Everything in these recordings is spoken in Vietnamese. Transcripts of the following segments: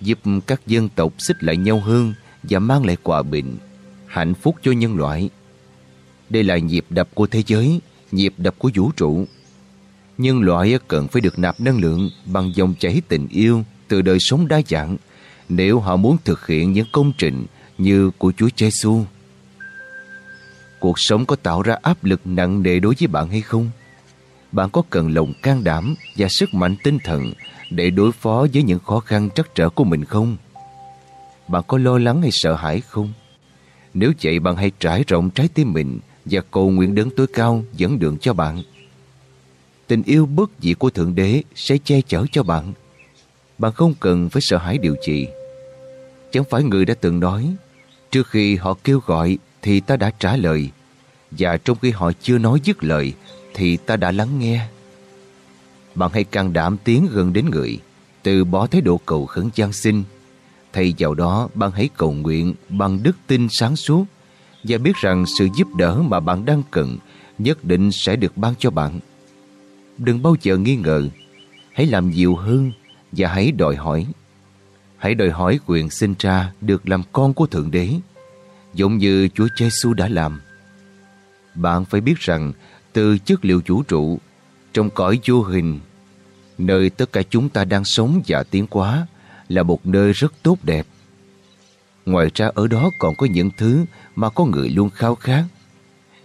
giúp các dân tộc xích lại nhau hơn và mang lại hòa bình, hạnh phúc cho nhân loại. Đây là nhịp đập của thế giới, nhịp đập của vũ trụ. Nhân loại cần phải được nạp năng lượng bằng dòng chảy tình yêu từ đời sống đa dạng nếu họ muốn thực hiện những công trình như của Chúa Giêsu. Cuộc sống có tạo ra áp lực nặng nề đối với bạn hay không? Bạn có cần lòng can đảm và sức mạnh tinh thần để đối phó với những khó khăn trắc trở của mình không? Bạn có lo lắng hay sợ hãi không? Nếu vậy, bạn hãy trải rộng trái tim mình và cầu nguyện đấng tối cao dẫn đường cho bạn. Tình yêu bất diệt của Thượng Đế sẽ che chở cho bạn. Bạn không cần phải sợ hãi điều gì. Chẳng phải người đã từng nói, Trước khi họ kêu gọi Thì ta đã trả lời, Và trong khi họ chưa nói dứt lời Thì ta đã lắng nghe bạn hãy can đảm tiến gần đến người Từ bỏ thái độ cầu khẩn gian sinh Thay vào đó bạn hãy cầu nguyện Bằng đức tin sáng suốt Và biết rằng sự giúp đỡ mà bạn đang cần Nhất định sẽ được ban cho bạn. Đừng bao giờ nghi ngờ Hãy làm nhiều hơn Và hãy đòi hỏi. Hãy đòi hỏi quyền sinh ra được làm con của Thượng Đế, giống như Chúa Giêsu đã làm. Bạn phải biết rằng từ chất liệu vũ trụ, trong cõi vô hình, nơi tất cả chúng ta đang sống và tiến hóa, là một nơi rất tốt đẹp. Ngoài ra ở đó còn có những thứ mà có người luôn khao khát.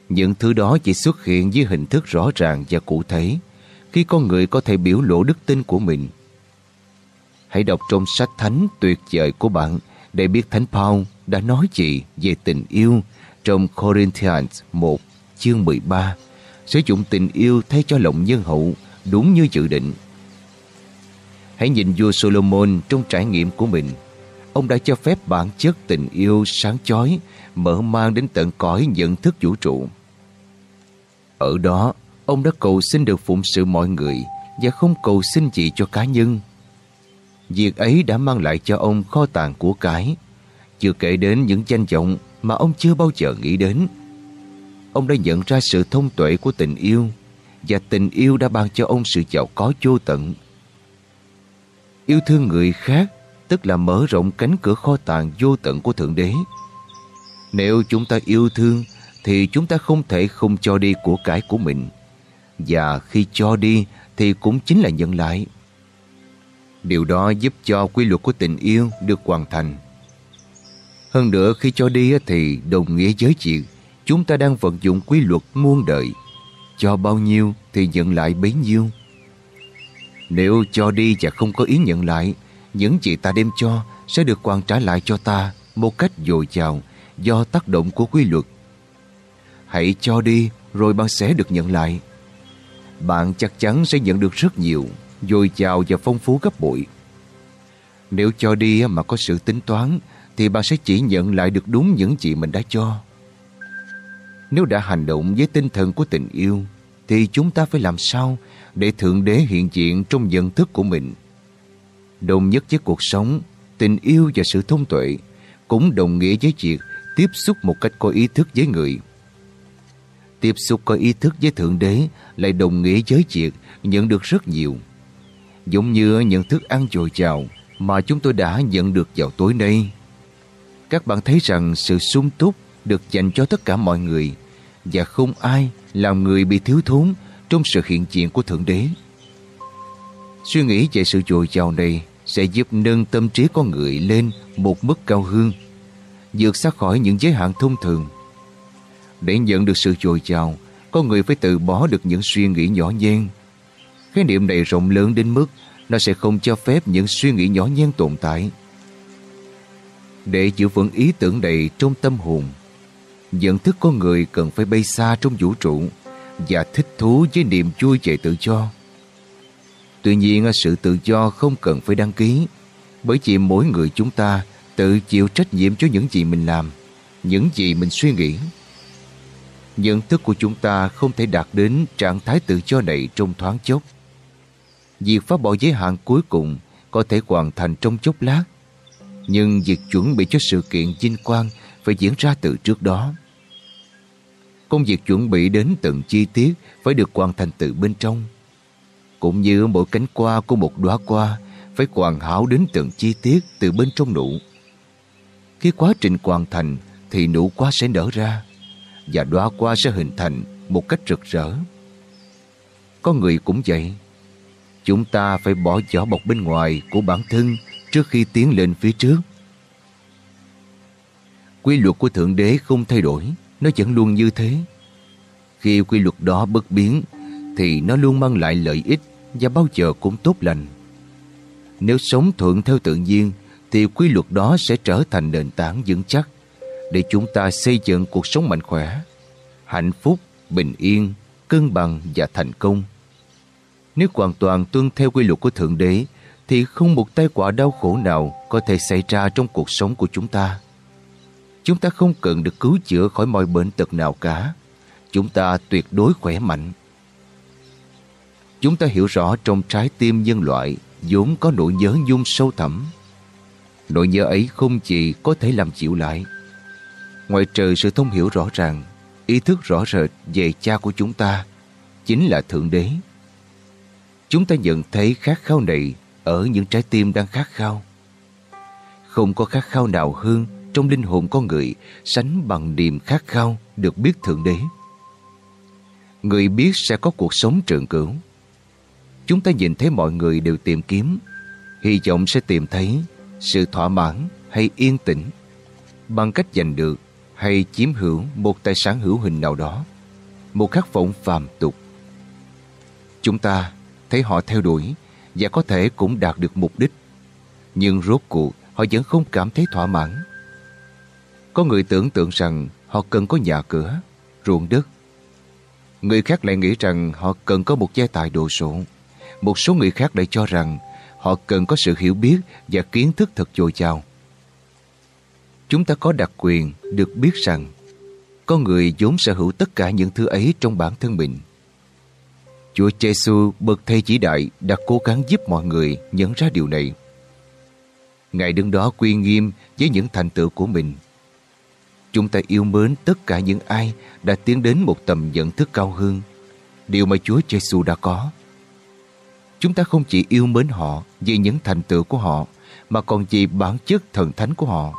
Những thứ đó chỉ xuất hiện dưới hình thức rõ ràng và cụ thể, khi con người có thể biểu lộ đức tin của mình. Hãy đọc trong sách thánh tuyệt vời của bạn, để biết Thánh Paul đã nói gì về tình yêu trong Corinthians 1 chương 13 sử dụng tình yêu thay cho lòng nhân hậu, đúng như dự định. Hãy nhìn vua Solomon trong trải nghiệm của mình. Ông đã cho phép bản chất tình yêu sáng chói mở mang đến tận cõi nhận thức vũ trụ. Ở đó, ông đã cầu xin được phụng sự mọi người và không cầu xin gì cho cá nhân. Việc ấy đã mang lại cho ông kho tàng của cái, chưa kể đến những danh vọng mà ông chưa bao giờ nghĩ đến. Ông đã nhận ra sự thông tuệ của tình yêu và tình yêu đã ban cho ông sự giàu có vô tận. Yêu thương người khác, tức là mở rộng cánh cửa kho tàng vô tận của Thượng Đế. Nếu chúng ta yêu thương, thì chúng ta không thể không cho đi của cải của mình. Và khi cho đi, thì cũng chính là nhận lại. Điều đó giúp cho quy luật của tình yêu được hoàn thành. Hơn nữa, khi cho đi thì đồng nghĩa với chuyện chúng ta đang vận dụng quy luật muôn đời. Cho bao nhiêu thì nhận lại bấy nhiêu. Nếu cho đi và không có ý nhận lại, những gì ta đem cho sẽ được hoàn trả lại cho ta một cách dồi dào do tác động của quy luật. Hãy cho đi rồi bạn sẽ được nhận lại. Bạn chắc chắn sẽ nhận được rất nhiều dồi dào và phong phú gấp bội. Nếu cho đi mà có sự tính toán thì bạn sẽ chỉ nhận lại được đúng những gì mình đã cho. Nếu đã hành động với tinh thần của tình yêu thì chúng ta phải làm sao để Thượng Đế hiện diện trong nhận thức của mình. Đồng nhất với cuộc sống, tình yêu và sự thông tuệ cũng đồng nghĩa với việc tiếp xúc một cách có ý thức với người. Tiếp xúc có ý thức với Thượng Đế lại đồng nghĩa với việc nhận được rất nhiều giống như nhận thức ăn dồi dào mà chúng tôi đã nhận được vào tối nay. Các bạn thấy rằng sự sung túc được dành cho tất cả mọi người và không ai làm người bị thiếu thốn trong sự hiện diện của Thượng Đế. Suy nghĩ về sự dồi dào này sẽ giúp nâng tâm trí con người lên một mức cao hơn, vượt xa khỏi những giới hạn thông thường. Để nhận được sự dồi dào, con người phải tự bỏ được những suy nghĩ nhỏ nhen, Khái niệm này rộng lớn đến mức nó sẽ không cho phép những suy nghĩ nhỏ nhen tồn tại. Để giữ vững ý tưởng này trong tâm hồn, nhận thức con người cần phải bay xa trong vũ trụ và thích thú với niềm vui về tự do. Tuy nhiên, sự tự do không cần phải đăng ký bởi vì mỗi người chúng ta tự chịu trách nhiệm cho những gì mình làm, những gì mình suy nghĩ. Nhận thức của chúng ta không thể đạt đến trạng thái tự do này trong thoáng chốc. Việc phá bỏ giới hạn cuối cùng có thể hoàn thành trong chốc lát. Nhưng việc chuẩn bị cho sự kiện vinh quang phải diễn ra từ trước đó. Công việc chuẩn bị đến từng chi tiết phải được hoàn thành từ bên trong. Cũng như mỗi cánh hoa của một đóa hoa phải hoàn hảo đến từng chi tiết từ bên trong nụ. Khi quá trình hoàn thành thì nụ hoa sẽ nở ra và đóa hoa sẽ hình thành một cách rực rỡ. Có người cũng vậy. Chúng ta phải bỏ vỏ bọc bên ngoài của bản thân trước khi tiến lên phía trước. Quy luật của Thượng Đế không thay đổi, nó vẫn luôn như thế. Khi quy luật đó bất biến, thì nó luôn mang lại lợi ích và bao giờ cũng tốt lành. Nếu sống thuận theo tự nhiên, thì quy luật đó sẽ trở thành nền tảng vững chắc để chúng ta xây dựng cuộc sống mạnh khỏe, hạnh phúc, bình yên, cân bằng và thành công. Nếu hoàn toàn tuân theo quy luật của Thượng Đế, thì không một tai quả đau khổ nào có thể xảy ra trong cuộc sống của chúng ta. Chúng ta không cần được cứu chữa khỏi mọi bệnh tật nào cả. Chúng ta tuyệt đối khỏe mạnh. Chúng ta hiểu rõ trong trái tim nhân loại vốn có nỗi nhớ nhung sâu thẳm. Nỗi nhớ ấy không chỉ có thể làm chịu lại. Ngoài trừ sự thông hiểu rõ ràng, ý thức rõ rệt về cha của chúng ta chính là Thượng Đế. Chúng ta nhận thấy khát khao này ở những trái tim đang khát khao. Không có khát khao nào hơn trong linh hồn con người sánh bằng niềm khát khao được biết Thượng Đế. Người biết sẽ có cuộc sống trường cửu. Chúng ta nhìn thấy mọi người đều tìm kiếm, hy vọng sẽ tìm thấy sự thỏa mãn hay yên tĩnh bằng cách giành được hay chiếm hữu một tài sản hữu hình nào đó, một khát vọng phàm tục. Chúng ta thấy họ theo đuổi và có thể cũng đạt được mục đích, nhưng rốt cuộc họ vẫn không cảm thấy thỏa mãn. Có người tưởng tượng rằng họ cần có nhà cửa, ruộng đất. Người khác lại nghĩ rằng họ cần có một gia tài đồ sộ. Một số người khác lại cho rằng họ cần có sự hiểu biết và kiến thức thật dồi dào. Chúng ta có đặc quyền được biết rằng có người vốn sở hữu tất cả những thứ ấy trong bản thân mình. Chúa Giêsu bậc thầy chỉ đại đã cố gắng giúp mọi người nhận ra điều này. Ngài đứng đó quy nghiêm với những thành tựu của mình. Chúng ta yêu mến tất cả những ai đã tiến đến một tầm nhận thức cao hơn, điều mà Chúa Giêsu đã có. Chúng ta không chỉ yêu mến họ vì những thành tựu của họ, mà còn vì bản chất thần thánh của họ.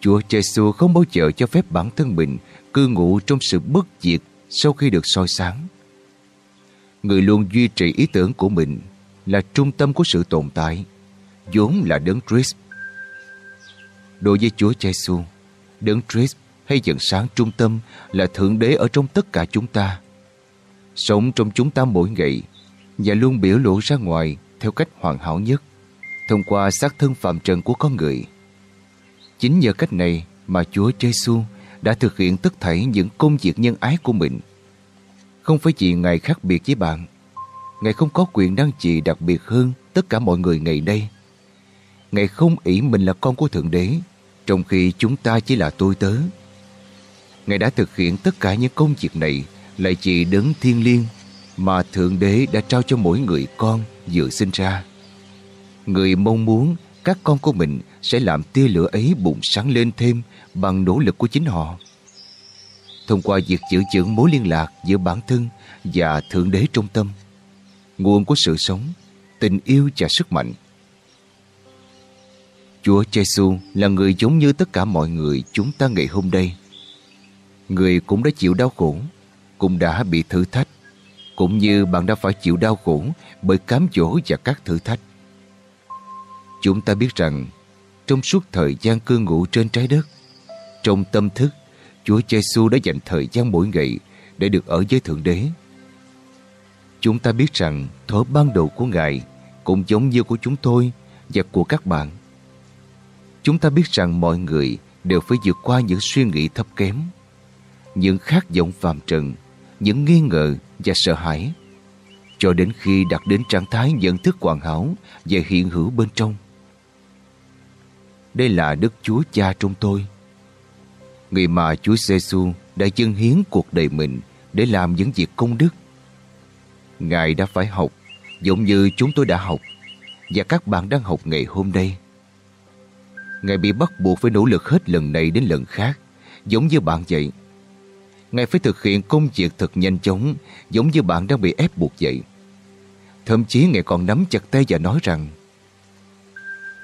Chúa Giêsu không bao giờ cho phép bản thân mình cư ngụ trong sự bất diệt sau khi được soi sáng. Người luôn duy trì ý tưởng của mình là trung tâm của sự tồn tại, vốn là đấng Christ. Đối với Chúa Giêsu, đấng Christ hay dần sáng trung tâm là Thượng Đế ở trong tất cả chúng ta. Sống trong chúng ta mỗi ngày và luôn biểu lộ ra ngoài theo cách hoàn hảo nhất, thông qua xác thân phạm trần của con người. Chính nhờ cách này mà Chúa Giêsu đã thực hiện tất thảy những công việc nhân ái của mình. Không phải chỉ Ngài khác biệt với bạn. Ngài không có quyền năng trị đặc biệt hơn tất cả mọi người ngày nay. Ngài không ỷ mình là con của Thượng Đế, trong khi chúng ta chỉ là tôi tớ. Ngài đã thực hiện tất cả những công việc này lại chỉ đấng thiên liêng mà Thượng Đế đã trao cho mỗi người con vừa sinh ra. Người mong muốn các con của mình sẽ làm tia lửa ấy bùng sáng lên thêm bằng nỗ lực của chính họ. Thông qua việc giữ chững mối liên lạc giữa bản thân và Thượng Đế trong tâm, nguồn của sự sống, tình yêu và sức mạnh. Chúa Giêsu là người giống như tất cả mọi người chúng ta ngày hôm nay. Người cũng đã chịu đau khổ, cũng đã bị thử thách, cũng như bạn đã phải chịu đau khổ bởi cám dỗ và các thử thách. Chúng ta biết rằng trong suốt thời gian cư ngụ trên trái đất, trong tâm thức, Chúa Giêsu đã dành thời gian mỗi ngày để được ở với Thượng Đế. Chúng ta biết rằng thuở ban đầu của Ngài cũng giống như của chúng tôi và của các bạn. Chúng ta biết rằng mọi người đều phải vượt qua những suy nghĩ thấp kém, những khát vọng phàm trần, những nghi ngờ và sợ hãi, cho đến khi đạt đến trạng thái nhận thức hoàn hảo và hiện hữu bên trong. Đây là Đức Chúa Cha trong tôi. Người mà Chúa Giêsu đã dâng hiến cuộc đời mình để làm những việc công đức. Ngài đã phải học giống như chúng tôi đã học và các bạn đang học ngày hôm nay. Ngài bị bắt buộc phải nỗ lực hết lần này đến lần khác giống như bạn vậy. Ngài phải thực hiện công việc thật nhanh chóng giống như bạn đang bị ép buộc vậy. Thậm chí Ngài còn nắm chặt tay và nói rằng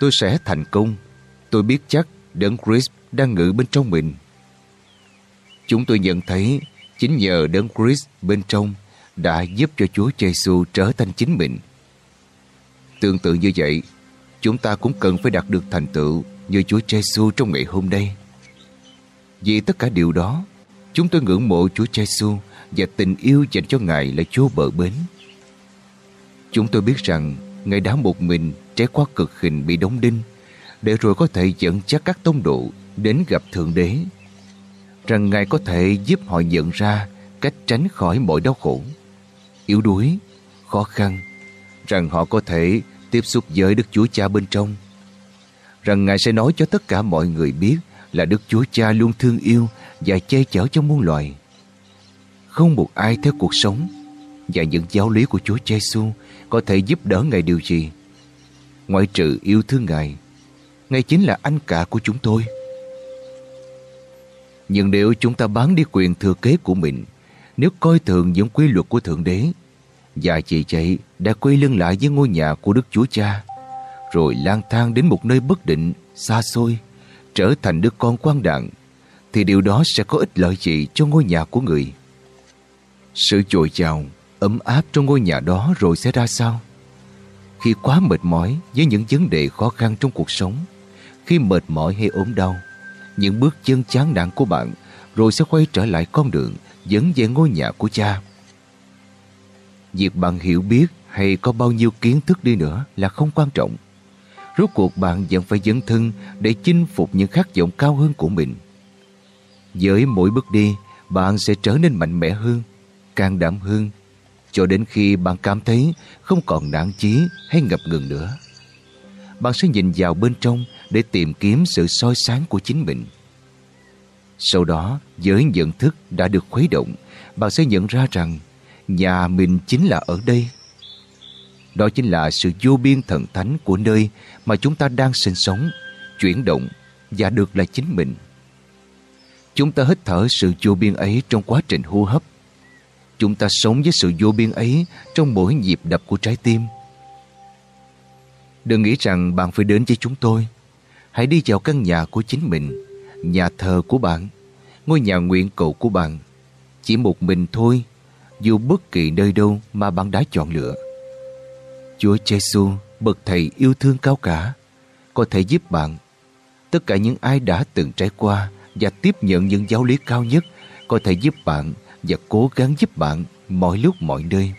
Tôi sẽ thành công. Tôi biết chắc đấng Chris đang ngự bên trong mình. Chúng tôi nhận thấy chính nhờ đấng Chris bên trong đã giúp cho Chúa Giêsu trở thành chính mình. Tương tự như vậy, chúng ta cũng cần phải đạt được thành tựu như Chúa Giêsu trong ngày hôm nay. Vì tất cả điều đó, chúng tôi ngưỡng mộ Chúa Giêsu và tình yêu dành cho Ngài là Chúa bờ bến. Chúng tôi biết rằng Ngài đã một mình trải qua cực hình bị đóng đinh để rồi có thể dẫn chắc các tông độ đến gặp Thượng Đế. Rằng Ngài có thể giúp họ nhận ra cách tránh khỏi mọi đau khổ, yếu đuối, khó khăn. Rằng họ có thể tiếp xúc với Đức Chúa Cha bên trong. Rằng Ngài sẽ nói cho tất cả mọi người biết là Đức Chúa Cha luôn thương yêu và che chở cho muôn loài. Không một ai theo cuộc sống và những giáo lý của Chúa Giêsu có thể giúp đỡ Ngài điều gì. Ngoại trừ yêu thương Ngài, Ngài chính là anh cả của chúng tôi. Nhưng nếu chúng ta bán đi quyền thừa kế của mình, nếu coi thường những quy luật của Thượng Đế, và chị chạy đã quay lưng lại với ngôi nhà của Đức Chúa Cha, rồi lang thang đến một nơi bất định, xa xôi, trở thành đứa con quan đạn, thì điều đó sẽ có ích lợi gì cho ngôi nhà của người. Sự trồi trào, ấm áp trong ngôi nhà đó rồi sẽ ra sao? Khi quá mệt mỏi với những vấn đề khó khăn trong cuộc sống, khi mệt mỏi hay ốm đau, những bước chân chán nản của bạn rồi sẽ quay trở lại con đường dẫn về ngôi nhà của cha. Việc bạn hiểu biết hay có bao nhiêu kiến thức đi nữa là không quan trọng. Rốt cuộc bạn vẫn phải dấn thân để chinh phục những khát vọng cao hơn của mình. Với mỗi bước đi, bạn sẽ trở nên mạnh mẽ hơn, can đảm hơn, cho đến khi bạn cảm thấy không còn nản chí hay ngập ngừng nữa. Bạn sẽ nhìn vào bên trong để tìm kiếm sự soi sáng của chính mình. Sau đó, với nhận thức đã được khuấy động, bạn sẽ nhận ra rằng nhà mình chính là ở đây. Đó chính là sự vô biên thần thánh của nơi mà chúng ta đang sinh sống, chuyển động và được là chính mình. Chúng ta hít thở sự vô biên ấy trong quá trình hô hấp. Chúng ta sống với sự vô biên ấy trong mỗi nhịp đập của trái tim. Đừng nghĩ rằng bạn phải đến với chúng tôi. Hãy đi vào căn nhà của chính mình, nhà thờ của bạn, ngôi nhà nguyện cầu của bạn. Chỉ một mình thôi, dù bất kỳ nơi đâu mà bạn đã chọn lựa. Chúa Giêsu, bậc thầy yêu thương cao cả, có thể giúp bạn. Tất cả những ai đã từng trải qua và tiếp nhận những giáo lý cao nhất có thể giúp bạn và cố gắng giúp bạn mọi lúc mọi nơi.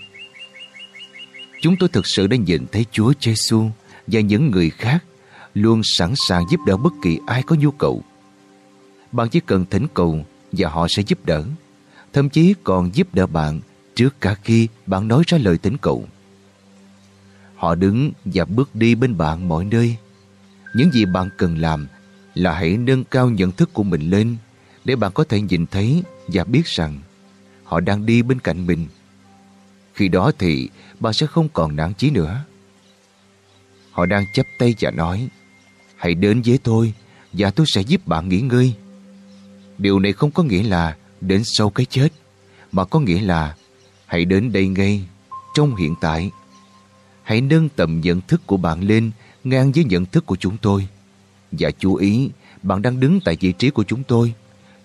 Chúng tôi thực sự đã nhìn thấy Chúa Giêsu và những người khác luôn sẵn sàng giúp đỡ bất kỳ ai có nhu cầu. Bạn chỉ cần thỉnh cầu và họ sẽ giúp đỡ. Thậm chí còn giúp đỡ bạn trước cả khi bạn nói ra lời thỉnh cầu. Họ đứng và bước đi bên bạn mọi nơi. Những gì bạn cần làm là hãy nâng cao nhận thức của mình lên để bạn có thể nhìn thấy và biết rằng họ đang đi bên cạnh mình. Khi đó thì bạn sẽ không còn nản chí nữa. Họ đang chấp tay và nói, Hãy đến với tôi và tôi sẽ giúp bạn nghỉ ngơi. Điều này không có nghĩa là đến sau cái chết, mà có nghĩa là hãy đến đây ngay trong hiện tại. Hãy nâng tầm nhận thức của bạn lên ngang với nhận thức của chúng tôi. Và chú ý, bạn đang đứng tại vị trí của chúng tôi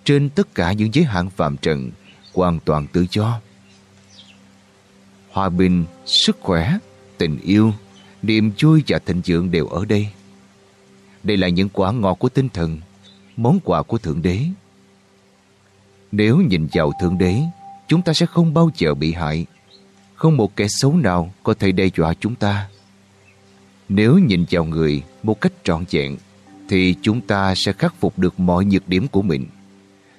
trên tất cả những giới hạn phạm trận, hoàn toàn tự do. Hòa bình, sức khỏe, tình yêu, niềm vui và thịnh vượng đều ở đây. Đây là những quả ngọt của tinh thần, món quà của Thượng Đế. Nếu nhìn vào Thượng Đế, chúng ta sẽ không bao giờ bị hại. Không một kẻ xấu nào có thể đe dọa chúng ta. Nếu nhìn vào người một cách trọn vẹn, thì chúng ta sẽ khắc phục được mọi nhược điểm của mình.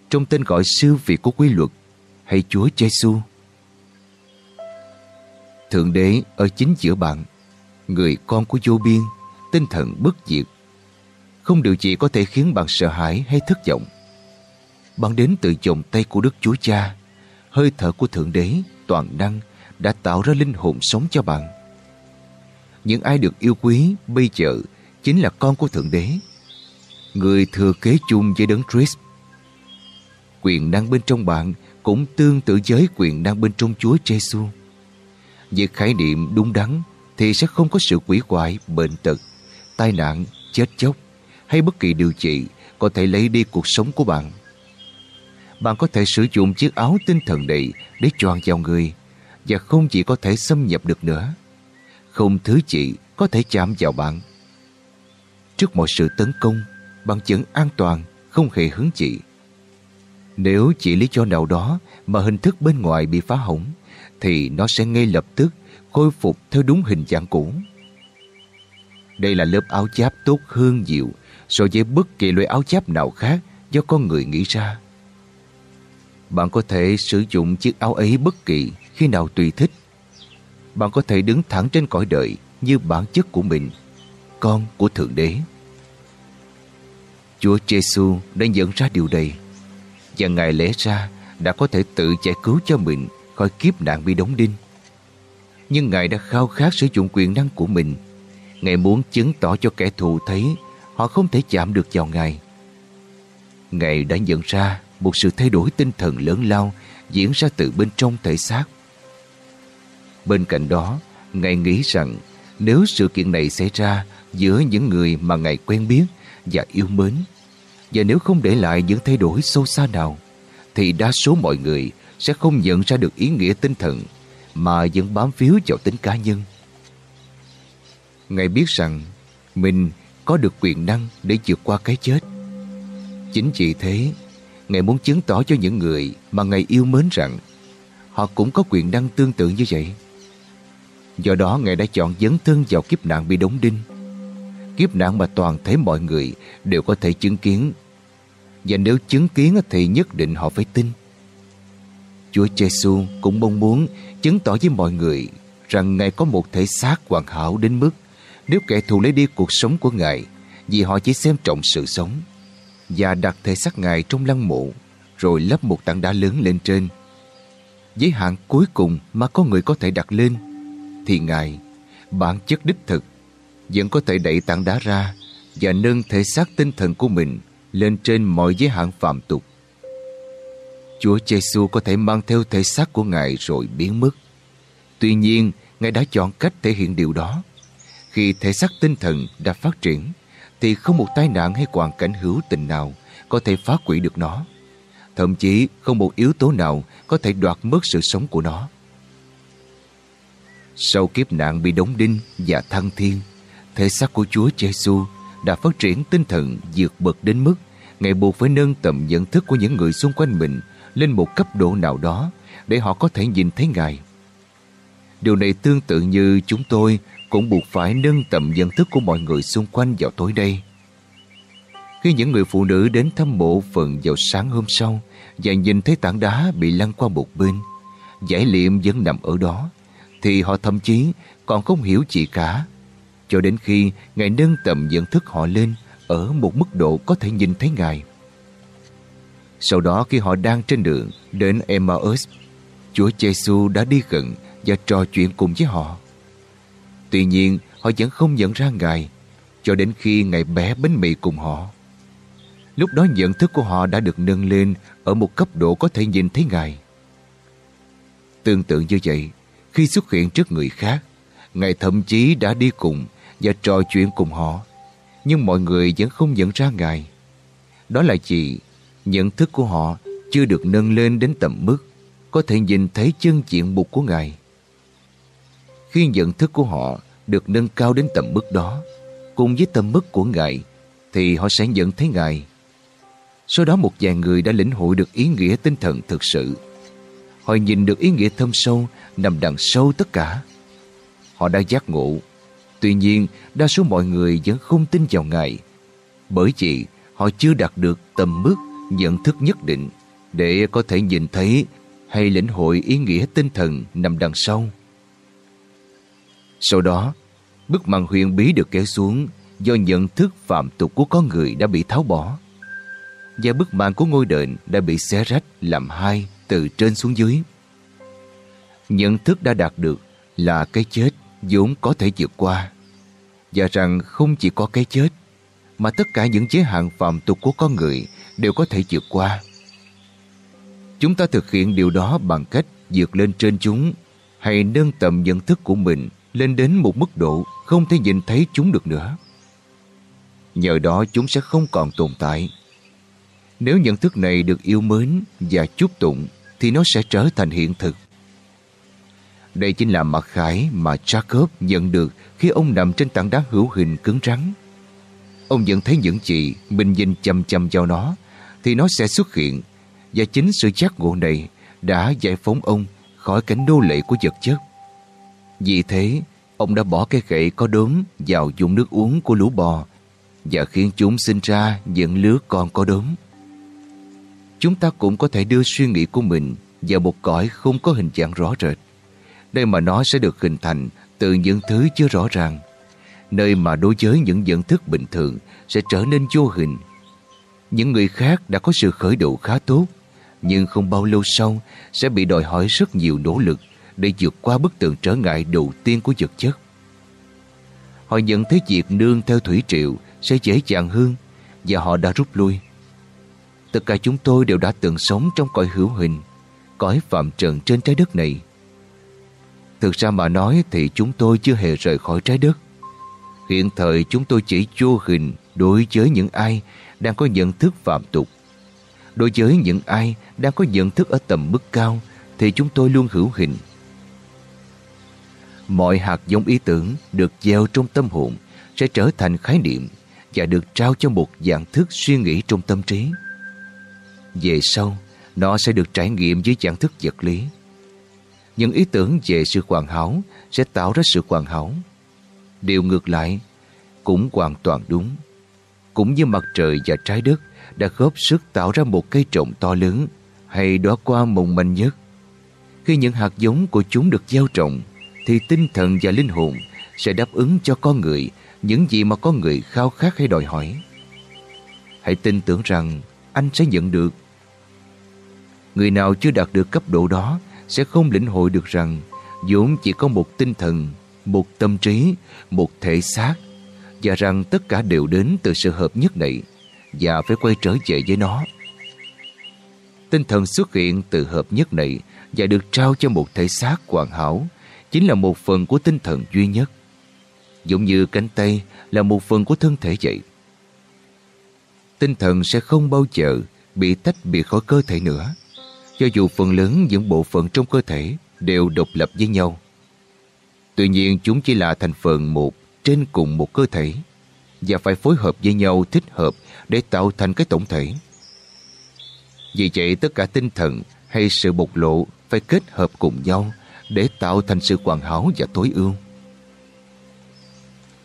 Trong tên gọi siêu việt của quy luật, hay Chúa Giêsu. Thượng Đế ở chính giữa bạn, người con của vô biên, tinh thần bất diệt. Không điều gì có thể khiến bạn sợ hãi hay thất vọng. Bạn đến từ vòng tay của Đức Chúa Cha, hơi thở của Thượng Đế, toàn năng đã tạo ra linh hồn sống cho bạn. Những ai được yêu quý bây giờ chính là con của Thượng Đế, người thừa kế chung với đấng Christ. Quyền năng bên trong bạn cũng tương tự với quyền năng bên trong Chúa Giêsu. Về khái niệm đúng đắn thì sẽ không có sự quỷ hoại, bệnh tật, tai nạn, chết chóc hay bất kỳ điều gì có thể lấy đi cuộc sống của bạn. Bạn có thể sử dụng chiếc áo tinh thần này để choàng vào người và không chỉ có thể xâm nhập được nữa. Không thứ gì có thể chạm vào bạn. Trước mọi sự tấn công, bạn vẫn an toàn, không hề hứng chị. Nếu chỉ lý do nào đó mà hình thức bên ngoài bị phá hỏng, thì nó sẽ ngay lập tức khôi phục theo đúng hình dạng cũ. Đây là lớp áo giáp tốt hơn nhiều so với bất kỳ loại áo giáp nào khác do con người nghĩ ra. Bạn có thể sử dụng chiếc áo ấy bất kỳ khi nào tùy thích. Bạn có thể đứng thẳng trên cõi đời như bản chất của mình, con của Thượng Đế. Chúa Giêsu đã nhận ra điều này và Ngài lẽ ra đã có thể tự giải cứu cho mình khỏi kiếp nạn bị đóng đinh. Nhưng Ngài đã khao khát sử dụng quyền năng của mình. Ngài muốn chứng tỏ cho kẻ thù thấy họ không thể chạm được vào Ngài. Ngài đã nhận ra một sự thay đổi tinh thần lớn lao diễn ra từ bên trong thể xác. Bên cạnh đó, Ngài nghĩ rằng nếu sự kiện này xảy ra giữa những người mà Ngài quen biết và yêu mến, và nếu không để lại những thay đổi sâu xa nào, thì đa số mọi người sẽ không nhận ra được ý nghĩa tinh thần mà vẫn bám phiếu vào tính cá nhân. Ngài biết rằng mình có được quyền năng để vượt qua cái chết. Chính vì thế, Ngài muốn chứng tỏ cho những người mà Ngài yêu mến rằng họ cũng có quyền năng tương tự như vậy. Do đó Ngài đã chọn dấn thân vào kiếp nạn bị đóng đinh. Kiếp nạn mà toàn thể mọi người đều có thể chứng kiến. Và nếu chứng kiến thì nhất định họ phải tin. Chúa Giêsu cũng mong muốn chứng tỏ với mọi người rằng Ngài có một thể xác hoàn hảo đến mức nếu kẻ thù lấy đi cuộc sống của Ngài, vì họ chỉ xem trọng sự sống và đặt thể xác Ngài trong lăng mộ, rồi lấp một tảng đá lớn lên trên. Giới hạn cuối cùng mà có người có thể đặt lên thì Ngài, bản chất đích thực, vẫn có thể đẩy tảng đá ra và nâng thể xác tinh thần của mình lên trên mọi giới hạn phạm tục. Chúa Giêsu có thể mang theo thể xác của Ngài rồi biến mất. Tuy nhiên, Ngài đã chọn cách thể hiện điều đó. Khi thể xác tinh thần đã phát triển, thì không một tai nạn hay hoàn cảnh hữu tình nào có thể phá hủy được nó. Thậm chí không một yếu tố nào có thể đoạt mất sự sống của nó. Sau kiếp nạn bị đóng đinh và thăng thiên, thể xác của Chúa Giêsu đã phát triển tinh thần vượt bậc đến mức Ngài buộc phải nâng tầm nhận thức của những người xung quanh mình lên một cấp độ nào đó để họ có thể nhìn thấy Ngài. Điều này tương tự như chúng tôi cũng buộc phải nâng tầm nhận thức của mọi người xung quanh vào tối đây. Khi những người phụ nữ đến thăm mộ phần vào sáng hôm sau và nhìn thấy tảng đá bị lăn qua một bên, giải liệm vẫn nằm ở đó, thì họ thậm chí còn không hiểu chị cả. Cho đến khi Ngài nâng tầm nhận thức họ lên ở một mức độ có thể nhìn thấy Ngài. Sau đó khi họ đang trên đường đến Emmaus, Chúa Giêsu đã đi gần và trò chuyện cùng với họ. Tuy nhiên, họ vẫn không nhận ra Ngài cho đến khi Ngài bé bánh mì cùng họ. Lúc đó nhận thức của họ đã được nâng lên ở một cấp độ có thể nhìn thấy Ngài. Tương tự như vậy, khi xuất hiện trước người khác, Ngài thậm chí đã đi cùng và trò chuyện cùng họ, nhưng mọi người vẫn không nhận ra Ngài. Đó là chỉ nhận thức của họ chưa được nâng lên đến tầm mức có thể nhìn thấy chân diện mục của Ngài. Khi nhận thức của họ được nâng cao đến tầm mức đó, cùng với tầm mức của Ngài, thì họ sẽ nhận thấy Ngài. Sau đó một vài người đã lĩnh hội được ý nghĩa tinh thần thực sự. Họ nhìn được ý nghĩa thâm sâu nằm đằng sâu tất cả. Họ đã giác ngộ. Tuy nhiên, đa số mọi người vẫn không tin vào Ngài, bởi vì họ chưa đạt được tầm mức nhận thức nhất định để có thể nhìn thấy hay lĩnh hội ý nghĩa tinh thần nằm đằng sau. Sau đó, bức màn huyền bí được kéo xuống do nhận thức phạm tục của con người đã bị tháo bỏ. Và bức màn của ngôi đền đã bị xé rách làm hai từ trên xuống dưới. Nhận thức đã đạt được là cái chết vốn có thể vượt qua. Và rằng không chỉ có cái chết, mà tất cả những giới hạn phạm tục của con người đều có thể vượt qua. Chúng ta thực hiện điều đó bằng cách vượt lên trên chúng hay nâng tầm nhận thức của mình lên đến một mức độ không thể nhìn thấy chúng được nữa. Nhờ đó chúng sẽ không còn tồn tại. Nếu nhận thức này được yêu mến và chúc tụng thì nó sẽ trở thành hiện thực. Đây chính là mặt khải mà Jacob nhận được khi ông nằm trên tảng đá hữu hình cứng rắn. Ông nhận thấy những gì mình nhìn chầm chầm vào nó thì nó sẽ xuất hiện và chính sự giác ngộ này đã giải phóng ông khỏi cảnh nô lệ của vật chất. Vì thế, ông đã bỏ cái gậy có đốm vào dùng nước uống của lũ bò và khiến chúng sinh ra những lứa con có đốm. Chúng ta cũng có thể đưa suy nghĩ của mình vào một cõi không có hình dạng rõ rệt, nơi mà nó sẽ được hình thành từ những thứ chưa rõ ràng, nơi mà đối với những nhận thức bình thường sẽ trở nên vô hình. Những người khác đã có sự khởi độ khá tốt, nhưng không bao lâu sau sẽ bị đòi hỏi rất nhiều nỗ lực để vượt qua bức tường trở ngại đầu tiên của vật chất. Họ nhận thấy việc nương theo thủy triệu sẽ dễ dàng hơn và họ đã rút lui. Tất cả chúng tôi đều đã từng sống trong cõi hữu hình, cõi phạm trần trên trái đất này. Thực ra mà nói thì chúng tôi chưa hề rời khỏi trái đất. Hiện thời chúng tôi chỉ vô hình đối với những ai đang có nhận thức phạm tục. Đối với những ai đang có nhận thức ở tầm mức cao thì chúng tôi luôn hữu hình. Mọi hạt giống ý tưởng được gieo trong tâm hồn sẽ trở thành khái niệm và được trao cho một dạng thức suy nghĩ trong tâm trí. Về sau, nó sẽ được trải nghiệm dưới dạng thức vật lý. Những ý tưởng về sự hoàn hảo sẽ tạo ra sự hoàn hảo. Điều ngược lại cũng hoàn toàn đúng. Cũng như mặt trời và trái đất đã góp sức tạo ra một cây trồng to lớn hay đóa qua mộng manh nhất. Khi những hạt giống của chúng được gieo trồng, thì tinh thần và linh hồn sẽ đáp ứng cho con người những gì mà con người khao khát hay đòi hỏi. Hãy tin tưởng rằng anh sẽ nhận được. Người nào chưa đạt được cấp độ đó sẽ không lĩnh hội được rằng vốn chỉ có một tinh thần, một tâm trí, một thể xác và rằng tất cả đều đến từ sự hợp nhất này và phải quay trở về với nó. Tinh thần xuất hiện từ hợp nhất này và được trao cho một thể xác hoàn hảo chính là một phần của tinh thần duy nhất. Giống như cánh tay là một phần của thân thể vậy. Tinh thần sẽ không bao giờ bị tách biệt khỏi cơ thể nữa, cho dù phần lớn những bộ phận trong cơ thể đều độc lập với nhau. Tuy nhiên, chúng chỉ là thành phần một trên cùng một cơ thể và phải phối hợp với nhau thích hợp để tạo thành cái tổng thể. Vì vậy, tất cả tinh thần hay sự bộc lộ phải kết hợp cùng nhau để tạo thành sự hoàn hảo và tối ưu.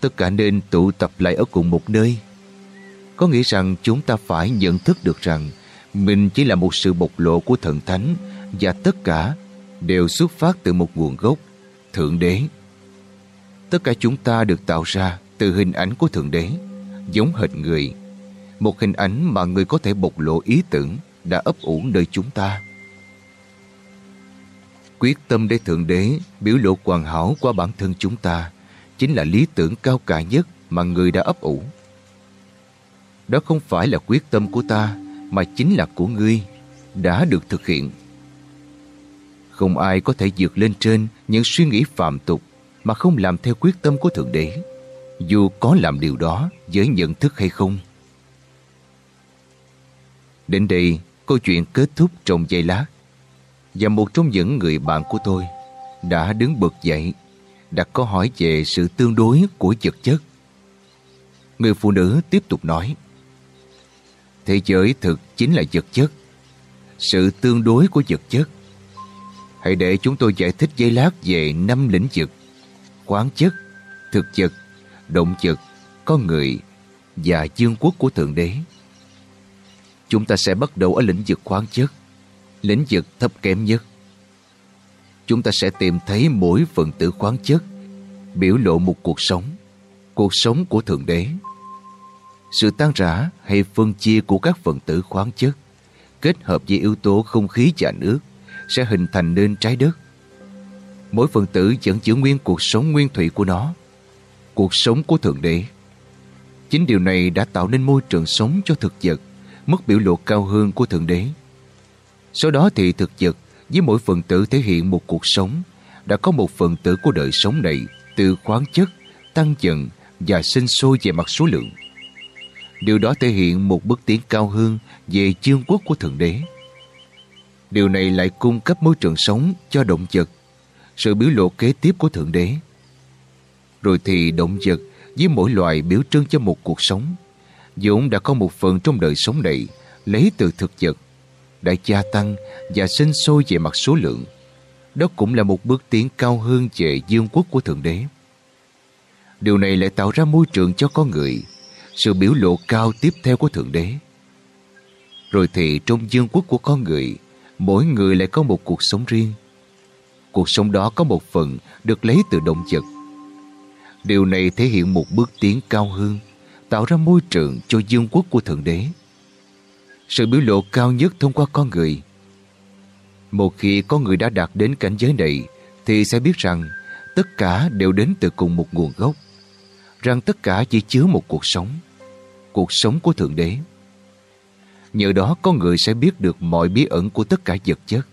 Tất cả nên tụ tập lại ở cùng một nơi. Có nghĩa rằng chúng ta phải nhận thức được rằng mình chỉ là một sự bộc lộ của thần thánh và tất cả đều xuất phát từ một nguồn gốc, Thượng Đế. Tất cả chúng ta được tạo ra từ hình ảnh của Thượng Đế, giống hệt người. Một hình ảnh mà người có thể bộc lộ ý tưởng đã ấp ủ nơi chúng ta quyết tâm để Thượng Đế biểu lộ hoàn hảo qua bản thân chúng ta chính là lý tưởng cao cả nhất mà người đã ấp ủ. Đó không phải là quyết tâm của ta mà chính là của ngươi đã được thực hiện. Không ai có thể vượt lên trên những suy nghĩ phạm tục mà không làm theo quyết tâm của Thượng Đế, dù có làm điều đó với nhận thức hay không. Đến đây, câu chuyện kết thúc trong giây lát và một trong những người bạn của tôi đã đứng bật dậy đặt câu hỏi về sự tương đối của vật chất. Người phụ nữ tiếp tục nói Thế giới thực chính là vật chất Sự tương đối của vật chất Hãy để chúng tôi giải thích giây lát về năm lĩnh vực Khoáng chất, thực vật, động vật, con người và dương quốc của Thượng Đế. Chúng ta sẽ bắt đầu ở lĩnh vực khoáng chất lĩnh vực thấp kém nhất. Chúng ta sẽ tìm thấy mỗi phần tử khoáng chất biểu lộ một cuộc sống, cuộc sống của Thượng Đế. Sự tan rã hay phân chia của các phần tử khoáng chất kết hợp với yếu tố không khí và nước sẽ hình thành nên trái đất. Mỗi phần tử vẫn giữ nguyên cuộc sống nguyên thủy của nó, cuộc sống của Thượng Đế. Chính điều này đã tạo nên môi trường sống cho thực vật, mức biểu lộ cao hơn của Thượng Đế. Sau đó thì thực vật với mỗi phần tử thể hiện một cuộc sống đã có một phần tử của đời sống này từ khoáng chất, tăng dần và sinh sôi về mặt số lượng. Điều đó thể hiện một bước tiến cao hơn về chương quốc của Thượng Đế. Điều này lại cung cấp môi trường sống cho động vật, sự biểu lộ kế tiếp của Thượng Đế. Rồi thì động vật với mỗi loài biểu trưng cho một cuộc sống, dũng đã có một phần trong đời sống này lấy từ thực vật, đã gia tăng và sinh sôi về mặt số lượng. Đó cũng là một bước tiến cao hơn về dương quốc của Thượng Đế. Điều này lại tạo ra môi trường cho con người, sự biểu lộ cao tiếp theo của Thượng Đế. Rồi thì trong dương quốc của con người, mỗi người lại có một cuộc sống riêng. Cuộc sống đó có một phần được lấy từ động vật. Điều này thể hiện một bước tiến cao hơn, tạo ra môi trường cho dương quốc của Thượng Đế. Sự biểu lộ cao nhất thông qua con người. Một khi con người đã đạt đến cảnh giới này, thì sẽ biết rằng tất cả đều đến từ cùng một nguồn gốc rằng tất cả chỉ chứa một cuộc sống, cuộc sống của Thượng Đế. Nhờ đó con người sẽ biết được mọi bí ẩn của tất cả vật chất.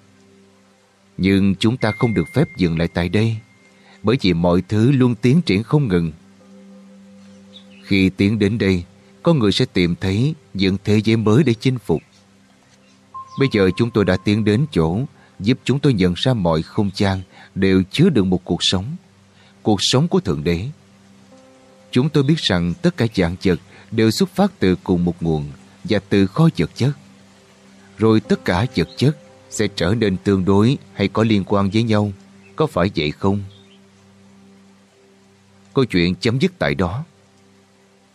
Nhưng chúng ta không được phép dừng lại tại đây, bởi vì mọi thứ luôn tiến triển không ngừng. Khi tiến đến đây, con người sẽ tìm thấy những thế giới mới để chinh phục. Bây giờ chúng tôi đã tiến đến chỗ giúp chúng tôi nhận ra mọi không gian đều chứa đựng một cuộc sống, cuộc sống của Thượng Đế. Chúng tôi biết rằng tất cả dạng vật đều xuất phát từ cùng một nguồn và từ kho vật chất. Rồi tất cả vật chất sẽ trở nên tương đối hay có liên quan với nhau. Có phải vậy không? Câu chuyện chấm dứt tại đó.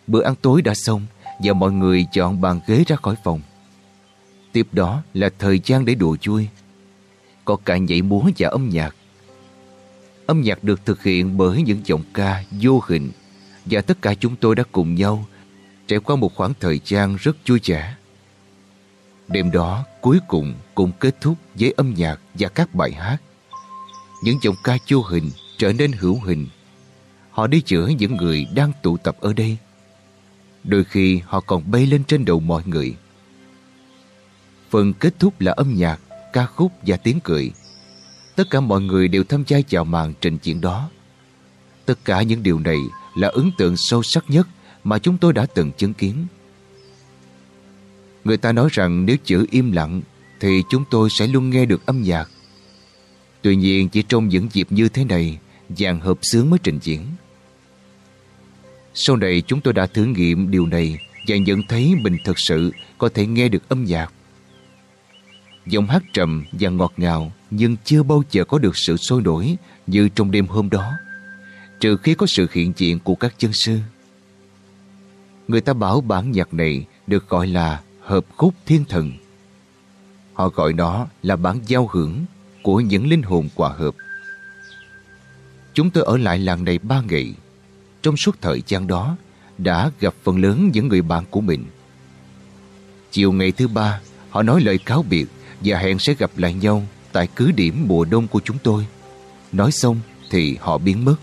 Bữa ăn tối đã xong và mọi người chọn bàn ghế ra khỏi phòng. Tiếp đó là thời gian để đùa chui. Có cả nhảy múa và âm nhạc. Âm nhạc được thực hiện bởi những giọng ca vô hình và tất cả chúng tôi đã cùng nhau trải qua một khoảng thời gian rất vui vẻ. Đêm đó cuối cùng cũng kết thúc với âm nhạc và các bài hát. Những giọng ca vô hình trở nên hữu hình. Họ đi chữa những người đang tụ tập ở đây. Đôi khi họ còn bay lên trên đầu mọi người. Phần kết thúc là âm nhạc, ca khúc và tiếng cười. Tất cả mọi người đều tham gia vào màn trình diễn đó. Tất cả những điều này là ấn tượng sâu sắc nhất mà chúng tôi đã từng chứng kiến. Người ta nói rằng nếu chữ im lặng thì chúng tôi sẽ luôn nghe được âm nhạc. Tuy nhiên, chỉ trong những dịp như thế này dàn hợp sướng mới trình diễn. Sau này, chúng tôi đã thử nghiệm điều này và nhận thấy mình thực sự có thể nghe được âm nhạc. Giọng hát trầm và ngọt ngào nhưng chưa bao giờ có được sự sôi nổi như trong đêm hôm đó, trừ khi có sự hiện diện của các chân sư. Người ta bảo bản nhạc này được gọi là hợp khúc thiên thần. Họ gọi nó là bản giao hưởng của những linh hồn hòa hợp. Chúng tôi ở lại làng này ba ngày. Trong suốt thời gian đó, đã gặp phần lớn những người bạn của mình. Chiều ngày thứ ba, họ nói lời cáo biệt và hẹn sẽ gặp lại nhau tại cứ điểm mùa đông của chúng tôi. Nói xong thì họ biến mất.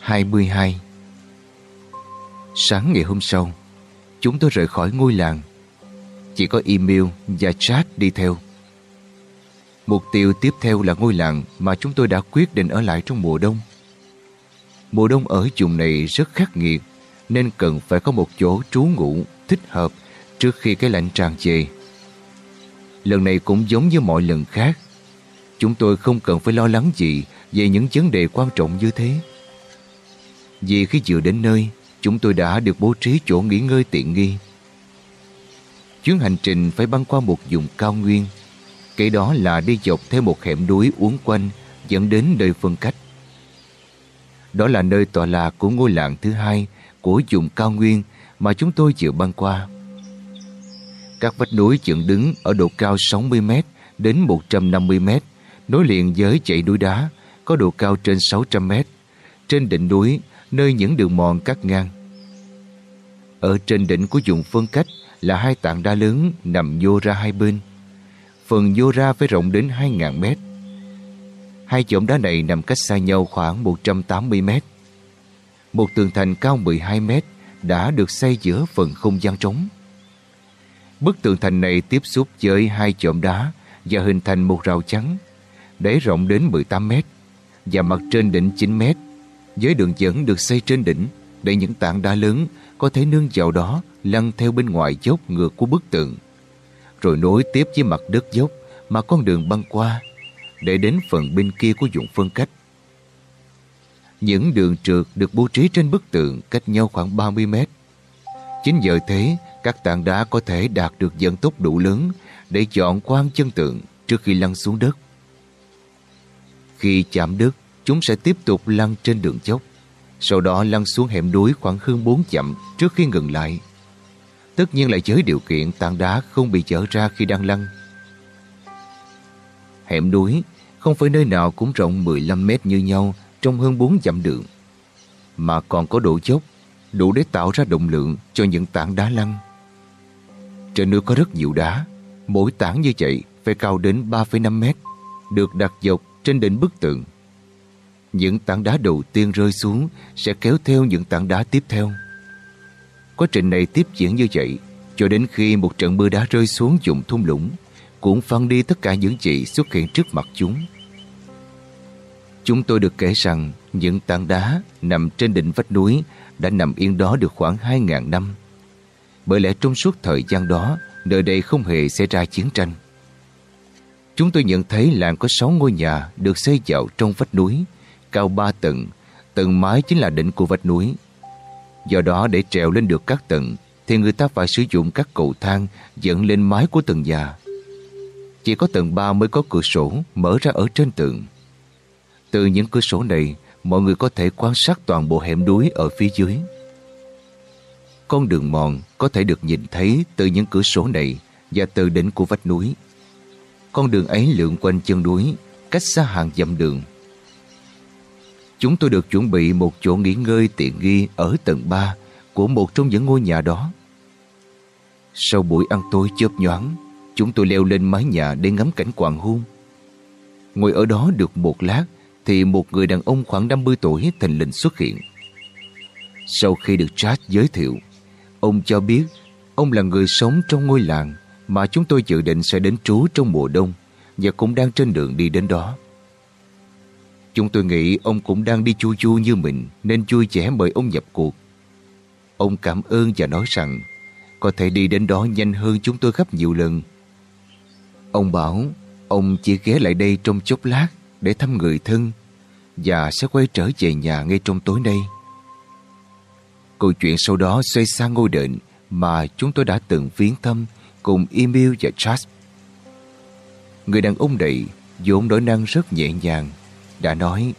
22 Sáng ngày hôm sau, chúng tôi rời khỏi ngôi làng. Chỉ có email và chat đi theo. Mục tiêu tiếp theo là ngôi làng mà chúng tôi đã quyết định ở lại trong mùa đông. Mùa đông ở vùng này rất khắc nghiệt nên cần phải có một chỗ trú ngụ thích hợp trước khi cái lạnh tràn về. Lần này cũng giống như mọi lần khác. Chúng tôi không cần phải lo lắng gì về những vấn đề quan trọng như thế. Vì khi vừa đến nơi, chúng tôi đã được bố trí chỗ nghỉ ngơi tiện nghi. Chuyến hành trình phải băng qua một vùng cao nguyên. kể đó là đi dọc theo một hẻm núi uốn quanh dẫn đến nơi phân cách. Đó là nơi tọa lạc của ngôi làng thứ hai của vùng cao nguyên mà chúng tôi vừa băng qua. Các vách núi dựng đứng ở độ cao 60m đến 150m, nối liền với chạy núi đá có độ cao trên 600m. Trên đỉnh núi nơi những đường mòn cắt ngang. Ở trên đỉnh của vùng phân cách là hai tảng đá lớn nằm vô ra hai bên. Phần vô ra phải rộng đến 2.000 mét. Hai chổng đá này nằm cách xa nhau khoảng 180 mét. Một tường thành cao 12 mét đã được xây giữa phần không gian trống. Bức tường thành này tiếp xúc với hai chổng đá và hình thành một rào chắn, đáy rộng đến 18 mét và mặt trên đỉnh 9 mét. Với đường dẫn được xây trên đỉnh để những tảng đá lớn có thể nương vào đó lăn theo bên ngoài dốc ngược của bức tượng, rồi nối tiếp với mặt đất dốc mà con đường băng qua để đến phần bên kia của dụng phân cách. Những đường trượt được bố trí trên bức tượng cách nhau khoảng 30 mét. Chính nhờ thế, các tảng đá có thể đạt được dẫn tốc đủ lớn để chọn quang chân tượng trước khi lăn xuống đất. Khi chạm đất, chúng sẽ tiếp tục lăn trên đường chốc, sau đó lăn xuống hẻm núi khoảng hơn 4 chậm trước khi ngừng lại. Tất nhiên là với điều kiện tảng đá không bị chở ra khi đang lăn. Hẻm núi không phải nơi nào cũng rộng 15 mét như nhau trong hơn 4 dặm đường, mà còn có độ dốc đủ để tạo ra động lượng cho những tảng đá lăn. Trên núi có rất nhiều đá, mỗi tảng như vậy phải cao đến 3,5 mét, được đặt dọc trên đỉnh bức tượng. Những tảng đá đầu tiên rơi xuống sẽ kéo theo những tảng đá tiếp theo. Quá trình này tiếp diễn như vậy cho đến khi một trận mưa đá rơi xuống vùng thung lũng cũng phăng đi tất cả những gì xuất hiện trước mặt chúng. Chúng tôi được kể rằng những tảng đá nằm trên đỉnh vách núi đã nằm yên đó được khoảng 2.000 năm. Bởi lẽ trong suốt thời gian đó, nơi đây không hề xảy ra chiến tranh. Chúng tôi nhận thấy làng có 6 ngôi nhà được xây dạo trong vách núi, cao 3 tầng, tầng mái chính là đỉnh của vách núi. Do đó để trèo lên được các tầng thì người ta phải sử dụng các cầu thang dẫn lên mái của tầng nhà. Chỉ có tầng 3 mới có cửa sổ mở ra ở trên tường. Từ những cửa sổ này, mọi người có thể quan sát toàn bộ hẻm núi ở phía dưới. Con đường mòn có thể được nhìn thấy từ những cửa sổ này và từ đỉnh của vách núi. Con đường ấy lượn quanh chân núi, cách xa hàng dặm đường. Chúng tôi được chuẩn bị một chỗ nghỉ ngơi tiện nghi ở tầng 3 của một trong những ngôi nhà đó. Sau buổi ăn tối chớp nhoáng, chúng tôi leo lên mái nhà để ngắm cảnh hoàng hôn. Ngồi ở đó được một lát thì một người đàn ông khoảng 50 tuổi thành lình xuất hiện. Sau khi được Chad giới thiệu, ông cho biết ông là người sống trong ngôi làng mà chúng tôi dự định sẽ đến trú trong mùa đông và cũng đang trên đường đi đến đó. Chúng tôi nghĩ ông cũng đang đi chui chui như mình nên chui trẻ mời ông nhập cuộc. Ông cảm ơn và nói rằng có thể đi đến đó nhanh hơn chúng tôi gấp nhiều lần. Ông bảo ông chỉ ghé lại đây trong chốc lát để thăm người thân và sẽ quay trở về nhà ngay trong tối nay. Câu chuyện sau đó xoay sang ngôi đền mà chúng tôi đã từng viếng thăm cùng Emil và Charles. Người đàn ông này vốn đổi năng rất nhẹ nhàng, đã nói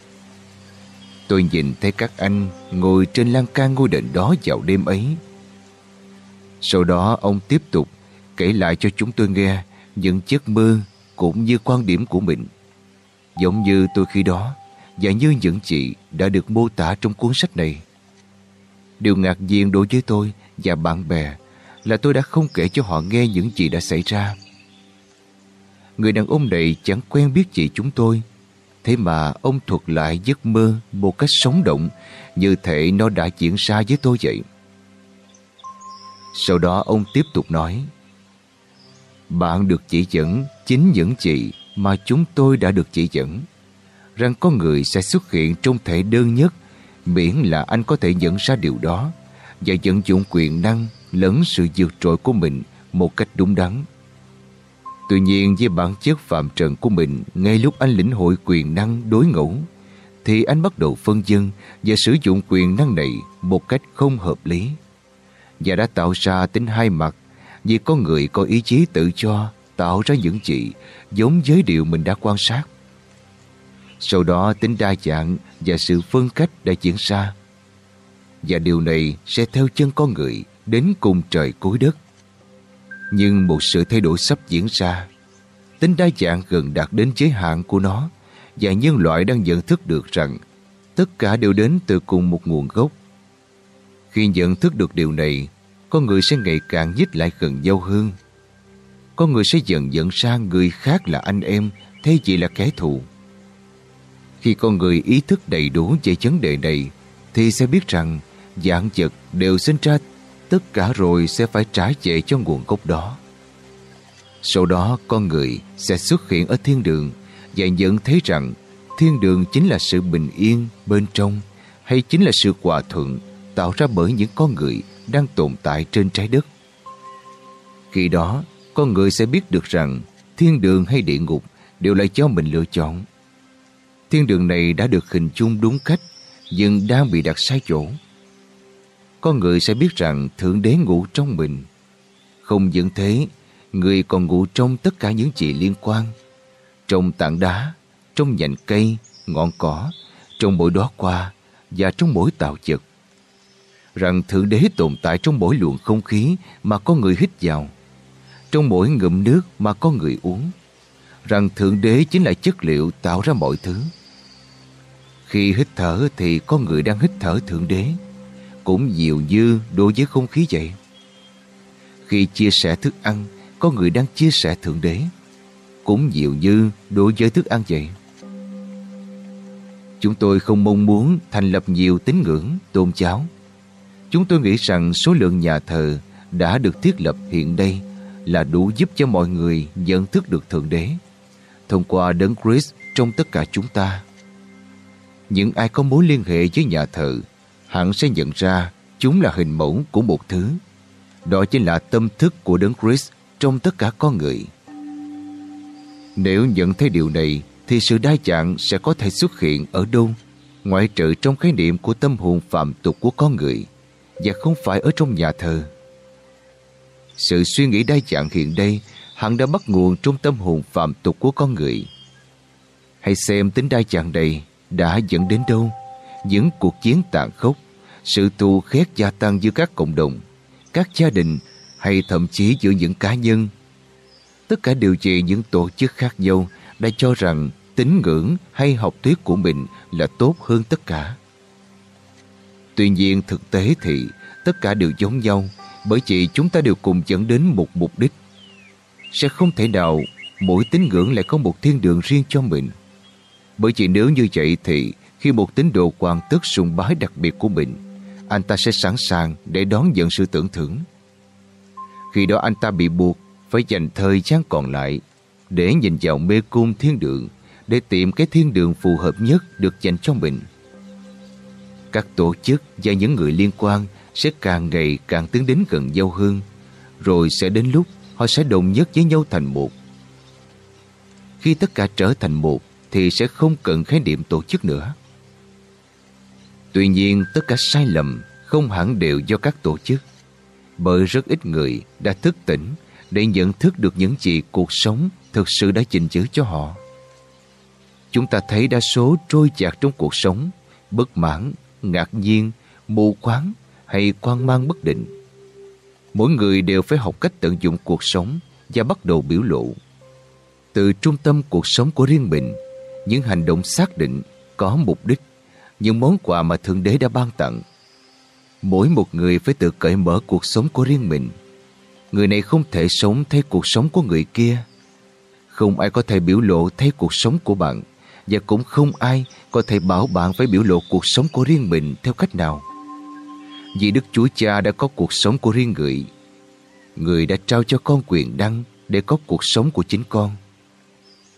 Tôi nhìn thấy các anh ngồi trên lan can ngôi đền đó vào đêm ấy. Sau đó ông tiếp tục kể lại cho chúng tôi nghe những giấc mơ cũng như quan điểm của mình. Giống như tôi khi đó và như những chị đã được mô tả trong cuốn sách này. Điều ngạc nhiên đối với tôi và bạn bè là tôi đã không kể cho họ nghe những gì đã xảy ra. Người đàn ông này chẳng quen biết chị chúng tôi, thế mà ông thuật lại giấc mơ một cách sống động, như thể nó đã diễn ra với tôi vậy. Sau đó ông tiếp tục nói, Bạn được chỉ dẫn chính những chị mà chúng tôi đã được chỉ dẫn rằng có người sẽ xuất hiện trong thể đơn nhất, miễn là anh có thể nhận ra điều đó và vận dụng quyền năng lẫn sự vượt trội của mình một cách đúng đắn. Tuy nhiên với bản chất phạm trần của mình, ngay lúc anh lĩnh hội quyền năng đối ngẫu thì anh bắt đầu phân dân và sử dụng quyền năng này một cách không hợp lý và đã tạo ra tính hai mặt, vì có người có ý chí tự cho tạo ra những gì giống với điều mình đã quan sát. Sau đó tính đa dạng và sự phân cách đã diễn ra. Và điều này sẽ theo chân con người đến cùng trời cuối đất. Nhưng một sự thay đổi sắp diễn ra. Tính đa dạng gần đạt đến giới hạn của nó và nhân loại đang nhận thức được rằng tất cả đều đến từ cùng một nguồn gốc. Khi nhận thức được điều này, con người sẽ ngày càng nhích lại gần nhau hơn. Con người sẽ dần dẫn sang người khác là anh em thay chỉ là kẻ thù. Khi con người ý thức đầy đủ về vấn đề này thì sẽ biết rằng dạng vật đều sinh ra tất cả rồi sẽ phải trả về cho nguồn gốc đó. Sau đó con người sẽ xuất hiện ở thiên đường và nhận thấy rằng thiên đường chính là sự bình yên bên trong hay chính là sự hòa thuận tạo ra bởi những con người đang tồn tại trên trái đất. Khi đó, con người sẽ biết được rằng thiên đường hay địa ngục đều là cho mình lựa chọn. Thiên đường này đã được hình dung đúng cách nhưng đang bị đặt sai chỗ. Con người sẽ biết rằng Thượng Đế ngủ trong mình. Không những thế, người còn ngủ trong tất cả những gì liên quan. Trong tảng đá, trong nhành cây, ngọn cỏ, trong mỗi đóa hoa và trong mỗi tạo vật. Rằng Thượng Đế tồn tại trong mỗi luồng không khí mà con người hít vào, trong mỗi ngụm nước mà con người uống. Rằng Thượng Đế chính là chất liệu tạo ra mọi thứ. Khi hít thở thì con người đang hít thở Thượng Đế, cũng nhiều dư đối với không khí vậy. Khi chia sẻ thức ăn, có người đang chia sẻ Thượng Đế, cũng nhiều dư đối với thức ăn vậy. Chúng tôi không mong muốn thành lập nhiều tín ngưỡng, tôn giáo. Chúng tôi nghĩ rằng số lượng nhà thờ đã được thiết lập hiện đây là đủ giúp cho mọi người nhận thức được Thượng Đế thông qua đấng Christ trong tất cả chúng ta. Những ai có mối liên hệ với nhà thờ hắn sẽ nhận ra chúng là hình mẫu của một thứ. Đó chính là tâm thức của đấng Christ trong tất cả con người. Nếu nhận thấy điều này, thì sự đa dạng sẽ có thể xuất hiện ở đâu ngoại trừ trong khái niệm của tâm hồn phạm tục của con người, và không phải ở trong nhà thờ. Sự suy nghĩ đa dạng hiện đây hẳn đã bắt nguồn trong tâm hồn phạm tục của con người. Hãy xem tính đa dạng này đã dẫn đến đâu? Những cuộc chiến tàn khốc, sự tù khét gia tăng giữa các cộng đồng, các gia đình hay thậm chí giữa những cá nhân. Tất cả đều chỉ những tổ chức khác nhau đã cho rằng tín ngưỡng hay học thuyết của mình là tốt hơn tất cả. Tuy nhiên thực tế thì tất cả đều giống nhau bởi vì chúng ta đều cùng dẫn đến một mục đích. Sẽ không thể nào mỗi tín ngưỡng lại có một thiên đường riêng cho mình. Bởi vì nếu như vậy thì khi một tín đồ hoàn tất sùng bái đặc biệt của mình, anh ta sẽ sẵn sàng để đón nhận sự tưởng thưởng. Khi đó anh ta bị buộc phải dành thời gian còn lại để nhìn vào mê cung thiên đường để tìm cái thiên đường phù hợp nhất được dành cho mình. Các tổ chức và những người liên quan sẽ càng ngày càng tiến đến gần nhau hơn, rồi sẽ đến lúc họ sẽ đồng nhất với nhau thành một. Khi tất cả trở thành một, thì sẽ không cần khái niệm tổ chức nữa. Tuy nhiên, tất cả sai lầm không hẳn đều do các tổ chức, bởi rất ít người đã thức tỉnh để nhận thức được những gì cuộc sống thực sự đã trình chứa cho họ. Chúng ta thấy đa số trôi chạc trong cuộc sống, bất mãn, ngạc nhiên, mù quáng hay quan mang bất định. Mỗi người đều phải học cách tận dụng cuộc sống và bắt đầu biểu lộ. Từ trung tâm cuộc sống của riêng mình, những hành động xác định, có mục đích, những món quà mà Thượng Đế đã ban tặng. Mỗi một người phải tự cởi mở cuộc sống của riêng mình. Người này không thể sống thay cuộc sống của người kia. Không ai có thể biểu lộ thay cuộc sống của bạn, và cũng không ai có thể bảo bạn phải biểu lộ cuộc sống của riêng mình theo cách nào. Vì Đức Chúa Cha đã có cuộc sống của riêng người. Người đã trao cho con quyền đăng để có cuộc sống của chính con.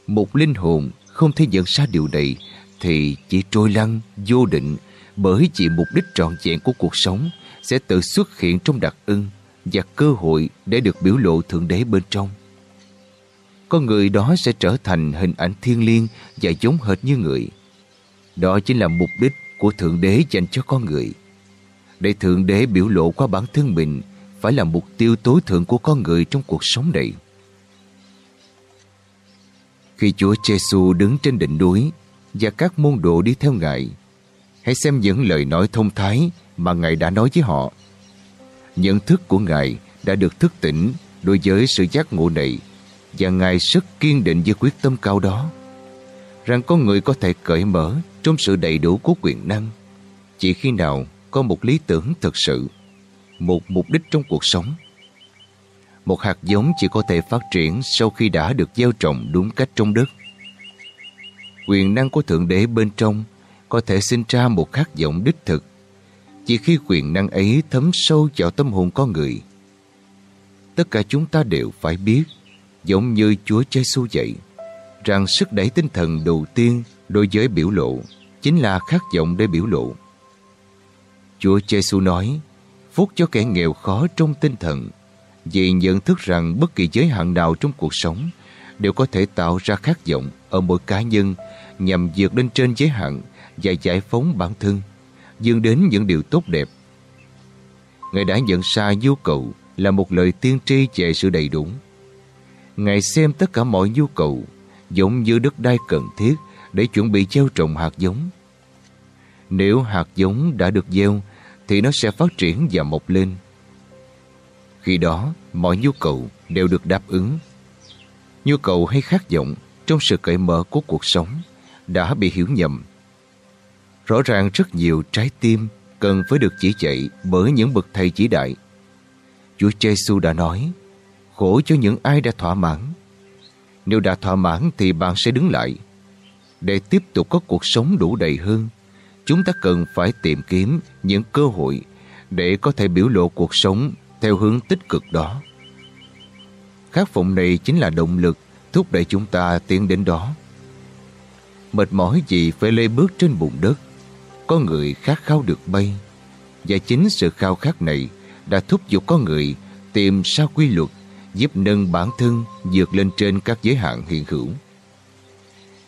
Một linh hồn không thể nhận ra điều này thì chỉ trôi lăn, vô định bởi chỉ mục đích trọn vẹn của cuộc sống sẽ tự xuất hiện trong đặc ân và cơ hội để được biểu lộ Thượng Đế bên trong. Con người đó sẽ trở thành hình ảnh thiên liêng và giống hệt như người. Đó chính là mục đích của Thượng Đế dành cho con người. Để Thượng Đế biểu lộ qua bản thân mình phải là mục tiêu tối thượng của con người trong cuộc sống này. Khi Chúa Giêsu đứng trên đỉnh núi và các môn đồ đi theo Ngài, hãy xem những lời nói thông thái mà Ngài đã nói với họ. Nhận thức của Ngài đã được thức tỉnh đối với sự giác ngộ này và Ngài rất kiên định với quyết tâm cao đó rằng con người có thể cởi mở trong sự đầy đủ của quyền năng chỉ khi nào có một lý tưởng thực sự, một mục đích trong cuộc sống. Một hạt giống chỉ có thể phát triển sau khi đã được gieo trồng đúng cách trong đất. Quyền năng của Thượng Đế bên trong có thể sinh ra một khát vọng đích thực chỉ khi quyền năng ấy thấm sâu vào tâm hồn con người. Tất cả chúng ta đều phải biết giống như Chúa Giêsu dạy, rằng sức đẩy tinh thần đầu tiên đối với biểu lộ chính là khát vọng để biểu lộ. Chúa Giêsu nói, phúc cho kẻ nghèo khó trong tinh thần, vì nhận thức rằng bất kỳ giới hạn nào trong cuộc sống đều có thể tạo ra khát vọng ở mỗi cá nhân nhằm vượt lên trên giới hạn và giải phóng bản thân, dương đến những điều tốt đẹp. Ngài đã nhận ra nhu cầu là một lời tiên tri về sự đầy đủ. Ngài xem tất cả mọi nhu cầu giống như đất đai cần thiết để chuẩn bị gieo trồng hạt giống. Nếu hạt giống đã được gieo thì nó sẽ phát triển và mọc lên. Khi đó, mọi nhu cầu đều được đáp ứng. Nhu cầu hay khát vọng trong sự cởi mở của cuộc sống đã bị hiểu nhầm. Rõ ràng rất nhiều trái tim cần phải được chỉ dạy bởi những bậc thầy chỉ đại. Chúa Giêsu đã nói, khổ cho những ai đã thỏa mãn. Nếu đã thỏa mãn thì bạn sẽ đứng lại. Để tiếp tục có cuộc sống đủ đầy hơn, chúng ta cần phải tìm kiếm những cơ hội để có thể biểu lộ cuộc sống theo hướng tích cực đó. Khát vọng này chính là động lực thúc đẩy chúng ta tiến đến đó. Mệt mỏi gì phải lê bước trên bụng đất, có người khát khao được bay. Và chính sự khao khát này đã thúc giục con người tìm sao quy luật giúp nâng bản thân vượt lên trên các giới hạn hiện hữu.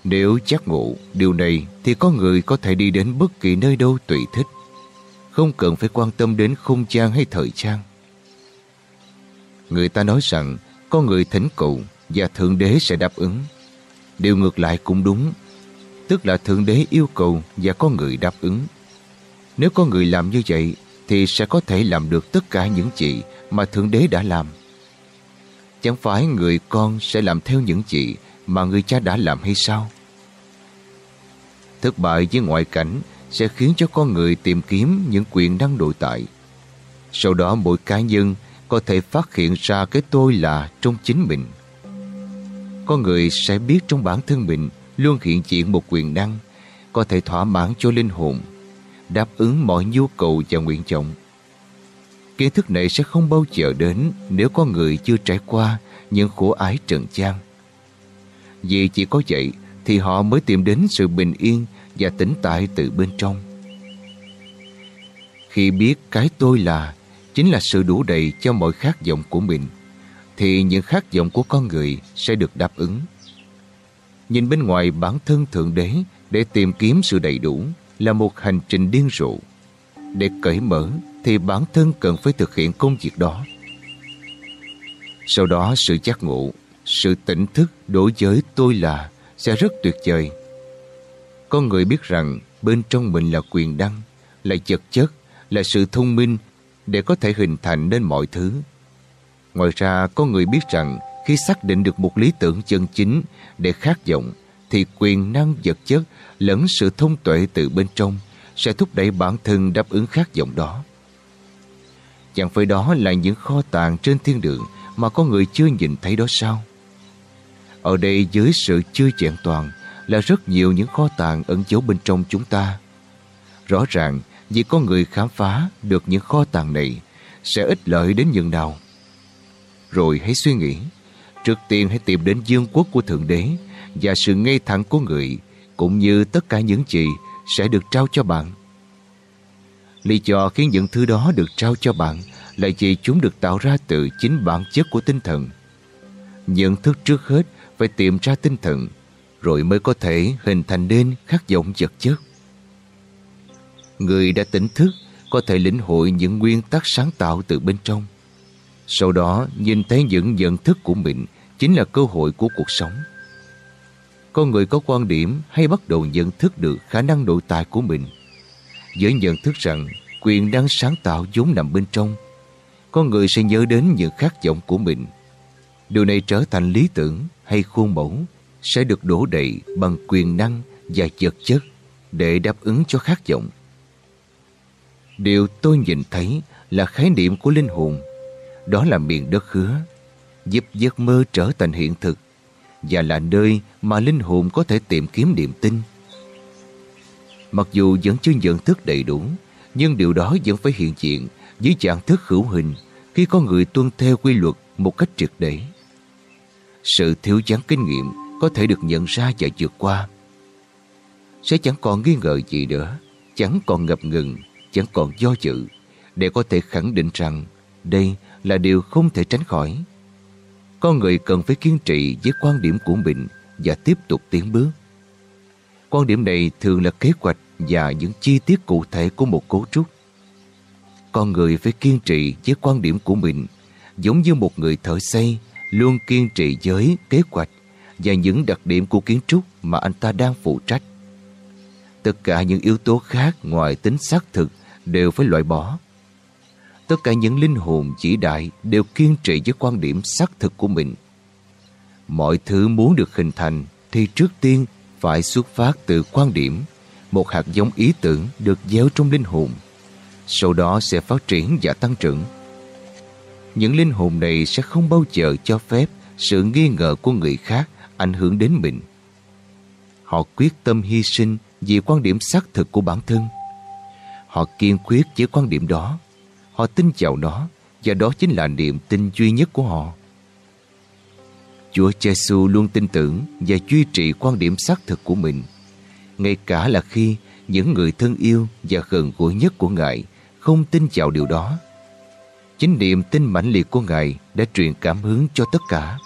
Nếu chắc ngộ điều này thì có người có thể đi đến bất kỳ nơi đâu tùy thích, không cần phải quan tâm đến không gian hay thời trang. Người ta nói rằng có người thỉnh cầu và Thượng Đế sẽ đáp ứng. Điều ngược lại cũng đúng, tức là Thượng Đế yêu cầu và có người đáp ứng. Nếu có người làm như vậy thì sẽ có thể làm được tất cả những gì mà Thượng Đế đã làm. Chẳng phải người con sẽ làm theo những gì mà người cha đã làm hay sao? Thất bại với ngoại cảnh sẽ khiến cho con người tìm kiếm những quyền năng nội tại. Sau đó mỗi cá nhân có thể phát hiện ra cái tôi là trong chính mình. Con người sẽ biết trong bản thân mình luôn hiện diện một quyền năng có thể thỏa mãn cho linh hồn, đáp ứng mọi nhu cầu và nguyện vọng. Kiến thức này sẽ không bao giờ đến nếu con người chưa trải qua những khổ ái trần gian. Vì chỉ có vậy thì họ mới tìm đến sự bình yên và tĩnh tại từ bên trong. Khi biết cái tôi là chính là sự đủ đầy cho mọi khát vọng của mình, thì những khát vọng của con người sẽ được đáp ứng. Nhìn bên ngoài bản thân Thượng Đế để tìm kiếm sự đầy đủ là một hành trình điên rồ. Để cởi mở thì bản thân cần phải thực hiện công việc đó. Sau đó sự giác ngộ, sự tỉnh thức đối với tôi là sẽ rất tuyệt vời. Con người biết rằng bên trong mình là quyền đăng, là vật chất, là sự thông minh để có thể hình thành nên mọi thứ. Ngoài ra, có người biết rằng khi xác định được một lý tưởng chân chính để khát vọng, thì quyền năng vật chất lẫn sự thông tuệ từ bên trong sẽ thúc đẩy bản thân đáp ứng khát vọng đó. Chẳng phải đó là những kho tàng trên thiên đường mà có người chưa nhìn thấy đó sao? Ở đây dưới sự chưa chẹn toàn là rất nhiều những kho tàng ẩn giấu bên trong chúng ta. Rõ ràng, vì có người khám phá được những kho tàng này sẽ ích lợi đến nhường nào. Rồi hãy suy nghĩ, trước tiên hãy tìm đến dương quốc của Thượng Đế và sự ngay thẳng của người cũng như tất cả những gì sẽ được trao cho bạn. Lý do khiến những thứ đó được trao cho bạn là vì chúng được tạo ra từ chính bản chất của tinh thần. Nhận thức trước hết phải tìm ra tinh thần rồi mới có thể hình thành nên khát vọng vật chất. Người đã tỉnh thức có thể lĩnh hội những nguyên tắc sáng tạo từ bên trong. Sau đó nhìn thấy những nhận thức của mình chính là cơ hội của cuộc sống. Con người có quan điểm hay bắt đầu nhận thức được khả năng nội tại của mình. Với nhận thức rằng quyền năng sáng tạo vốn nằm bên trong, con người sẽ nhớ đến những khát vọng của mình. Điều này trở thành lý tưởng hay khuôn mẫu sẽ được đổ đầy bằng quyền năng và vật chất để đáp ứng cho khát vọng. Điều tôi nhìn thấy là khái niệm của linh hồn, đó là miền đất hứa, giúp giấc mơ trở thành hiện thực và là nơi mà linh hồn có thể tìm kiếm niềm tin. Mặc dù vẫn chưa nhận thức đầy đủ, nhưng điều đó vẫn phải hiện diện dưới trạng thức hữu hình khi có người tuân theo quy luật một cách triệt để. sự thiếu vắng kinh nghiệm có thể được nhận ra và vượt qua. Sẽ chẳng còn nghi ngờ gì nữa, chẳng còn ngập ngừng, chẳng còn do dự, để có thể khẳng định rằng đây là điều không thể tránh khỏi. Con người cần phải kiên trì với quan điểm của mình và tiếp tục tiến bước. Quan điểm này thường là kế hoạch và những chi tiết cụ thể của một cấu trúc. Con người phải kiên trì với quan điểm của mình giống như một người thợ xây luôn kiên trì với kế hoạch và những đặc điểm của kiến trúc mà anh ta đang phụ trách. Tất cả những yếu tố khác ngoài tính xác thực đều phải loại bỏ. Tất cả những linh hồn chỉ đại đều kiên trì với quan điểm xác thực của mình. Mọi thứ muốn được hình thành thì trước tiên phải xuất phát từ quan điểm, một hạt giống ý tưởng được gieo trong linh hồn. Sau đó sẽ phát triển và tăng trưởng. Những linh hồn này sẽ không bao giờ cho phép sự nghi ngờ của người khác ảnh hưởng đến mình. Họ quyết tâm hy sinh vì quan điểm xác thực của bản thân. Họ kiên quyết với quan điểm đó. Họ tin vào nó và đó chính là niềm tin duy nhất của họ. Chúa Giêsu luôn tin tưởng và duy trì quan điểm xác thực của mình, ngay cả là khi những người thân yêu và gần gũi nhất của Ngài không tin vào điều đó. Chính niềm tin mãnh liệt của Ngài đã truyền cảm hứng cho tất cả.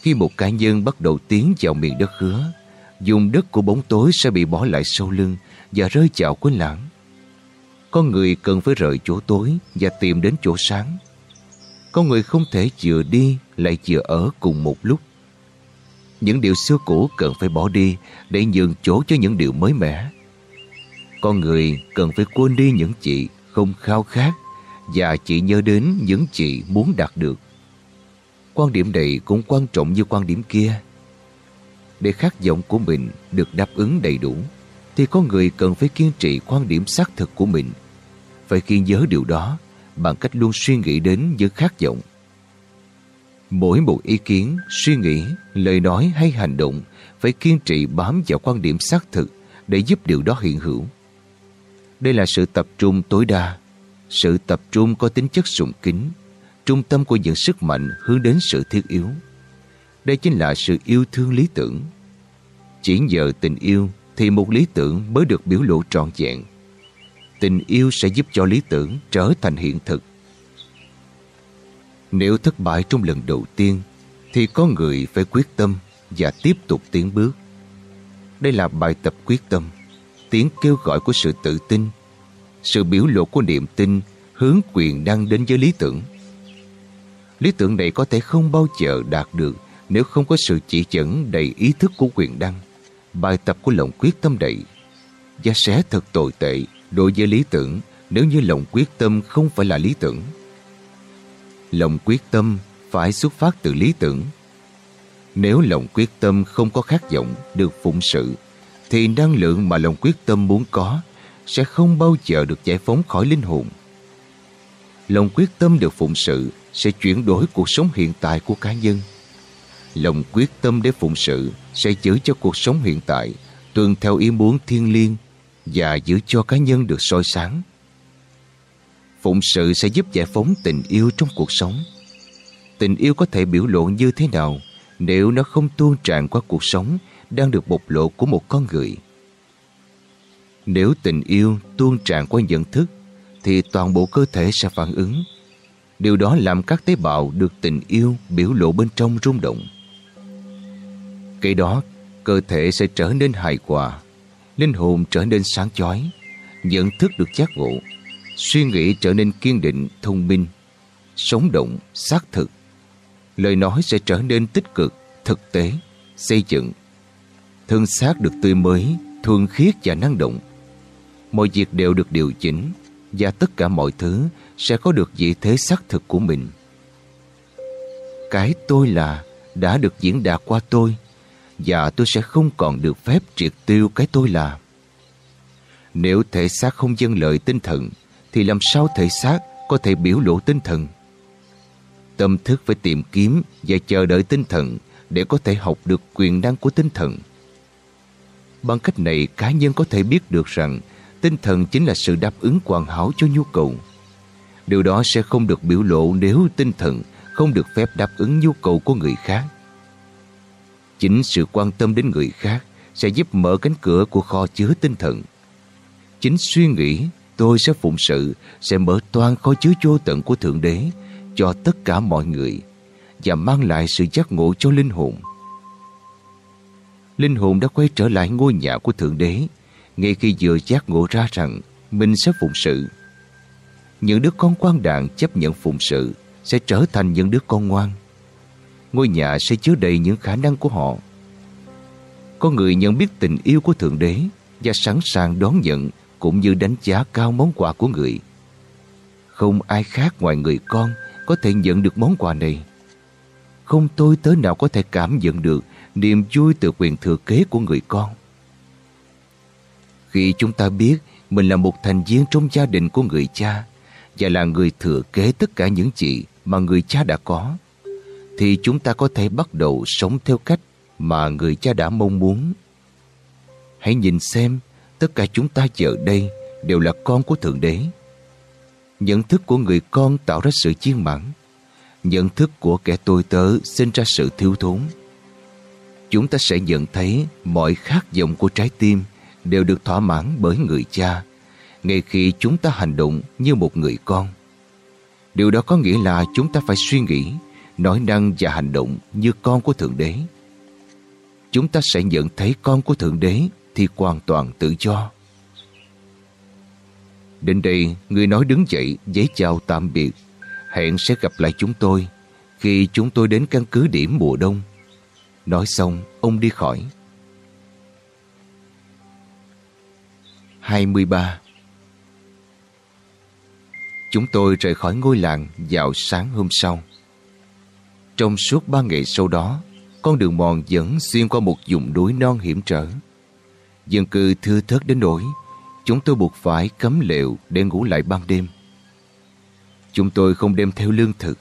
Khi một cá nhân bắt đầu tiến vào miền đất hứa, dùng đất của bóng tối sẽ bị bỏ lại sau lưng và rơi vào quên lãng. Con người cần phải rời chỗ tối và tìm đến chỗ sáng. Con người không thể vừa đi lại vừa ở cùng một lúc. Những điều xưa cũ cần phải bỏ đi để nhường chỗ cho những điều mới mẻ. Con người cần phải quên đi những chị không khao khát và chỉ nhớ đến những chị muốn đạt được. Quan điểm này cũng quan trọng như quan điểm kia. Để khát vọng của mình được đáp ứng đầy đủ, thì con người cần phải kiên trì quan điểm xác thực của mình. Phải kiên nhớ điều đó bằng cách luôn suy nghĩ đến những khát vọng. Mỗi một ý kiến, suy nghĩ, lời nói hay hành động phải kiên trì bám vào quan điểm xác thực để giúp điều đó hiện hữu. Đây là sự tập trung tối đa, sự tập trung có tính chất sùng kính, trung tâm của những sức mạnh hướng đến sự thiết yếu. Đây chính là sự yêu thương lý tưởng. Chỉ nhờ tình yêu thì một lý tưởng mới được biểu lộ trọn vẹn. Tình yêu sẽ giúp cho lý tưởng trở thành hiện thực. Nếu thất bại trong lần đầu tiên thì có người phải quyết tâm và tiếp tục tiến bước. Đây là bài tập quyết tâm, tiếng kêu gọi của sự tự tin, sự biểu lộ của niềm tin hướng quyền đang đến với lý tưởng. Lý tưởng này có thể không bao giờ đạt được nếu không có sự chỉ dẫn đầy ý thức của quyền đăng, bài tập của lòng quyết tâm đầy. Và sẽ thật tồi tệ đối với lý tưởng nếu như lòng quyết tâm không phải là lý tưởng. Lòng quyết tâm phải xuất phát từ lý tưởng. Nếu lòng quyết tâm không có khát vọng được phụng sự, thì năng lượng mà lòng quyết tâm muốn có sẽ không bao giờ được giải phóng khỏi linh hồn. Lòng quyết tâm được phụng sự sẽ chuyển đổi cuộc sống hiện tại của cá nhân. Lòng quyết tâm để phụng sự, sẽ giữ cho cuộc sống hiện tại, tuân theo ý muốn thiên liêng và giữ cho cá nhân được soi sáng. Phụng sự sẽ giúp giải phóng tình yêu trong cuộc sống. Tình yêu có thể biểu lộ như thế nào nếu nó không tuôn tràn qua cuộc sống đang được bộc lộ của một con người. Nếu tình yêu tuôn tràn qua nhận thức, thì toàn bộ cơ thể sẽ phản ứng Điều đó làm các tế bào được tình yêu biểu lộ bên trong rung động. Kế đó, cơ thể sẽ trở nên hài hòa, linh hồn trở nên sáng chói, nhận thức được giác ngộ, suy nghĩ trở nên kiên định, thông minh, sống động, xác thực. Lời nói sẽ trở nên tích cực, thực tế, xây dựng. Thân xác được tươi mới, thuần khiết và năng động. Mọi việc đều được điều chỉnh và tất cả mọi thứ sẽ có được vị thế xác thực của mình. Cái tôi là đã được diễn đạt qua tôi và tôi sẽ không còn được phép triệt tiêu cái tôi là. Nếu thể xác không dâng lợi tinh thần thì làm sao thể xác có thể biểu lộ tinh thần? Tâm thức phải tìm kiếm và chờ đợi tinh thần để có thể học được quyền năng của tinh thần. Bằng cách này, cá nhân có thể biết được rằng tinh thần chính là sự đáp ứng hoàn hảo cho nhu cầu. Điều đó sẽ không được biểu lộ nếu tinh thần không được phép đáp ứng nhu cầu của người khác. Chính sự quan tâm đến người khác sẽ giúp mở cánh cửa của kho chứa tinh thần. Chính suy nghĩ, tôi sẽ phụng sự, sẽ mở toan kho chứa vô tận của Thượng Đế cho tất cả mọi người và mang lại sự giác ngộ cho linh hồn. Linh hồn đã quay trở lại ngôi nhà của Thượng Đế, ngay khi vừa giác ngộ ra rằng mình sẽ phụng sự. Những đứa con quan đạn chấp nhận phụng sự sẽ trở thành những đứa con ngoan. Ngôi nhà sẽ chứa đầy những khả năng của họ. Có người nhận biết tình yêu của Thượng Đế và sẵn sàng đón nhận cũng như đánh giá cao món quà của người. Không ai khác ngoài người con có thể nhận được món quà này. Không tôi tới nào có thể cảm nhận được niềm vui từ quyền thừa kế của người con. Khi chúng ta biết mình là một thành viên trong gia đình của người cha và là người thừa kế tất cả những gì mà người cha đã có, thì chúng ta có thể bắt đầu sống theo cách mà người cha đã mong muốn. Hãy nhìn xem, tất cả chúng ta giờ đây đều là con của Thượng Đế. Nhận thức của người con tạo ra sự chiên mãn. Nhận thức của kẻ tôi tớ sinh ra sự thiếu thốn. Chúng ta sẽ nhận thấy mọi khát vọng của trái tim đều được thỏa mãn bởi người cha ngay khi chúng ta hành động như một người con. Điều đó có nghĩa là chúng ta phải suy nghĩ, nói năng và hành động như con của Thượng Đế. Chúng ta sẽ nhận thấy con của Thượng Đế thì hoàn toàn tự do. Đến đây, người nói đứng dậy, giấy chào tạm biệt. Hẹn sẽ gặp lại chúng tôi khi chúng tôi đến căn cứ điểm mùa đông. Nói xong, ông đi khỏi. 23 Chúng tôi rời khỏi ngôi làng vào sáng hôm sau. Trong suốt ba ngày sau đó, con đường mòn dẫn xuyên qua một vùng núi non hiểm trở. Dân cư thưa thớt đến nỗi, chúng tôi buộc phải cấm lều để ngủ lại ban đêm. Chúng tôi không đem theo lương thực,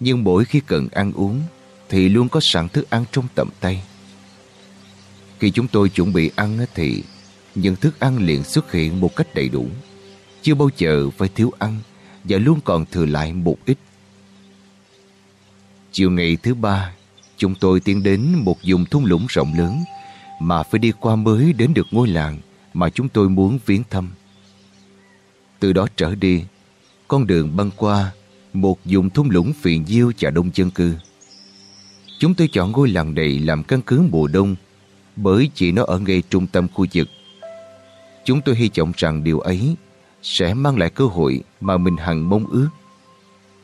nhưng mỗi khi cần ăn uống thì luôn có sẵn thức ăn trong tầm tay. Khi chúng tôi chuẩn bị ăn thì những thức ăn liền xuất hiện một cách đầy đủ. Chưa bao giờ phải thiếu ăn và luôn còn thừa lại một ít. Chiều ngày thứ ba, chúng tôi tiến đến một vùng thung lũng rộng lớn mà phải đi qua mới đến được ngôi làng mà chúng tôi muốn viếng thăm. Từ đó trở đi, con đường băng qua một vùng thung lũng phiền diêu và đông dân cư. Chúng tôi chọn ngôi làng này làm căn cứ mùa đông bởi chỉ nó ở ngay trung tâm khu vực. Chúng tôi hy vọng rằng điều ấy sẽ mang lại cơ hội mà mình hằng mong ước.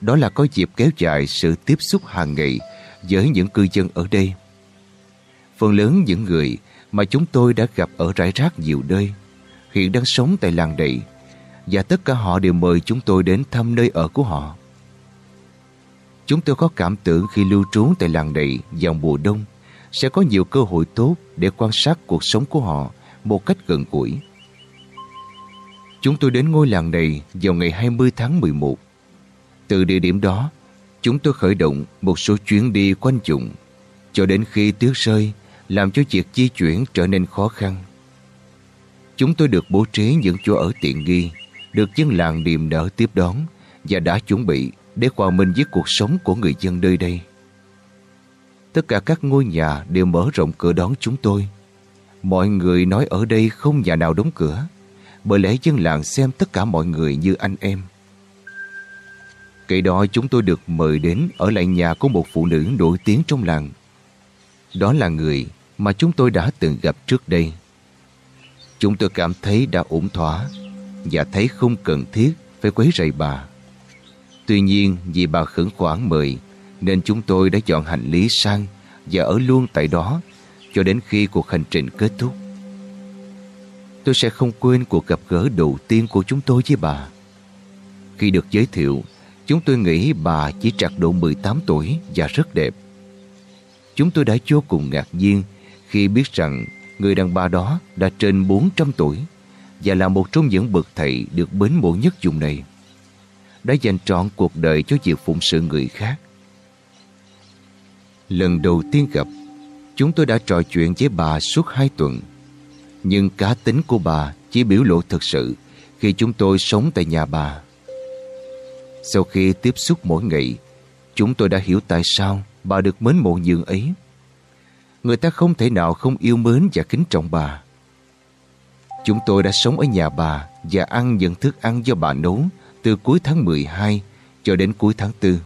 Đó là có dịp kéo dài sự tiếp xúc hàng ngày với những cư dân ở đây. Phần lớn những người mà chúng tôi đã gặp ở rải rác nhiều nơi, hiện đang sống tại làng này, và tất cả họ đều mời chúng tôi đến thăm nơi ở của họ. Chúng tôi có cảm tưởng khi lưu trú tại làng này vào mùa đông, sẽ có nhiều cơ hội tốt để quan sát cuộc sống của họ một cách gần gũi. Chúng tôi đến ngôi làng này vào ngày 20 tháng 11. Từ địa điểm đó, chúng tôi khởi động một số chuyến đi quanh vùng cho đến khi tuyết rơi làm cho việc di chuyển trở nên khó khăn. Chúng tôi được bố trí những chỗ ở tiện nghi, được dân làng niềm nở tiếp đón và đã chuẩn bị để hòa mình với cuộc sống của người dân nơi đây. Tất cả các ngôi nhà đều mở rộng cửa đón chúng tôi. Mọi người nói ở đây không nhà nào đóng cửa bởi lẽ dân làng xem tất cả mọi người như anh em. Kể đó chúng tôi được mời đến ở lại nhà của một phụ nữ nổi tiếng trong làng. Đó là người mà chúng tôi đã từng gặp trước đây. Chúng tôi cảm thấy đã ổn thỏa và thấy không cần thiết phải quấy rầy bà. Tuy nhiên vì bà khẩn khoản mời nên chúng tôi đã chọn hành lý sang và ở luôn tại đó cho đến khi cuộc hành trình kết thúc. Tôi sẽ không quên cuộc gặp gỡ đầu tiên của chúng tôi với bà. Khi được giới thiệu, chúng tôi nghĩ bà chỉ trạc độ 18 tuổi và rất đẹp. Chúng tôi đã vô cùng ngạc nhiên khi biết rằng người đàn bà đó đã trên 400 tuổi và là một trong những bậc thầy được bến mộ nhất vùng này. Đã dành trọn cuộc đời cho việc phụng sự người khác. Lần đầu tiên gặp, chúng tôi đã trò chuyện với bà suốt hai tuần. Nhưng cá tính của bà chỉ biểu lộ thực sự khi chúng tôi sống tại nhà bà. Sau khi tiếp xúc mỗi ngày, Chúng tôi đã hiểu tại sao bà được mến mộ nhường ấy. Người ta không thể nào không yêu mến và kính trọng bà. Chúng tôi đã sống ở nhà bà và ăn những thức ăn do bà nấu từ cuối tháng 12 cho đến cuối tháng 4.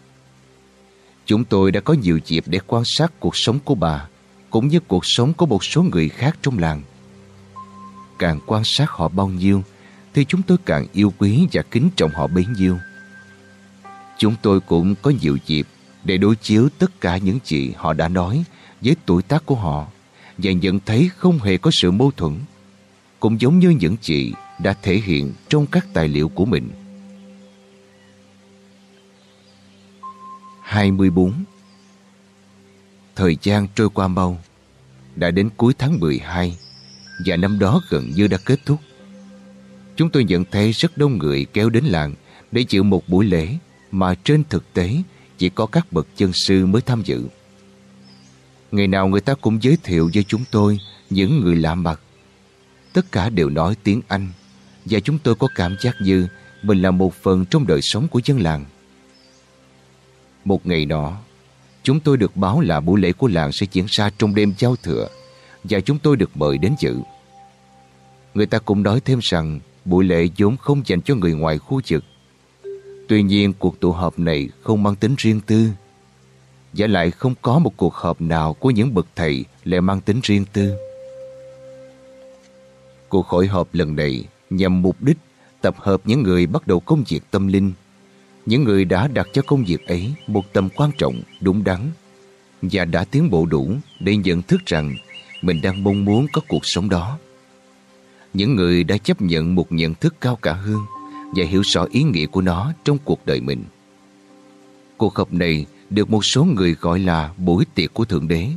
Chúng tôi đã có nhiều dịp để quan sát cuộc sống của bà cũng như cuộc sống của một số người khác trong làng. Càng quan sát họ bao nhiêu thì chúng tôi càng yêu quý và kính trọng họ bấy nhiêu. Chúng tôi cũng có nhiều dịp để đối chiếu tất cả những gì họ đã nói với tuổi tác của họ và nhận thấy không hề có sự mâu thuẫn, cũng giống như những chị đã thể hiện trong các tài liệu của mình. 24 Thời gian trôi qua mau, Đã đến cuối tháng 12 Và năm đó gần như đã kết thúc. Chúng tôi nhận thấy rất đông người kéo đến làng Để chịu một buổi lễ. Mà trên thực tế, Chỉ có các bậc chân sư mới tham dự Ngày nào người ta cũng giới thiệu với chúng tôi Những người lạ mặt Tất cả đều nói tiếng Anh, Và chúng tôi có cảm giác như Mình là một phần trong đời sống của dân làng Một ngày nọ, Chúng tôi được báo là buổi lễ của làng sẽ diễn ra trong đêm giao thừa, và chúng tôi được mời đến dự. Người ta cũng nói thêm rằng buổi lễ vốn không dành cho người ngoài khu vực. Tuy nhiên cuộc tụ họp này không mang tính riêng tư. Và lại không có một cuộc họp nào của những bậc thầy lại mang tính riêng tư. Cuộc hội họp lần này nhằm mục đích tập hợp những người bắt đầu công việc tâm linh những người đã đặt cho công việc ấy một tầm quan trọng, đúng đắn và đã tiến bộ đủ để nhận thức rằng mình đang mong muốn có cuộc sống đó. Những người đã chấp nhận một nhận thức cao cả hơn và hiểu rõ ý nghĩa của nó trong cuộc đời mình. Cuộc họp này được một số người gọi là buổi tiệc của Thượng Đế.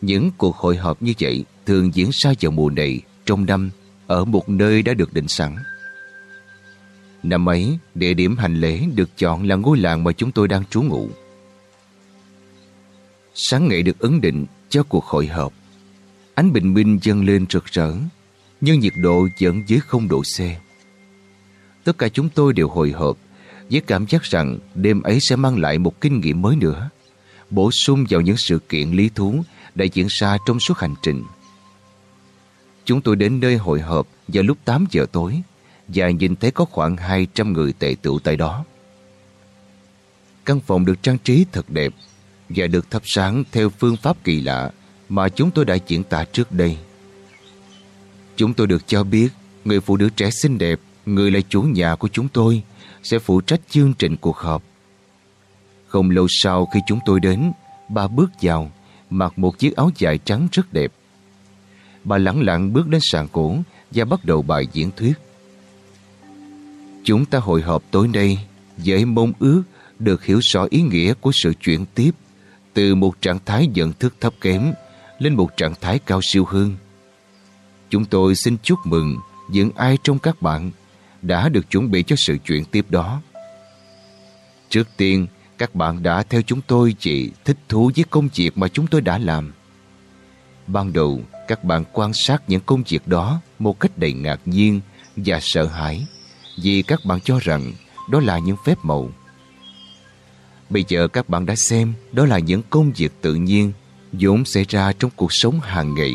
Những cuộc hội họp như vậy thường diễn ra vào mùa này trong năm ở một nơi đã được định sẵn. Năm ấy, địa điểm hành lễ được chọn là ngôi làng mà chúng tôi đang trú ngụ. Sáng ngày được ấn định cho cuộc hội họp. Ánh bình minh dâng lên rực rỡ, nhưng nhiệt độ vẫn dưới không độ C. Tất cả chúng tôi đều hồi hộp với cảm giác rằng đêm ấy sẽ mang lại một kinh nghiệm mới nữa, bổ sung vào những sự kiện lý thú đã diễn ra trong suốt hành trình. Chúng tôi đến nơi hội họp vào lúc 8 giờ tối và nhìn thấy có khoảng 200 người tệ tựu tại đó. Căn phòng được trang trí thật đẹp và được thắp sáng theo phương pháp kỳ lạ mà chúng tôi đã diễn tả trước đây. Chúng tôi được cho biết người phụ nữ trẻ xinh đẹp, người là chủ nhà của chúng tôi, sẽ phụ trách chương trình cuộc họp. Không lâu sau khi chúng tôi đến, bà bước vào, mặc một chiếc áo dài trắng rất đẹp. Bà lặng lặng bước đến sàn cổ và bắt đầu bài diễn thuyết. Chúng ta hội họp tối nay với mong ước được hiểu rõ ý nghĩa của sự chuyển tiếp từ một trạng thái nhận thức thấp kém lên một trạng thái cao siêu hơn. Chúng tôi xin chúc mừng những ai trong các bạn đã được chuẩn bị cho sự chuyển tiếp đó. Trước tiên, các bạn đã theo chúng tôi chỉ thích thú với công việc mà chúng tôi đã làm. Ban đầu, các bạn quan sát những công việc đó một cách đầy ngạc nhiên và sợ hãi vì các bạn cho rằng đó là những phép màu. Bây giờ các bạn đã xem đó là những công việc tự nhiên vốn xảy ra trong cuộc sống hàng ngày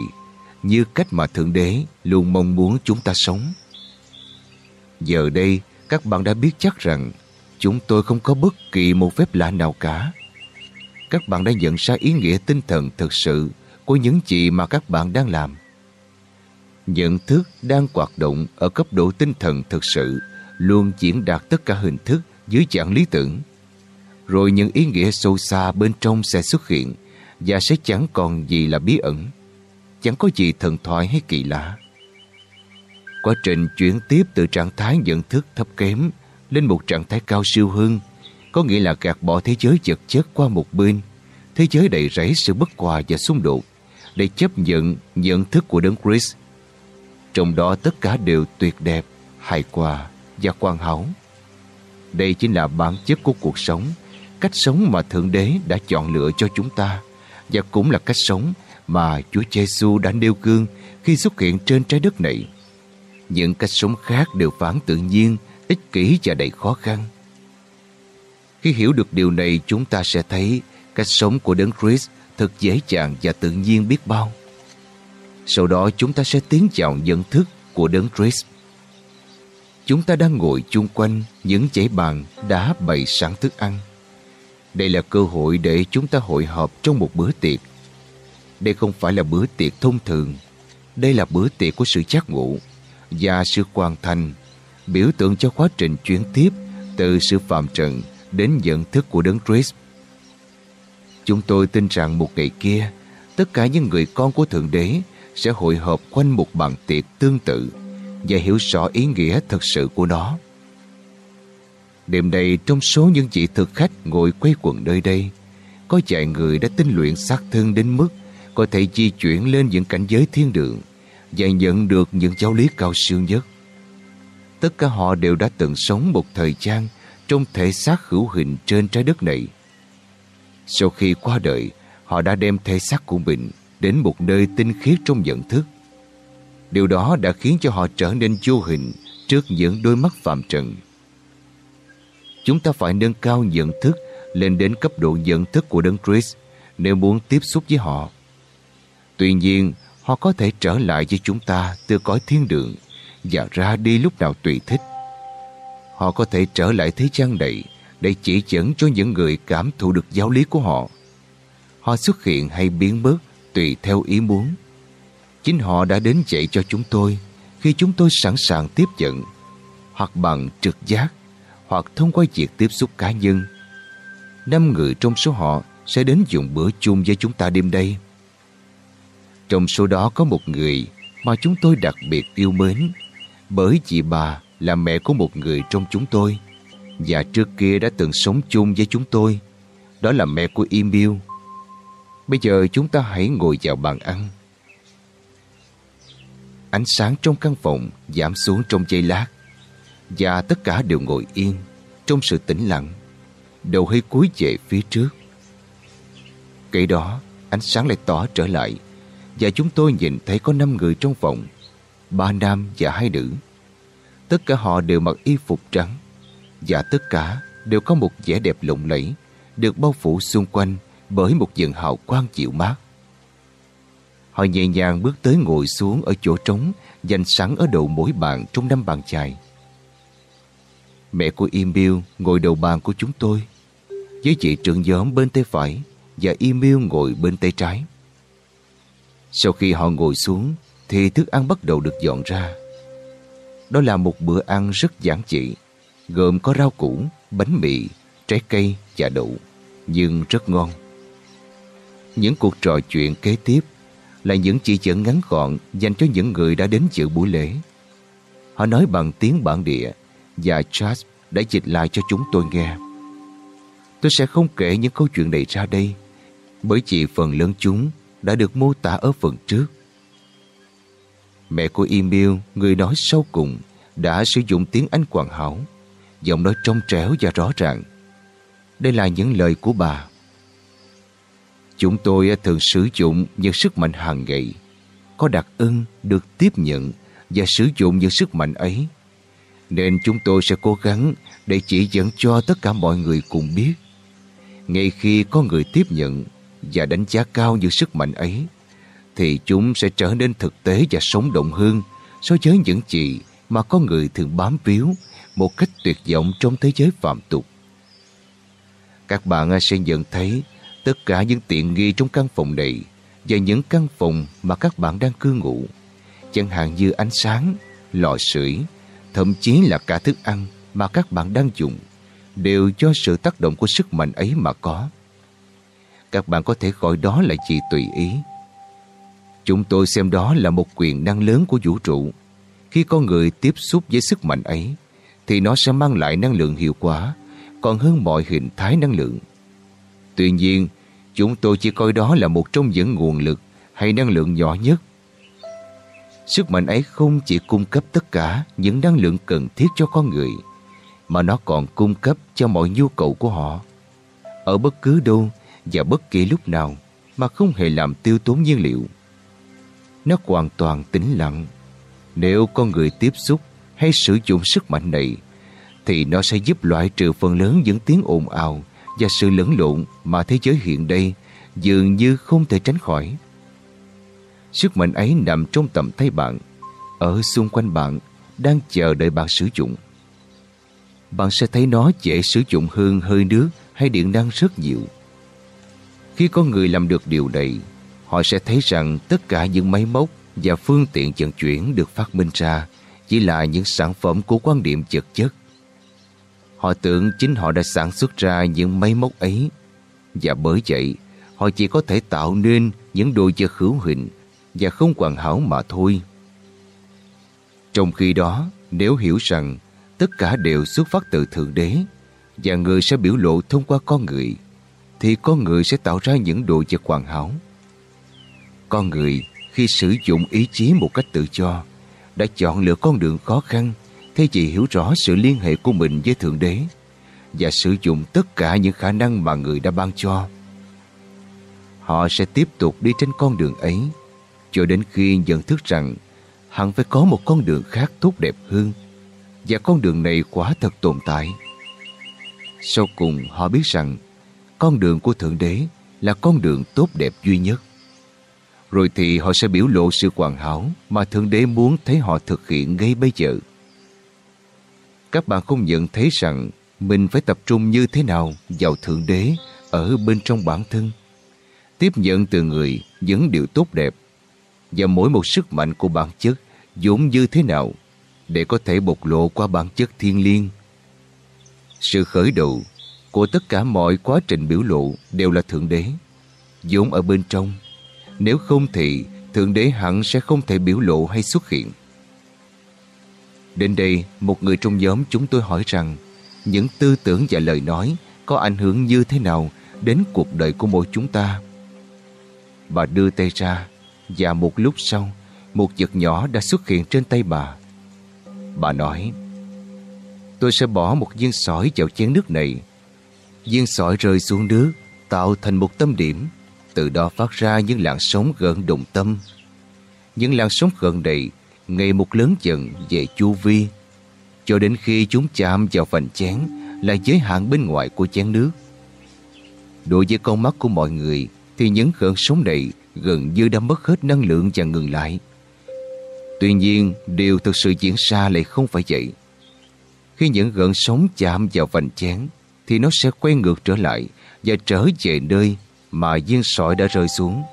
như cách mà Thượng Đế luôn mong muốn chúng ta sống. Giờ đây, các bạn đã biết chắc rằng chúng tôi không có bất kỳ một phép lạ nào cả. Các bạn đã nhận ra ý nghĩa tinh thần thực sự của những gì mà các bạn đang làm. Nhận thức đang hoạt động ở cấp độ tinh thần thực sự luôn diễn đạt tất cả hình thức dưới dạng lý tưởng. Rồi những ý nghĩa sâu xa bên trong sẽ xuất hiện và sẽ chẳng còn gì là bí ẩn. Chẳng có gì thần thoại hay kỳ lạ. Quá trình chuyển tiếp từ trạng thái nhận thức thấp kém lên một trạng thái cao siêu hơn có nghĩa là gạt bỏ thế giới vật chất qua một bên thế giới đầy rẫy sự bất hòa và xung đột để chấp nhận nhận thức của Đấng Chris. Trong đó tất cả đều tuyệt đẹp, hài hòa và hoàn hảo. Đây chính là bản chất của cuộc sống, cách sống mà Thượng Đế đã chọn lựa cho chúng ta và cũng là cách sống mà Chúa Giêsu đã nêu gương khi xuất hiện trên trái đất này. Những cách sống khác đều phản tự nhiên, ích kỷ và đầy khó khăn. Khi hiểu được điều này chúng ta sẽ thấy cách sống của Đấng Christ thật dễ dàng và tự nhiên biết bao. Sau đó chúng ta sẽ tiến vào nhận thức của Đấng Christ. Chúng ta đang ngồi chung quanh những chảy bàn đã bày sẵn thức ăn. Đây là cơ hội để chúng ta hội họp trong một bữa tiệc. Đây không phải là bữa tiệc thông thường. Đây là bữa tiệc của sự giác ngộ và sự hoàn thành, biểu tượng cho quá trình chuyển tiếp từ sự phạm trận đến nhận thức của Đấng Christ. Chúng tôi tin rằng một ngày kia, tất cả những người con của Thượng Đế sẽ hội họp quanh một bàn tiệc tương tự và hiểu rõ ý nghĩa thật sự của nó. Đêm đây trong số những vị thực khách ngồi quay quần nơi đây, có vài người đã tinh luyện xác thân đến mức có thể di chuyển lên những cảnh giới thiên đường và nhận được những giáo lý cao siêu nhất. Tất cả họ đều đã từng sống một thời gian trong thể xác hữu hình trên trái đất này. Sau khi qua đời, họ đã đem thể xác của mình đến một nơi tinh khiết trong nhận thức. Điều đó đã khiến cho họ trở nên vô hình trước những đôi mắt phạm trần. Chúng ta phải nâng cao nhận thức lên đến cấp độ nhận thức của Đấng Christ nếu muốn tiếp xúc với họ. Tuy nhiên, họ có thể trở lại với chúng ta từ cõi thiên đường và ra đi lúc nào tùy thích. Họ có thể trở lại thế gian này để chỉ dẫn cho những người cảm thụ được giáo lý của họ. Họ xuất hiện hay biến mất tùy theo ý muốn. Chính họ đã đến dạy cho chúng tôi khi chúng tôi sẵn sàng tiếp nhận, hoặc bằng trực giác, hoặc thông qua việc tiếp xúc cá nhân. Năm người trong số họ sẽ đến dùng bữa chung với chúng ta đêm đây. Trong số đó có một người mà chúng tôi đặc biệt yêu mến bởi chị bà là mẹ của một người trong chúng tôi và trước kia đã từng sống chung với chúng tôi. Đó là mẹ của Emil. Bây giờ chúng ta hãy ngồi vào bàn ăn. Ánh sáng trong căn phòng giảm xuống trong giây lát và tất cả đều ngồi yên trong sự tĩnh lặng đầu hơi cúi về phía trước. Kể đó, ánh sáng lại tỏ trở lại và chúng tôi nhìn thấy có 5 người trong phòng, ba nam và hai nữ. Tất cả họ đều mặc y phục trắng và tất cả đều có một vẻ đẹp lộng lẫy được bao phủ xung quanh bởi một dần hào quang dịu mát. Họ nhẹ nhàng bước tới ngồi xuống ở chỗ trống dành sẵn ở đầu mỗi bàn trong năm bàn chài. Mẹ của Emil ngồi đầu bàn của chúng tôi với chị trưởng nhóm bên tay phải và Emil ngồi bên tay trái. Sau khi họ ngồi xuống thì thức ăn bắt đầu được dọn ra. Đó là một bữa ăn rất giản dị, gồm có rau củ, bánh mì, trái cây và đậu, nhưng rất ngon. Những cuộc trò chuyện kế tiếp là những chỉ dẫn ngắn gọn dành cho những người đã đến dự buổi lễ. Họ nói bằng tiếng bản địa và Charles đã dịch lại cho chúng tôi nghe. Tôi sẽ không kể những câu chuyện này ra đây bởi chỉ phần lớn chúng đã được mô tả ở phần trước. Mẹ của Emil, người nói sau cùng, đã sử dụng tiếng Anh hoàn hảo, giọng nói trong trẻo và rõ ràng. Đây là những lời của bà. Chúng tôi thường sử dụng những sức mạnh hàng ngày, có đặc ân được tiếp nhận và sử dụng những sức mạnh ấy. Nên chúng tôi sẽ cố gắng để chỉ dẫn cho tất cả mọi người cùng biết. Ngay khi có người tiếp nhận và đánh giá cao những sức mạnh ấy, thì chúng sẽ trở nên thực tế và sống động hơn so với những gì mà có người thường bám víu một cách tuyệt vọng trong thế giới phạm tục. Các bạn sẽ nhận thấy tất cả những tiện nghi trong căn phòng này và những căn phòng mà các bạn đang cư ngụ, chẳng hạn như ánh sáng, lò sưởi, thậm chí là cả thức ăn mà các bạn đang dùng, đều do sự tác động của sức mạnh ấy mà có. Các bạn có thể gọi đó là gì tùy ý. Chúng tôi xem đó là một quyền năng lớn của vũ trụ. Khi con người tiếp xúc với sức mạnh ấy, thì nó sẽ mang lại năng lượng hiệu quả, còn hơn mọi hình thái năng lượng. Tuy nhiên, chúng tôi chỉ coi đó là một trong những nguồn lực hay năng lượng nhỏ nhất. Sức mạnh ấy không chỉ cung cấp tất cả những năng lượng cần thiết cho con người, mà nó còn cung cấp cho mọi nhu cầu của họ. Ở bất cứ đâu và bất kỳ lúc nào mà không hề làm tiêu tốn nhiên liệu. Nó hoàn toàn tĩnh lặng. Nếu con người tiếp xúc hay sử dụng sức mạnh này, thì nó sẽ giúp loại trừ phần lớn những tiếng ồn ào và sự lẫn lộn mà thế giới hiện đây dường như không thể tránh khỏi. Sức mạnh ấy nằm trong tầm tay bạn, ở xung quanh bạn, đang chờ đợi bạn sử dụng. Bạn sẽ thấy nó dễ sử dụng hơn hơi nước hay điện năng rất nhiều. Khi có người làm được điều này, họ sẽ thấy rằng tất cả những máy móc và phương tiện vận chuyển được phát minh ra chỉ là những sản phẩm của quan điểm vật chất. Họ tưởng chính họ đã sản xuất ra những máy móc ấy và bởi vậy họ chỉ có thể tạo nên những đồ vật hữu hình và không hoàn hảo mà thôi. Trong khi đó, nếu hiểu rằng tất cả đều xuất phát từ Thượng Đế và người sẽ biểu lộ thông qua con người, thì con người sẽ tạo ra những đồ vật hoàn hảo. Con người khi sử dụng ý chí một cách tự do, đã chọn lựa con đường khó khăn, thay vì hiểu rõ sự liên hệ của mình với Thượng Đế và sử dụng tất cả những khả năng mà người đã ban cho. Họ sẽ tiếp tục đi trên con đường ấy, cho đến khi nhận thức rằng hẳn phải có một con đường khác tốt đẹp hơn, và con đường này quả thật tồn tại. Sau cùng, họ biết rằng con đường của Thượng Đế là con đường tốt đẹp duy nhất. Rồi thì họ sẽ biểu lộ sự hoàn hảo mà Thượng Đế muốn thấy họ thực hiện ngay bây giờ. Các bạn không nhận thấy rằng mình phải tập trung như thế nào vào Thượng Đế ở bên trong bản thân. Tiếp nhận từ người những điều tốt đẹp, và mỗi một sức mạnh của bản chất vốn như thế nào để có thể bộc lộ qua bản chất thiên liêng. Sự khởi đầu của tất cả mọi quá trình biểu lộ đều là Thượng Đế, vốn ở bên trong. Nếu không thì Thượng Đế hẳn sẽ không thể biểu lộ hay xuất hiện. Đến đây, một người trong nhóm chúng tôi hỏi rằng những tư tưởng và lời nói có ảnh hưởng như thế nào đến cuộc đời của mỗi chúng ta. Bà đưa tay ra và một lúc sau, một vật nhỏ đã xuất hiện trên tay bà. Bà nói, tôi sẽ bỏ một viên sỏi vào chén nước này. Viên sỏi rơi xuống nước, tạo thành một tâm điểm, từ đó phát ra những làn sóng gần đồng tâm. Những làn sóng gần này ngày một lớn dần về chu vi, cho đến khi chúng chạm vào vành chén là giới hạn bên ngoài của chén nước. Đối với con mắt của mọi người thì những gợn sóng này gần như đã mất hết năng lượng và ngừng lại. Tuy nhiên, điều thực sự diễn ra lại không phải vậy. Khi những gợn sóng chạm vào vành chén, thì nó sẽ quay ngược trở lại và trở về nơi mà viên sỏi đã rơi xuống.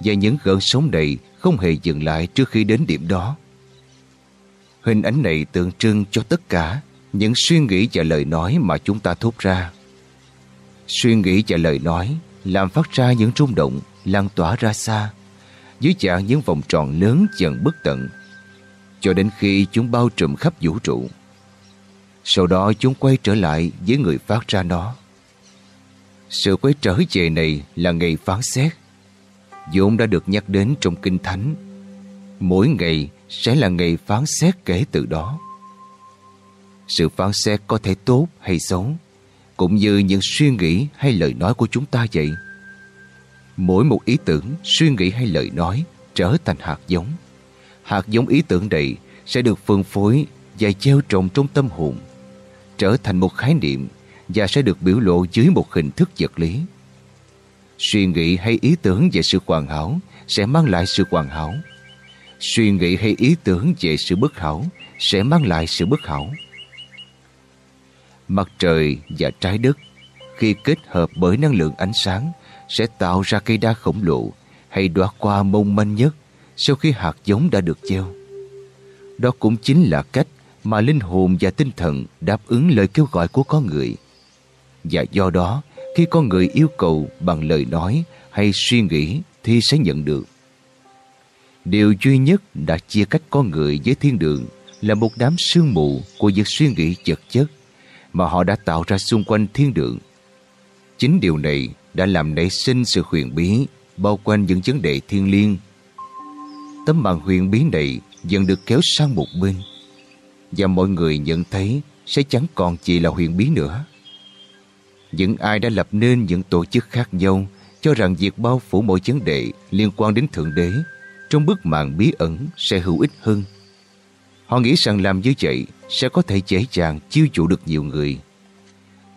Và những gợn sóng này không hề dừng lại trước khi đến điểm đó. Hình ảnh này tượng trưng cho tất cả những suy nghĩ và lời nói mà chúng ta thốt ra. Suy nghĩ và lời nói làm phát ra những rung động, lan tỏa ra xa, dưới dạng những vòng tròn lớn dần bất tận cho đến khi chúng bao trùm khắp vũ trụ. Sau đó chúng quay trở lại với người phát ra nó. Sự quay trở về này là ngày phán xét. Dũng đã được nhắc đến trong Kinh Thánh. Mỗi ngày sẽ là ngày phán xét kể từ đó. Sự phán xét có thể tốt hay xấu, cũng như những suy nghĩ hay lời nói của chúng ta vậy. Mỗi một ý tưởng, suy nghĩ hay lời nói trở thành hạt giống. Hạt giống ý tưởng này sẽ được phân phối và gieo trồng trong tâm hồn, trở thành một khái niệm và sẽ được biểu lộ dưới một hình thức vật lý. Suy nghĩ hay ý tưởng về sự hoàn hảo sẽ mang lại sự hoàn hảo. Suy nghĩ hay ý tưởng về sự bất hảo sẽ mang lại sự bất hảo. Mặt trời và trái đất, khi kết hợp bởi năng lượng ánh sáng, sẽ tạo ra cây đa khổng lồ hay đóa hoa mông manh nhất sau khi hạt giống đã được gieo. Đó cũng chính là cách mà linh hồn và tinh thần đáp ứng lời kêu gọi của con người. Và do đó, khi con người yêu cầu bằng lời nói hay suy nghĩ thì sẽ nhận được. Điều duy nhất đã chia cách con người với thiên đường là một đám sương mù của việc suy nghĩ chật chất mà họ đã tạo ra xung quanh thiên đường. Chính điều này đã làm nảy sinh sự huyền bí bao quanh những vấn đề thiên liêng. Tấm màn huyền bí này dần được kéo sang một bên và mọi người nhận thấy sẽ chẳng còn chỉ là huyền bí nữa. Những ai đã lập nên những tổ chức khác nhau cho rằng việc bao phủ mọi vấn đề liên quan đến Thượng Đế trong bức màn bí ẩn sẽ hữu ích hơn. Họ nghĩ rằng làm như vậy sẽ có thể dễ dàng chiêu chủ được nhiều người.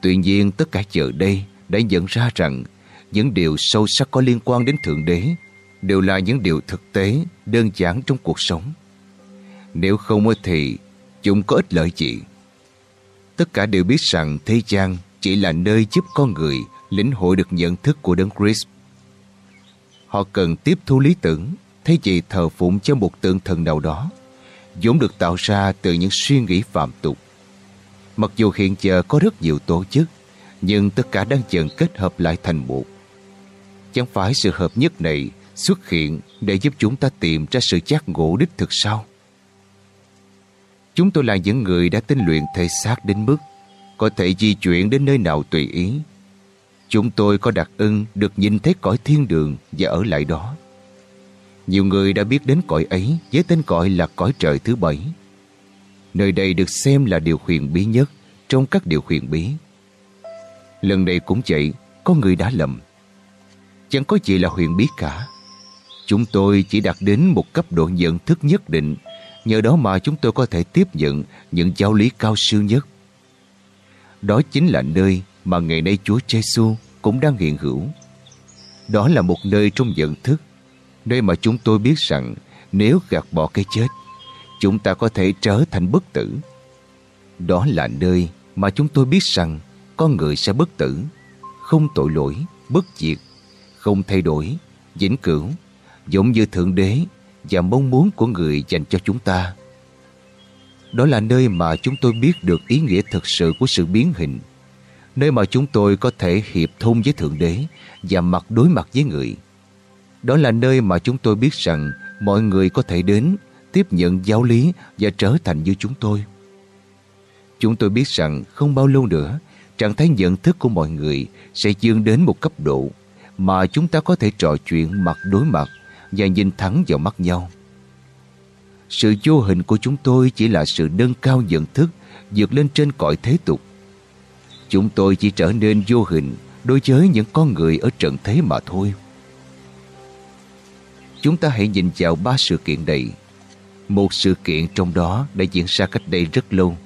Tuy nhiên tất cả giờ đây đã nhận ra rằng những điều sâu sắc có liên quan đến Thượng Đế đều là những điều thực tế, đơn giản trong cuộc sống. Nếu không thì dụng có ích lợi gì. Tất cả đều biết rằng thế gian chỉ là nơi giúp con người, lĩnh hội được nhận thức của Đấng Christ. Họ cần tiếp thu lý tưởng, thay vì thờ phụng cho một tượng thần nào đó, vốn được tạo ra từ những suy nghĩ phạm tục. Mặc dù hiện giờ có rất nhiều tổ chức, nhưng tất cả đang dần kết hợp lại thành một. Chẳng phải sự hợp nhất này xuất hiện để giúp chúng ta tìm ra sự giác ngộ đích thực sao? Chúng tôi là những người đã tinh luyện thể xác đến mức có thể di chuyển đến nơi nào tùy ý. Chúng tôi có đặc ân được nhìn thấy cõi thiên đường và ở lại đó. Nhiều người đã biết đến cõi ấy với tên gọi là cõi trời thứ bảy. Nơi đây được xem là điều huyền bí nhất trong các điều huyền bí. Lần này cũng vậy, có người đã lầm. Chẳng có gì là huyền bí cả. Chúng tôi chỉ đạt đến một cấp độ nhận thức nhất định, nhờ đó mà chúng tôi có thể tiếp nhận những giáo lý cao siêu nhất. Đó chính là nơi mà ngày nay Chúa Giêsu cũng đang hiện hữu. Đó là một nơi trong nhận thức, nơi mà chúng tôi biết rằng nếu gạt bỏ cái chết, chúng ta có thể trở thành bất tử. Đó là nơi mà chúng tôi biết rằng con người sẽ bất tử, không tội lỗi, bất diệt, không thay đổi, vĩnh cửu, giống như Thượng Đế và mong muốn của người dành cho chúng ta. Đó là nơi mà chúng tôi biết được ý nghĩa thực sự của sự biến hình, nơi mà chúng tôi có thể hiệp thông với Thượng Đế và mặt đối mặt với người. Đó là nơi mà chúng tôi biết rằng mọi người có thể đến, tiếp nhận giáo lý và trở thành như chúng tôi. Chúng tôi biết rằng không bao lâu nữa, trạng thái nhận thức của mọi người sẽ dương đến một cấp độ mà chúng ta có thể trò chuyện mặt đối mặt và nhìn thẳng vào mắt nhau. Sự vô hình của chúng tôi chỉ là sự nâng cao nhận thức, vượt lên trên cõi thế tục. Chúng tôi chỉ trở nên vô hình đối với những con người ở trận thế mà thôi. Chúng ta hãy nhìn vào ba sự kiện này. Một sự kiện trong đó đã diễn ra cách đây rất lâu.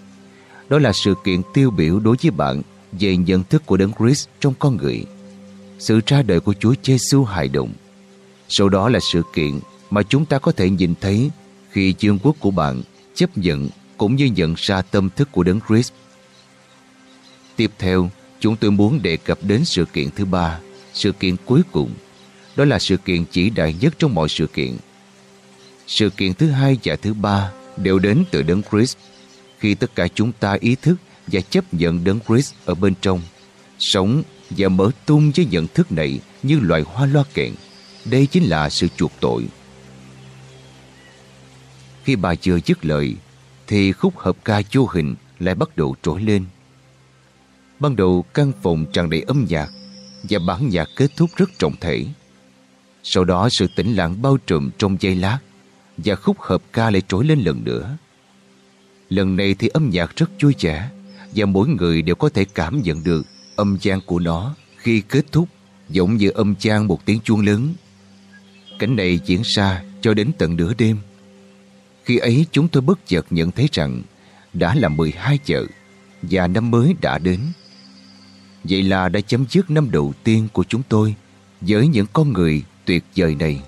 Đó là sự kiện tiêu biểu đối với bạn về nhận thức của Đấng Christ trong con người. Sự ra đời của Chúa Giêsu hài động. Sau đó là sự kiện mà chúng ta có thể nhìn thấy khi chương quốc của bạn chấp nhận cũng như nhận ra tâm thức của Đấng Christ. Tiếp theo, chúng tôi muốn đề cập đến sự kiện thứ ba, sự kiện cuối cùng. Đó là sự kiện chỉ đại nhất trong mọi sự kiện. Sự kiện thứ hai và thứ ba đều đến từ Đấng Christ khi tất cả chúng ta ý thức và chấp nhận Đấng Christ ở bên trong, sống và mở tung với nhận thức này như loài hoa loa kẹn. Đây chính là sự chuộc tội. Khi bà chưa dứt lời, thì khúc hợp ca vô hình lại bắt đầu trỗi lên. Ban đầu căn phòng tràn đầy âm nhạc và bản nhạc kết thúc rất trọng thể. Sau đó sự tĩnh lặng bao trùm trong giây lát và khúc hợp ca lại trỗi lên lần nữa. Lần này thì âm nhạc rất vui vẻ và mỗi người đều có thể cảm nhận được âm gian của nó khi kết thúc giống như âm trang một tiếng chuông lớn. Cảnh này diễn ra cho đến tận nửa đêm. Khi ấy chúng tôi bất chợt nhận thấy rằng đã là 12 giờ và năm mới đã đến. Vậy là đã chấm dứt năm đầu tiên của chúng tôi với những con người tuyệt vời này.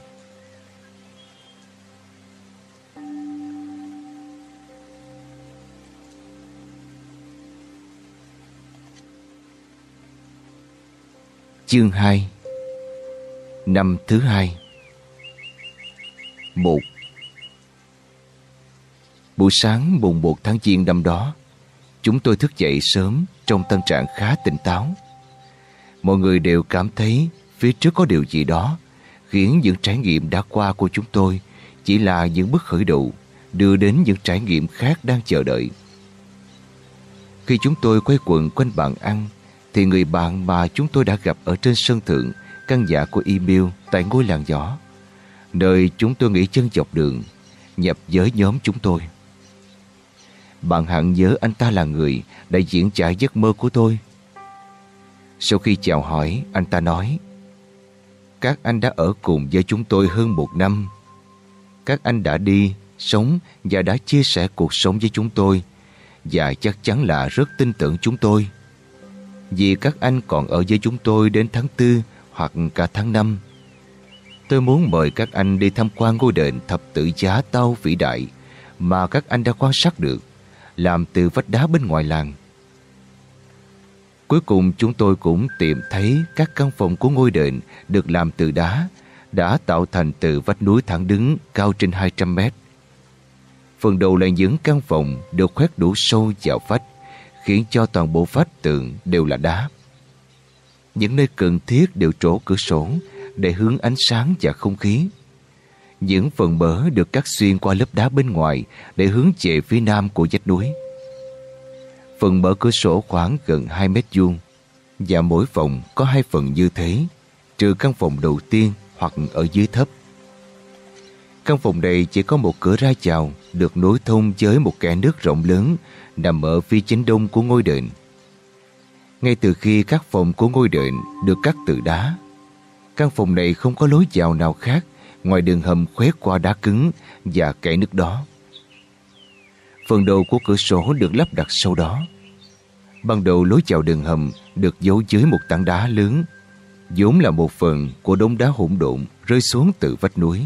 Chương 2 Năm thứ hai 1 Buổi sáng mùng 1 tháng Giêng năm đó, Chúng tôi thức dậy sớm trong tâm trạng khá tỉnh táo Mọi người đều cảm thấy phía trước có điều gì đó khiến những trải nghiệm đã qua của chúng tôi chỉ là những bước khởi đầu đưa đến những trải nghiệm khác đang chờ đợi. Khi chúng tôi quay quần quanh bàn ăn, thì người bạn mà chúng tôi đã gặp ở trên sân thượng, căn nhà của Emil tại ngôi làng gió nơi chúng tôi nghỉ chân dọc đường nhập với nhóm chúng tôi. Bạn hẳn nhớ anh ta là người đã diễn trải giấc mơ của tôi. Sau khi chào hỏi, anh ta nói Các anh đã ở cùng với chúng tôi hơn một năm. Các anh đã đi sống và đã chia sẻ cuộc sống với chúng tôi và chắc chắn là rất tin tưởng chúng tôi. Vì các anh còn ở với chúng tôi đến tháng 4 hoặc cả tháng 5. Tôi muốn mời các anh đi tham quan ngôi đền thập tự giá tao vĩ đại mà các anh đã quan sát được, làm từ vách đá bên ngoài làng. Cuối cùng chúng tôi cũng tìm thấy các căn phòng của ngôi đền được làm từ đá, đã tạo thành từ vách núi thẳng đứng cao trên 200 mét. Phần đầu là những căn phòng được khoét đủ sâu vào vách, khiến cho toàn bộ vách tường đều là đá. Những nơi cần thiết đều trổ cửa sổ để hướng ánh sáng và không khí. Những phần bờ được cắt xuyên qua lớp đá bên ngoài để hướng về phía nam của vách núi. Phần mở cửa sổ khoảng gần 2 mét vuông và mỗi phòng có hai phần như thế, trừ căn phòng đầu tiên hoặc ở dưới thấp. Căn phòng này chỉ có một cửa ra chào được nối thông với một kẽ nước rộng lớn nằm ở phía chính đông của ngôi đền. Ngay từ khi các phòng của ngôi đền được cắt từ đá, căn phòng này không có lối vào nào khác ngoài đường hầm khoét qua đá cứng và kẽ nước đó. Phần đầu của cửa sổ được lắp đặt sau đó. Ban đầu lối vào đường hầm được giấu dưới một tảng đá lớn, vốn là một phần của đống đá hỗn độn rơi xuống từ vách núi.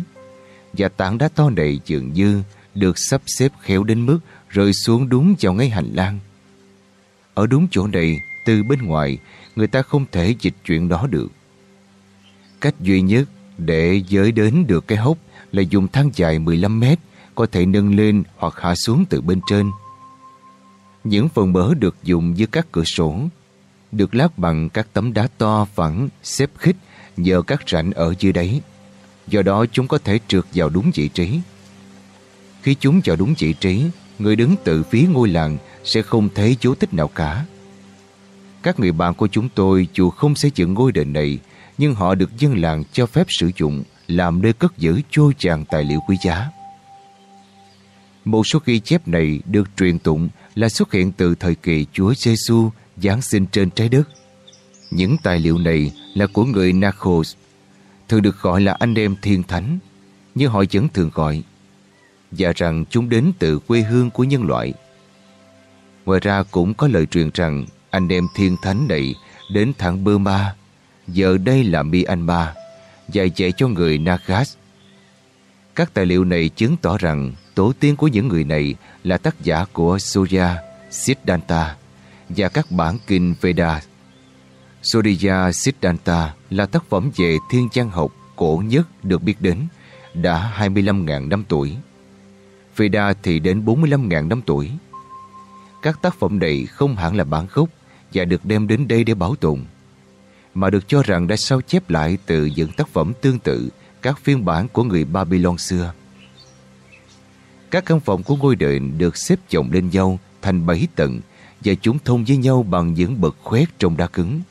Và tảng đá to này dường như được sắp xếp khéo đến mức rơi xuống đúng vào ngay hành lang. Ở đúng chỗ này, từ bên ngoài, người ta không thể dịch chuyển đó được. Cách duy nhất để giới đến được cái hốc là dùng thang dài 15 mét có thể nâng lên hoặc hạ xuống từ bên trên. Những phần bỡ được dùng như các cửa sổ, được lát bằng các tấm đá to phẳng xếp khít nhờ các rãnh ở dưới đáy. Do đó chúng có thể trượt vào đúng vị trí. Khi chúng vào đúng vị trí, người đứng từ phía ngôi làng sẽ không thấy dấu tích nào cả. Các người bạn của chúng tôi dù không xây dựng ngôi đền này, nhưng họ được dân làng cho phép sử dụng làm nơi cất giữ trôi tràn tài liệu quý giá. Một số ghi chép này được truyền tụng là xuất hiện từ thời kỳ Chúa Giêsu giáng sinh trên trái đất. Những tài liệu này là của người Nakhos, thường được gọi là anh em thiên thánh, như họ vẫn thường gọi, và rằng chúng đến từ quê hương của nhân loại. Ngoài ra cũng có lời truyền rằng anh em thiên thánh này đến thẳng Burma, giờ đây là Myanmar, dạy dạy cho người Nagas. Các tài liệu này chứng tỏ rằng tổ tiên của những người này là tác giả của Surya, Siddhanta và các bản kinh Veda. Surya Siddhanta là tác phẩm về thiên văn học cổ nhất được biết đến, đã 25.000 năm tuổi. Veda thì đến 45.000 năm tuổi. Các tác phẩm này không hẳn là bản gốc và được đem đến đây để bảo tồn, mà được cho rằng đã sao chép lại từ những tác phẩm tương tự, các phiên bản của người Babylon xưa. Các căn phòng của ngôi đền được xếp chồng lên nhau thành 7 tầng và chúng thông với nhau bằng những bậc khoét trong đá cứng.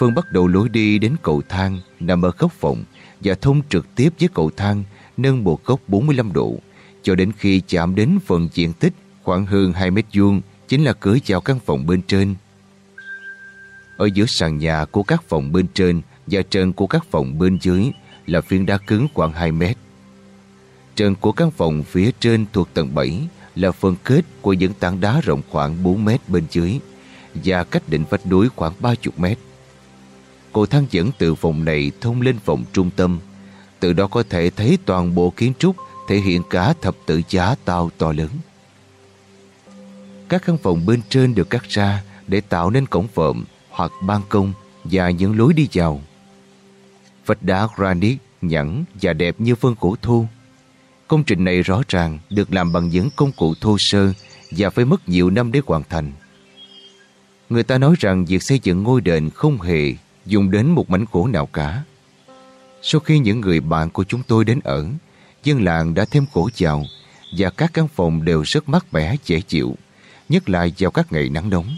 Phương bắt đầu lối đi đến cầu thang nằm ở góc phòng và thông trực tiếp với cầu thang, nâng một góc 45 độ, cho đến khi chạm đến phần diện tích khoảng hơn 2 mét vuông, chính là cửa chào căn phòng bên trên. Ở giữa sàn nhà của các phòng bên trên và trần của các phòng bên dưới là phiến đá cứng khoảng 2 mét. Trần của các phòng phía trên thuộc tầng 7 là phần kết của những tảng đá rộng khoảng 4 mét bên dưới và cách đỉnh vách núi khoảng 30 mét. Cầu thang dẫn từ phòng này thông lên phòng trung tâm, từ đó có thể thấy toàn bộ kiến trúc thể hiện cả thập tự giá tao to lớn. Các căn phòng bên trên được cắt ra để tạo nên cổng phộm hoặc ban công và những lối đi vào. Vách đá granite nhẵn và đẹp như phân cổ thô Công trình này rõ ràng được làm bằng những công cụ thô sơ và phải mất nhiều năm để hoàn thành. Người ta nói rằng việc xây dựng ngôi đền không hề dùng đến một mảnh gỗ nào cả. Sau khi những người bạn của chúng tôi đến ở, dân làng đã thêm gỗ vào và các căn phòng đều rất mát mẻ dễ chịu, nhất là vào các ngày nắng nóng.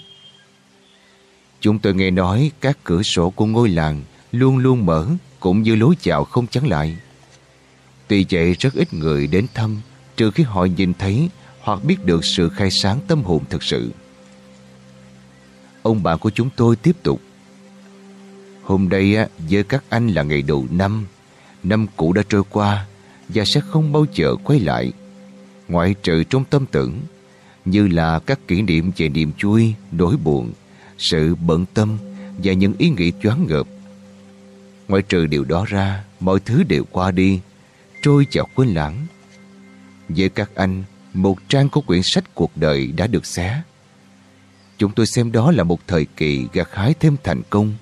Chúng tôi nghe nói các cửa sổ của ngôi làng luôn luôn mở cũng như lối chào không chắn lại. Tuy vậy rất ít người đến thăm trừ khi họ nhìn thấy hoặc biết được sự khai sáng tâm hồn thực sự. Ông bạn của chúng tôi tiếp tục. Hôm nay với các anh là ngày đầu năm, năm cũ đã trôi qua và sẽ không bao giờ quay lại. ngoại trừ trong tâm tưởng, như là các kỷ niệm về niềm vui, nỗi buồn, sự bận tâm và những ý nghĩ choáng ngợp. Ngoại trừ điều đó ra, mọi thứ đều qua đi, trôi vào quên lãng. Với các anh, một trang của quyển sách cuộc đời đã được xé. Chúng tôi xem đó là một thời kỳ gặt hái thêm thành công,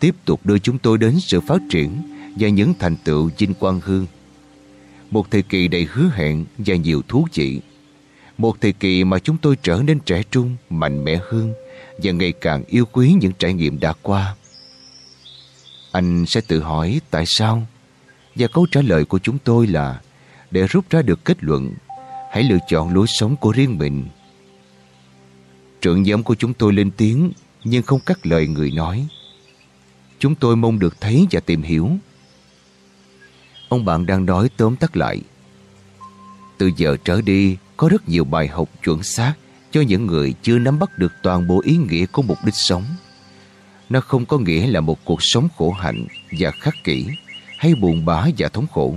tiếp tục đưa chúng tôi đến sự phát triển và những thành tựu vinh quang hương. Một thời kỳ đầy hứa hẹn và nhiều thú vị. Một thời kỳ mà chúng tôi trở nên trẻ trung, mạnh mẽ hơn và ngày càng yêu quý những trải nghiệm đã qua. Anh sẽ tự hỏi tại sao? Và câu trả lời của chúng tôi là, để rút ra được kết luận, hãy lựa chọn lối sống của riêng mình. Trưởng nhóm của chúng tôi lên tiếng, nhưng không cắt lời người nói. Chúng tôi mong được thấy và tìm hiểu. Ông bạn đang nói tóm tắt lại. Từ giờ trở đi, có rất nhiều bài học chuẩn xác cho những người chưa nắm bắt được toàn bộ ý nghĩa của mục đích sống. Nó không có nghĩa là một cuộc sống khổ hạnh và khắc kỷ hay buồn bã và thống khổ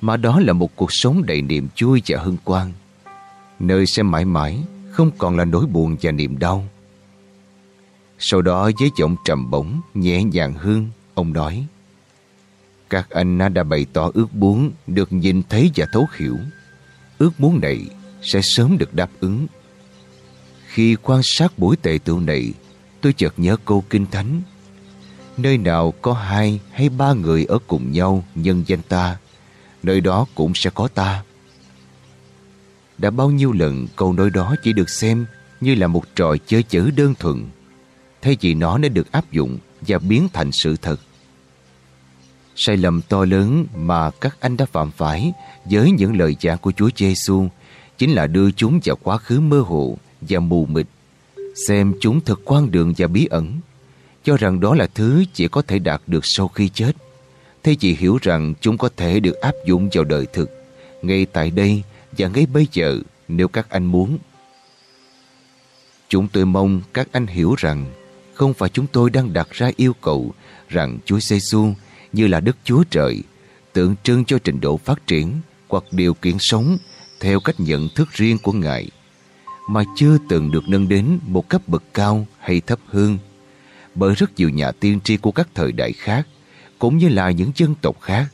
mà đó là một cuộc sống đầy niềm vui và hân quang. Nơi sẽ mãi mãi không còn là nỗi buồn và niềm đau. Sau đó với giọng trầm bổng, nhẹ nhàng hương ông nói Các anh đã bày tỏ ước muốn được nhìn thấy và thấu hiểu. Ước muốn này sẽ sớm được đáp ứng. Khi quan sát buổi tệ tựu này, tôi chợt nhớ câu kinh thánh. Nơi nào có hai hay ba người ở cùng nhau nhân danh ta, nơi đó cũng sẽ có ta. Đã bao nhiêu lần câu nói đó chỉ được xem như là một trò chơi chữ đơn thuần, thay vì nó nên được áp dụng và biến thành sự thật. Sai lầm to lớn mà các anh đã phạm phải với những lời giảng của Chúa Giêsu chính là đưa chúng vào quá khứ mơ hồ và mù mịt, xem chúng thật quan đường và bí ẩn, cho rằng đó là thứ chỉ có thể đạt được sau khi chết. Thế chị hiểu rằng chúng có thể được áp dụng vào đời thực, ngay tại đây và ngay bây giờ nếu các anh muốn. Chúng tôi mong các anh hiểu rằng không phải chúng tôi đang đặt ra yêu cầu rằng Chúa giê -xu như là Đức Chúa Trời tượng trưng cho trình độ phát triển hoặc điều kiện sống theo cách nhận thức riêng của Ngài mà chưa từng được nâng đến một cấp bậc cao hay thấp hơn bởi rất nhiều nhà tiên tri của các thời đại khác, cũng như là những dân tộc khác.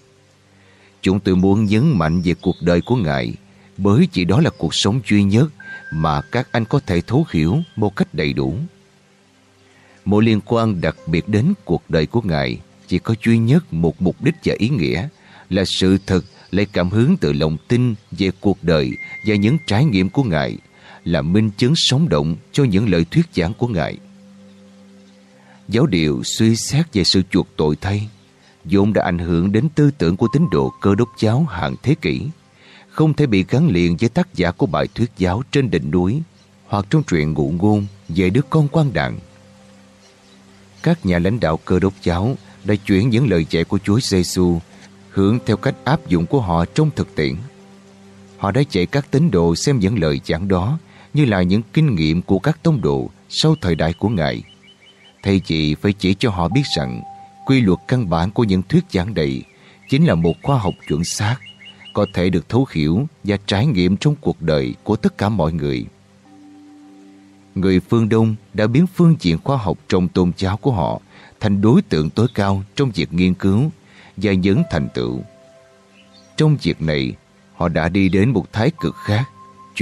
Chúng tôi muốn nhấn mạnh về cuộc đời của Ngài, bởi chỉ đó là cuộc sống duy nhất mà các anh có thể thấu hiểu một cách đầy đủ. Mối liên quan đặc biệt đến cuộc đời của Ngài, chỉ có duy nhất một mục đích và ý nghĩa là sự thật lấy cảm hứng từ lòng tin về cuộc đời và những trải nghiệm của Ngài là minh chứng sống động cho những lời thuyết giảng của Ngài. Giáo điều suy xét về sự chuộc tội thay vốn đã ảnh hưởng đến tư tưởng của tín đồ cơ đốc giáo hàng thế kỷ, không thể bị gắn liền với tác giả của bài thuyết giáo trên đỉnh núi hoặc trong truyện ngụ ngôn về đứa con quan đạn. Các nhà lãnh đạo cơ đốc giáo đã chuyển những lời dạy của Chúa Giêsu hướng theo cách áp dụng của họ trong thực tiễn. Họ đã dạy các tín đồ xem những lời giảng đó như là những kinh nghiệm của các tông đồ sau thời đại của Ngài. Thầy chị phải chỉ cho họ biết rằng quy luật căn bản của những thuyết giảng đầy chính là một khoa học chuẩn xác, có thể được thấu hiểu và trải nghiệm trong cuộc đời của tất cả mọi người. Người phương Đông đã biến phương diện khoa học trong tôn giáo của họ thành đối tượng tối cao trong việc nghiên cứu và những thành tựu. Trong việc này, họ đã đi đến một thái cực khác,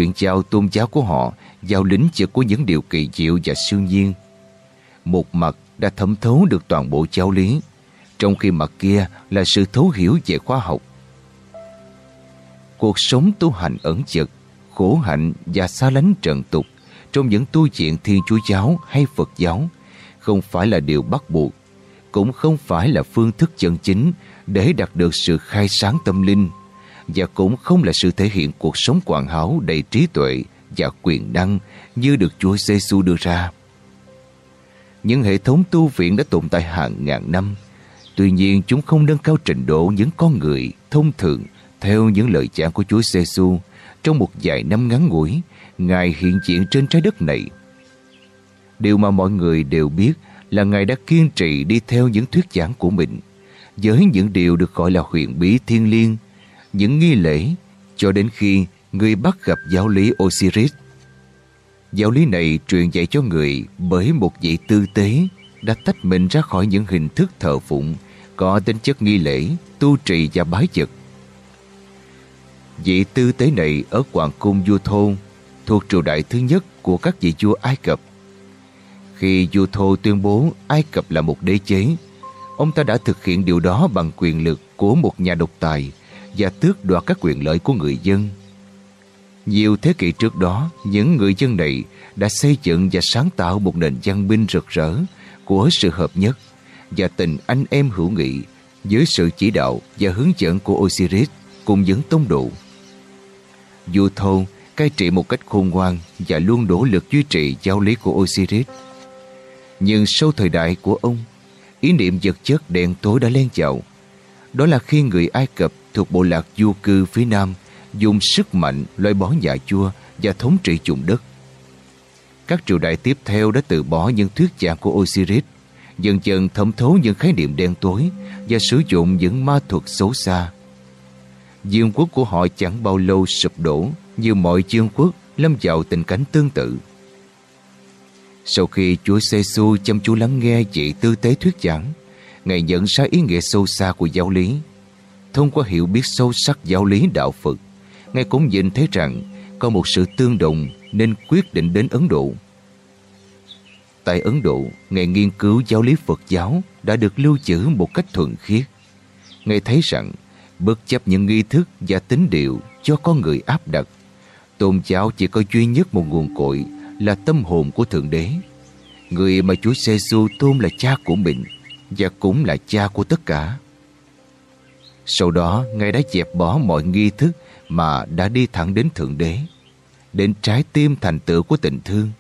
chuyện giao tôn giáo của họ giao lĩnh vực của những điều kỳ diệu và siêu nhiên. Một mặt đã thẩm thấu được toàn bộ giáo lý, trong khi mặt kia là sự thấu hiểu về khoa học. Cuộc sống tu hành ẩn chật, khổ hạnh và xa lánh trần tục trong những tu chuyện Thiên Chúa Giáo hay Phật Giáo không phải là điều bắt buộc, cũng không phải là phương thức chân chính để đạt được sự khai sáng tâm linh và cũng không là sự thể hiện cuộc sống hoàn hảo đầy trí tuệ và quyền năng như được Chúa Giêsu đưa ra những hệ thống tu viện đã tồn tại hàng ngàn năm. Tuy nhiên chúng không nâng cao trình độ những con người thông thường theo những lời giảng của Chúa Giêsu trong một vài năm ngắn ngủi, Ngài hiện diện trên trái đất này. Điều mà mọi người đều biết là Ngài đã kiên trì đi theo những thuyết giảng của mình với những điều được gọi là huyền bí thiên liêng, những nghi lễ cho đến khi người bắt gặp giáo lý Osiris. Giáo lý này truyền dạy cho người bởi một vị tư tế đã tách mình ra khỏi những hình thức thờ phụng có tính chất nghi lễ, tu trì và bái vật. Vị tư tế này ở Hoàng cung Du Thôn thuộc triều đại thứ nhất của các vị vua Ai Cập. Khi Du Thô tuyên bố Ai Cập là một đế chế, ông ta đã thực hiện điều đó bằng quyền lực của một nhà độc tài và tước đoạt các quyền lợi của người dân. Nhiều thế kỷ trước đó, những người dân này đã xây dựng và sáng tạo một nền văn minh rực rỡ của sự hợp nhất và tình anh em hữu nghị dưới sự chỉ đạo và hướng dẫn của Osiris cùng những tông độ. Vua Thô cai trị một cách khôn ngoan và luôn nỗ lực duy trì giáo lý của Osiris. Nhưng sau thời đại của ông, ý niệm vật chất đen tối đã len chậu. Đó là khi người Ai Cập thuộc bộ lạc du cư phía Nam dùng sức mạnh loại bỏ nhà chua và thống trị chủng đất. Các triều đại tiếp theo đã từ bỏ những thuyết giảng của Osiris, dần dần thẩm thấu những khái niệm đen tối và sử dụng những ma thuật xấu xa. Dương quốc của họ chẳng bao lâu sụp đổ như mọi dương quốc lâm vào tình cảnh tương tự. Sau khi Chúa giê -xu chăm chú lắng nghe chị tư tế thuyết giảng, Ngài nhận ra ý nghĩa sâu xa của giáo lý. Thông qua hiểu biết sâu sắc giáo lý đạo Phật, Ngài cũng nhìn thấy rằng có một sự tương đồng nên quyết định đến Ấn Độ. Tại Ấn Độ, Ngài nghiên cứu giáo lý Phật giáo đã được lưu trữ một cách thuần khiết. Ngài thấy rằng bất chấp những nghi thức và tín điệu cho con người áp đặt, tôn giáo chỉ có duy nhất một nguồn cội là tâm hồn của Thượng Đế. Người mà Chúa giê -xu tôn là cha của mình và cũng là cha của tất cả. Sau đó, Ngài đã dẹp bỏ mọi nghi thức mà đã đi thẳng đến Thượng Đế, đến trái tim thành tựu của tình thương.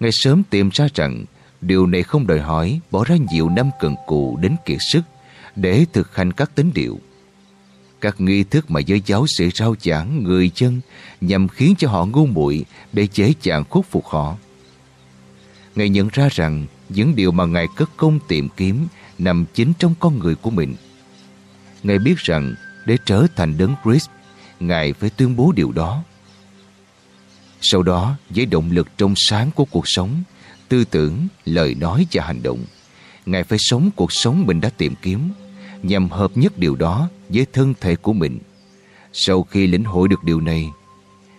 Ngài sớm tìm ra rằng điều này không đòi hỏi bỏ ra nhiều năm cần cù đến kiệt sức để thực hành các tín điệu. Các nghi thức mà giới giáo sĩ rao giảng người chân nhằm khiến cho họ ngu muội để dễ dàng khuất phục họ. Ngài nhận ra rằng những điều mà Ngài cất công tìm kiếm nằm chính trong con người của mình. Ngài biết rằng để trở thành đấng Christ, Ngài phải tuyên bố điều đó. Sau đó, với động lực trong sáng của cuộc sống, tư tưởng, lời nói và hành động, Ngài phải sống cuộc sống mình đã tìm kiếm, nhằm hợp nhất điều đó với thân thể của mình. Sau khi lĩnh hội được điều này,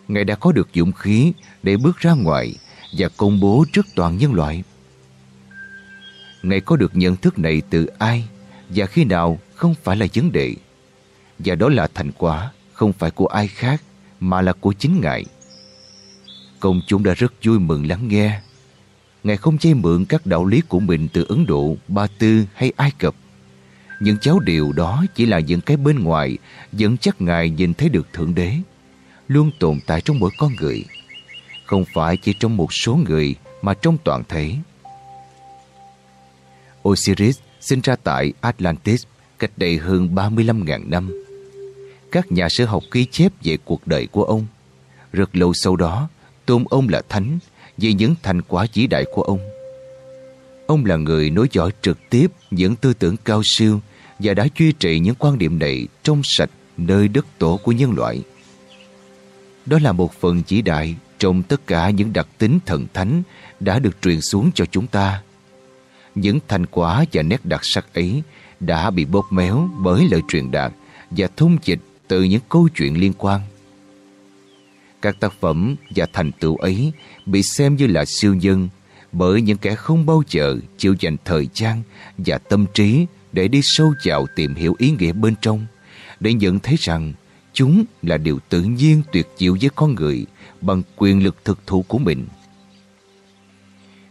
Ngài đã có được dũng khí để bước ra ngoài và công bố trước toàn nhân loại. Ngài có được nhận thức này từ ai và khi nào không phải là vấn đề. Và đó là thành quả không phải của ai khác mà là của chính Ngài. Công chúng đã rất vui mừng lắng nghe. Ngài không chê mượn các đạo lý của mình từ Ấn Độ, Ba Tư hay Ai Cập. Những cháu điều đó chỉ là những cái bên ngoài dẫn chắc Ngài nhìn thấy được Thượng Đế, luôn tồn tại trong mỗi con người. Không phải chỉ trong một số người mà trong toàn thể. Osiris sinh ra tại Atlantis cách đây hơn 35.000 năm. Các nhà sử học ghi chép về cuộc đời của ông. Rất lâu sau đó, tôn ông là thánh vì những thành quả vĩ đại của ông. Ông là người nối dõi trực tiếp những tư tưởng cao siêu và đã duy trì những quan điểm này trong sạch nơi đất tổ của nhân loại. Đó là một phần chỉ đại trong tất cả những đặc tính thần thánh đã được truyền xuống cho chúng ta. Những thành quả và nét đặc sắc ấy đã bị bóp méo bởi lời truyền đạt và thông dịch từ những câu chuyện liên quan. Các tác phẩm và thành tựu ấy bị xem như là siêu nhân bởi những kẻ không bao giờ chịu dành thời gian và tâm trí để đi sâu vào tìm hiểu ý nghĩa bên trong, để nhận thấy rằng chúng là điều tự nhiên tuyệt diệu với con người bằng quyền lực thực thụ của mình.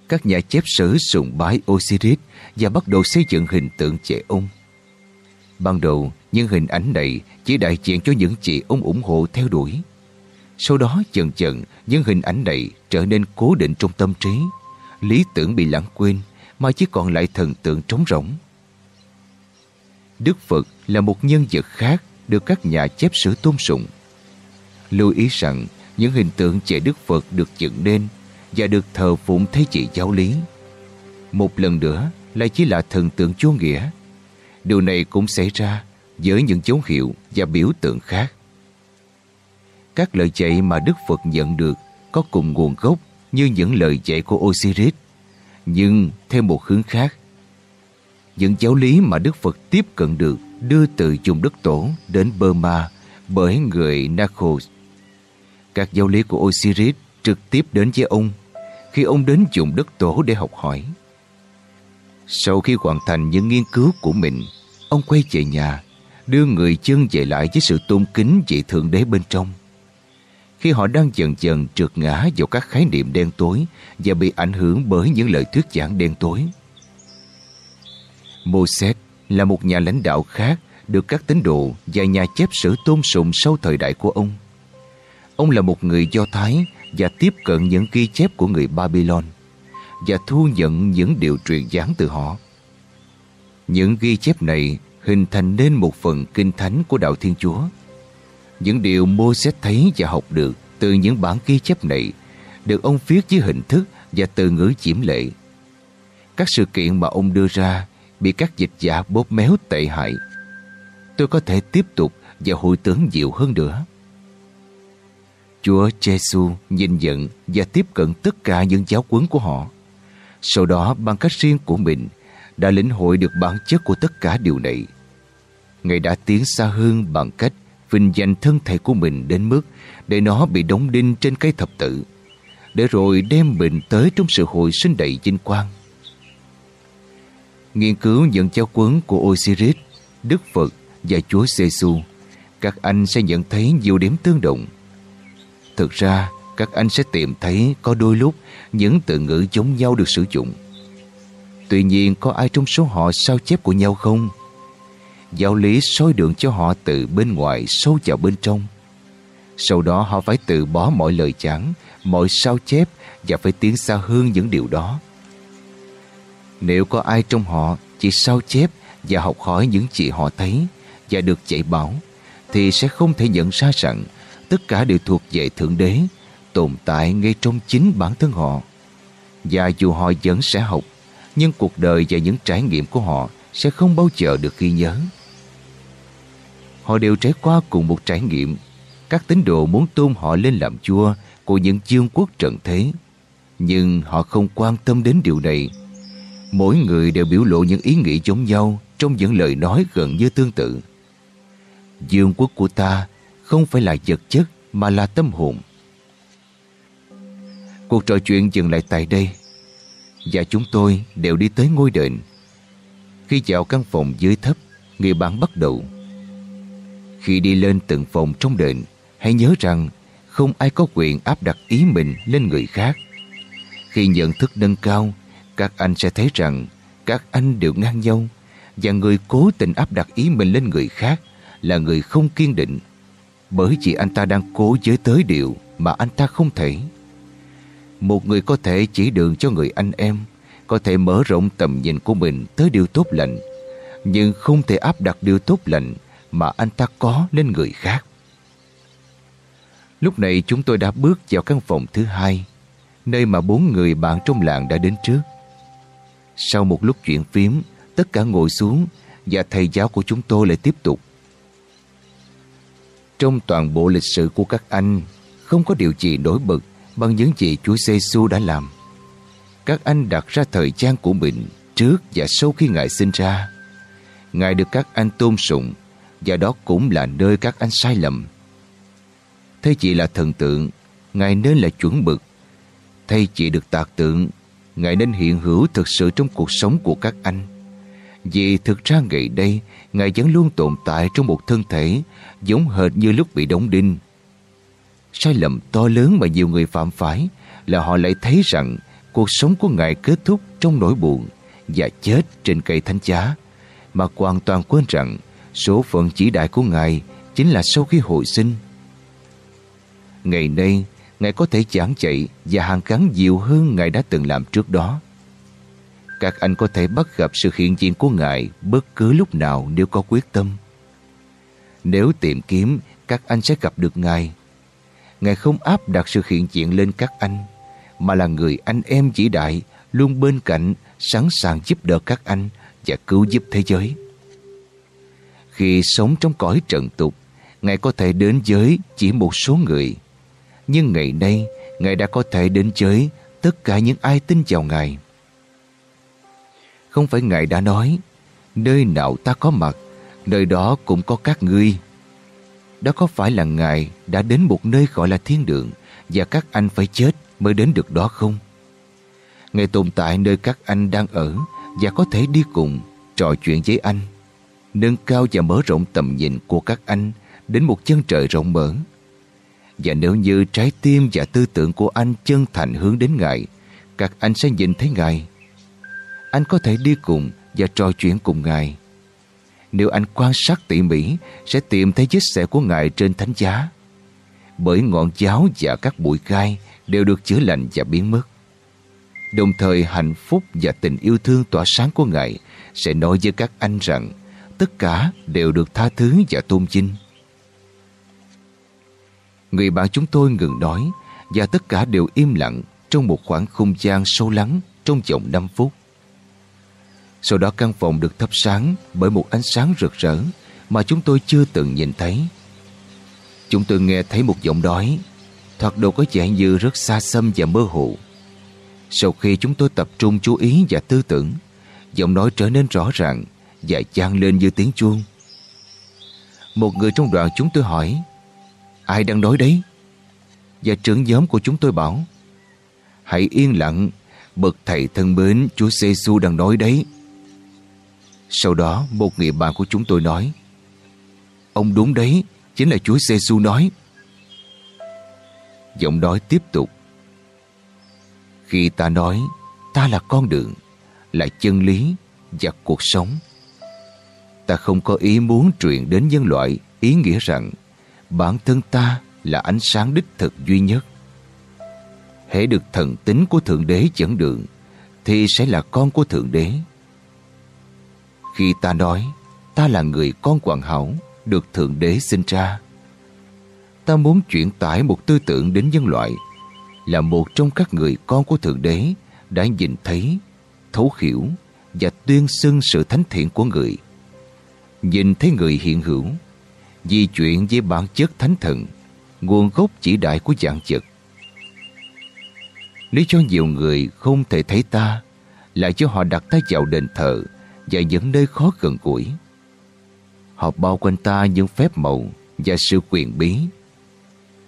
Các nhà chép sử sùng bái Osiris và bắt đầu xây dựng hình tượng trẻ ông. Ban đầu, những hình ảnh này chỉ đại diện cho những chị ông ủng hộ theo đuổi. Sau đó dần dần, những hình ảnh này trở nên cố định trong tâm trí. Lý tưởng bị lãng quên mà chỉ còn lại thần tượng trống rỗng. Đức Phật là một nhân vật khác được các nhà chép sử tôn sùng. Lưu ý rằng những hình tượng trẻ Đức Phật được dựng nên và được thờ phụng thế chị giáo lý. Một lần nữa lại chỉ là thần tượng chúa nghĩa. Điều này cũng xảy ra với những dấu hiệu và biểu tượng khác. các lời dạy mà Đức Phật nhận được có cùng nguồn gốc như những lời dạy của Osiris, nhưng theo một hướng khác. Những giáo lý mà Đức Phật tiếp cận được đưa từ vùng đất tổ đến Burma bởi người Nakhos. Các giáo lý của Osiris trực tiếp đến với ông khi ông đến dùng đất tổ để học hỏi. Sau khi hoàn thành những nghiên cứu của mình, ông quay về nhà, đưa người chân về lại với sự tôn kính vị Thượng Đế bên trong. Khi họ đang dần dần trượt ngã vào các khái niệm đen tối và bị ảnh hưởng bởi những lời thuyết giảng đen tối. Moses là một nhà lãnh đạo khác được các tín đồ và nhà chép sử tôn sùng sau thời đại của ông. Ông là một người Do Thái và tiếp cận những ghi chép của người Babylon và thu nhận những điều truyền giảng từ họ. Những ghi chép này hình thành nên một phần kinh thánh của đạo Thiên Chúa. Những điều Moses thấy và học được từ những bản ghi chép này được ông viết dưới hình thức và từ ngữ chiếm lệ. Các sự kiện mà ông đưa ra bị các dịch giả bóp méo tệ hại. Tôi có thể tiếp tục và hội tưởng dịu hơn nữa. Chúa Giêsu nhìn nhận và tiếp cận tất cả những giáo quấn của họ. Sau đó bằng cách riêng của mình đã lĩnh hội được bản chất của tất cả điều này. Ngài đã tiến xa hơn bằng cách vinh danh thân thể của mình đến mức để nó bị đóng đinh trên cây thập tự, để rồi đem mình tới trong sự hồi sinh đầy vinh quang. Nghiên cứu những giáo quấn của Osiris, Đức Phật và Chúa Giêsu, các anh sẽ nhận thấy nhiều điểm tương đồng. Thực ra, các anh sẽ tìm thấy có đôi lúc những từ ngữ giống nhau được sử dụng. Tuy nhiên có ai trong số họ sao chép của nhau không? Giáo lý soi đường cho họ từ bên ngoài sâu vào bên trong. Sau đó họ phải từ bỏ mọi lời chán, mọi sao chép và phải tiến xa hơn những điều đó. Nếu có ai trong họ chỉ sao chép và học hỏi những gì họ thấy và được dạy bảo, thì sẽ không thể nhận ra rằng tất cả đều thuộc về Thượng Đế, tồn tại ngay trong chính bản thân họ. Và dù họ vẫn sẽ học, nhưng cuộc đời và những trải nghiệm của họ sẽ không bao giờ được ghi nhớ. Họ đều trải qua cùng một trải nghiệm. Các tín đồ muốn tôn họ lên làm chúa của những chương quốc trần thế. Nhưng họ không quan tâm đến điều này. Mỗi người đều biểu lộ những ý nghĩ giống nhau trong những lời nói gần như tương tự. Dương quốc của ta không phải là vật chất mà là tâm hồn. Cuộc trò chuyện dừng lại tại đây và chúng tôi đều đi tới ngôi đền. Khi vào căn phòng dưới thấp, người bạn bắt đầu. Khi đi lên từng phòng trong đền, hãy nhớ rằng không ai có quyền áp đặt ý mình lên người khác. Khi nhận thức nâng cao, các anh sẽ thấy rằng các anh đều ngang nhau và người cố tình áp đặt ý mình lên người khác là người không kiên định bởi vì anh ta đang cố giới tới điều mà anh ta không thể. Một người có thể chỉ đường cho người anh em, có thể mở rộng tầm nhìn của mình tới điều tốt lành, nhưng không thể áp đặt điều tốt lành mà anh ta có lên người khác. Lúc này chúng tôi đã bước vào căn phòng thứ hai, nơi mà bốn người bạn trong làng đã đến trước. Sau một lúc chuyện phím, tất cả ngồi xuống và thầy giáo của chúng tôi lại tiếp tục. Trong toàn bộ lịch sử của các anh, không có điều gì nổi bật bằng những gì Chúa giê đã làm. Các anh đặt ra thời gian của mình trước và sau khi Ngài sinh ra. Ngài được các anh tôn sùng và đó cũng là nơi các anh sai lầm. Thay chị là thần tượng, Ngài nên là chuẩn mực. Thay chị được tạc tượng, Ngài nên hiện hữu thực sự trong cuộc sống của các anh. Vì thực ra ngày đây, Ngài vẫn luôn tồn tại trong một thân thể giống hệt như lúc bị đóng đinh. Sai lầm to lớn mà nhiều người phạm phải là họ lại thấy rằng cuộc sống của Ngài kết thúc trong nỗi buồn và chết trên cây thánh giá, mà hoàn toàn quên rằng số phận chỉ đại của Ngài chính là sau khi hồi sinh. Ngày nay, Ngài có thể giảng chạy và hàng gắn nhiều hơn Ngài đã từng làm trước đó. Các anh có thể bắt gặp sự hiện diện của Ngài bất cứ lúc nào nếu có quyết tâm. Nếu tìm kiếm, các anh sẽ gặp được Ngài. Ngài không áp đặt sự hiện diện lên các anh, mà là người anh em chỉ đại luôn bên cạnh, sẵn sàng giúp đỡ các anh và cứu giúp thế giới. Khi sống trong cõi trần tục, Ngài có thể đến giới chỉ một số người. Nhưng ngày nay, Ngài đã có thể đến giới tất cả những ai tin vào Ngài. Không phải Ngài đã nói, nơi nào ta có mặt, nơi đó cũng có các ngươi. Đó có phải là Ngài đã đến một nơi gọi là thiên đường và các anh phải chết mới đến được đó không? Ngài tồn tại nơi các anh đang ở và có thể đi cùng, trò chuyện với anh, nâng cao và mở rộng tầm nhìn của các anh đến một chân trời rộng mở. Và nếu như trái tim và tư tưởng của anh chân thành hướng đến Ngài, các anh sẽ nhìn thấy Ngài. Anh có thể đi cùng và trò chuyện cùng Ngài. Nếu anh quan sát tỉ mỉ, sẽ tìm thấy vết xẻ của Ngài trên thánh giá. Bởi ngọn giáo và các bụi gai đều được chữa lành và biến mất. Đồng thời hạnh phúc và tình yêu thương tỏa sáng của Ngài sẽ nói với các anh rằng tất cả đều được tha thứ và tôn vinh. Người bạn chúng tôi ngừng nói và tất cả đều im lặng trong một khoảng không gian sâu lắng trong vòng 5 phút. Sau đó căn phòng được thắp sáng bởi một ánh sáng rực rỡ mà chúng tôi chưa từng nhìn thấy. Chúng tôi nghe thấy một giọng nói, thoạt đầu có vẻ như rất xa xăm và mơ hồ. Sau khi chúng tôi tập trung chú ý và tư tưởng, giọng nói trở nên rõ ràng và chan lên như tiếng chuông. Một người trong đoàn chúng tôi hỏi, ai đang nói đấy? Và trưởng nhóm của chúng tôi bảo, hãy yên lặng, bậc thầy thân mến Chúa giê -xu đang nói đấy. Sau đó, một người bạn của chúng tôi nói, Ông đúng đấy, Chính là Chúa giê -xu nói. Giọng nói tiếp tục, Khi ta nói, Ta là con đường, Là chân lý Và cuộc sống. Ta không có ý muốn truyền đến nhân loại Ý nghĩa rằng Bản thân ta là ánh sáng đích thực duy nhất. Hễ được thần tính của Thượng Đế dẫn đường, Thì sẽ là con của Thượng Đế khi ta nói ta là người con hoàng hảo được Thượng Đế sinh ra. Ta muốn chuyển tải một tư tưởng đến nhân loại là một trong các người con của Thượng Đế đã nhìn thấy, thấu hiểu và tuyên xưng sự thánh thiện của người. Nhìn thấy người hiện hữu, di chuyển với bản chất thánh thần, nguồn gốc chỉ đại của dạng vật. Lý cho nhiều người không thể thấy ta là cho họ đặt ta vào đền thờ và những nơi khó gần gũi. Họ bao quanh ta những phép màu và sự quyền bí.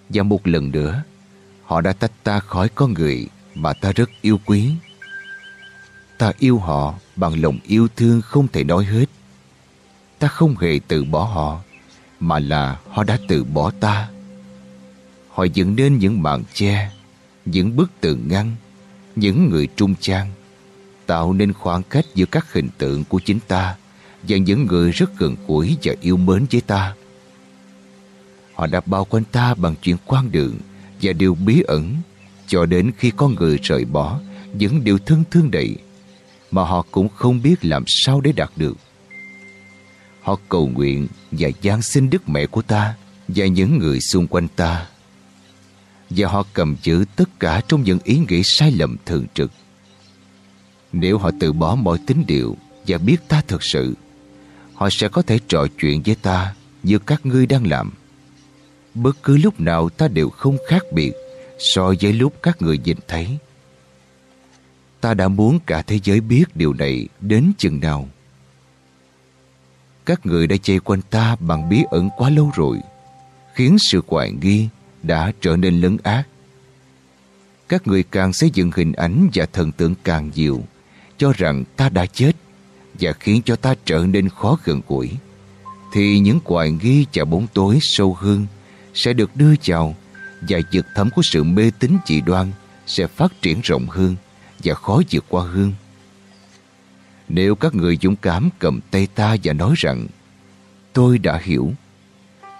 Và một lần nữa, họ đã tách ta khỏi con người mà ta rất yêu quý. Ta yêu họ bằng lòng yêu thương không thể nói hết. Ta không hề từ bỏ họ, mà là họ đã từ bỏ ta. Họ dựng nên những màn che, những bức tường ngăn, những người trung trang tạo nên khoảng cách giữa các hình tượng của chính ta và những người rất gần gũi và yêu mến với ta. Họ đã bao quanh ta bằng chuyện quan đường và điều bí ẩn, cho đến khi con người rời bỏ những điều thân thương đầy mà họ cũng không biết làm sao để đạt được. Họ cầu nguyện và giáng sinh Đức Mẹ của ta và những người xung quanh ta. Và họ cầm giữ tất cả trong những ý nghĩ sai lầm thường trực. Nếu họ từ bỏ mọi tín điều và biết ta thực sự, họ sẽ có thể trò chuyện với ta như các ngươi đang làm. Bất cứ lúc nào ta đều không khác biệt so với lúc các người nhìn thấy. Ta đã muốn cả thế giới biết điều này đến chừng nào. Các người đã chơi quanh ta bằng bí ẩn quá lâu rồi, khiến sự hoài nghi đã trở nên lấn ác. Các người càng xây dựng hình ảnh và thần tượng càng nhiều, cho rằng ta đã chết và khiến cho ta trở nên khó gần gũi, thì những hoài nghi và bóng tối sâu hơn sẽ được đưa vào và dược thấm của sự mê tín dị đoan sẽ phát triển rộng hơn và khó vượt qua hơn. Nếu các người dũng cảm cầm tay ta và nói rằng tôi đã hiểu,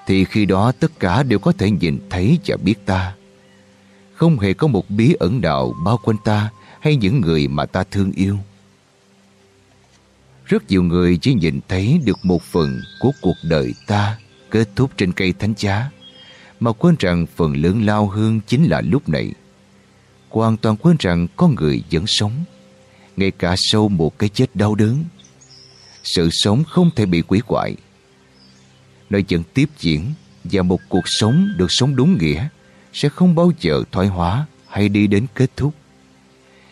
thì khi đó tất cả đều có thể nhìn thấy và biết ta. Không hề có một bí ẩn nào bao quanh ta hay những người mà ta thương yêu. Rất nhiều người chỉ nhìn thấy được một phần của cuộc đời ta kết thúc trên cây thánh giá, mà quên rằng phần lớn lao hơn chính là lúc này. Hoàn toàn quên rằng con người vẫn sống, ngay cả sau một cái chết đau đớn. Sự sống không thể bị quỷ hoại. Nó vẫn tiếp diễn và một cuộc sống được sống đúng nghĩa sẽ không bao giờ thoái hóa hay đi đến kết thúc.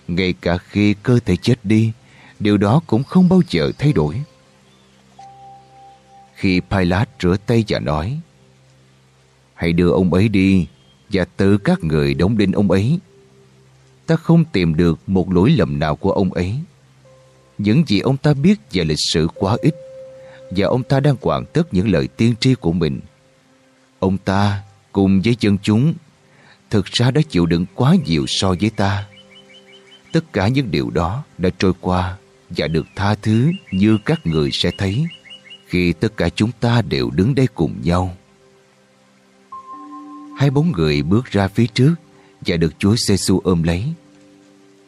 Ngay cả khi cơ thể chết đi, điều đó cũng không bao giờ thay đổi. Khi Pilate rửa tay và nói, Hãy đưa ông ấy đi và tự các người đóng đinh ông ấy. Ta không tìm được một lỗi lầm nào của ông ấy. Những gì ông ta biết về lịch sử quá ít và ông ta đang hoàn tất những lời tiên tri của mình. Ông ta cùng với dân chúng thực ra đã chịu đựng quá nhiều so với ta. Tất cả những điều đó đã trôi qua và được tha thứ như các người sẽ thấy khi tất cả chúng ta đều đứng đây cùng nhau. Hai bóng người bước ra phía trước và được Chúa giê ôm lấy.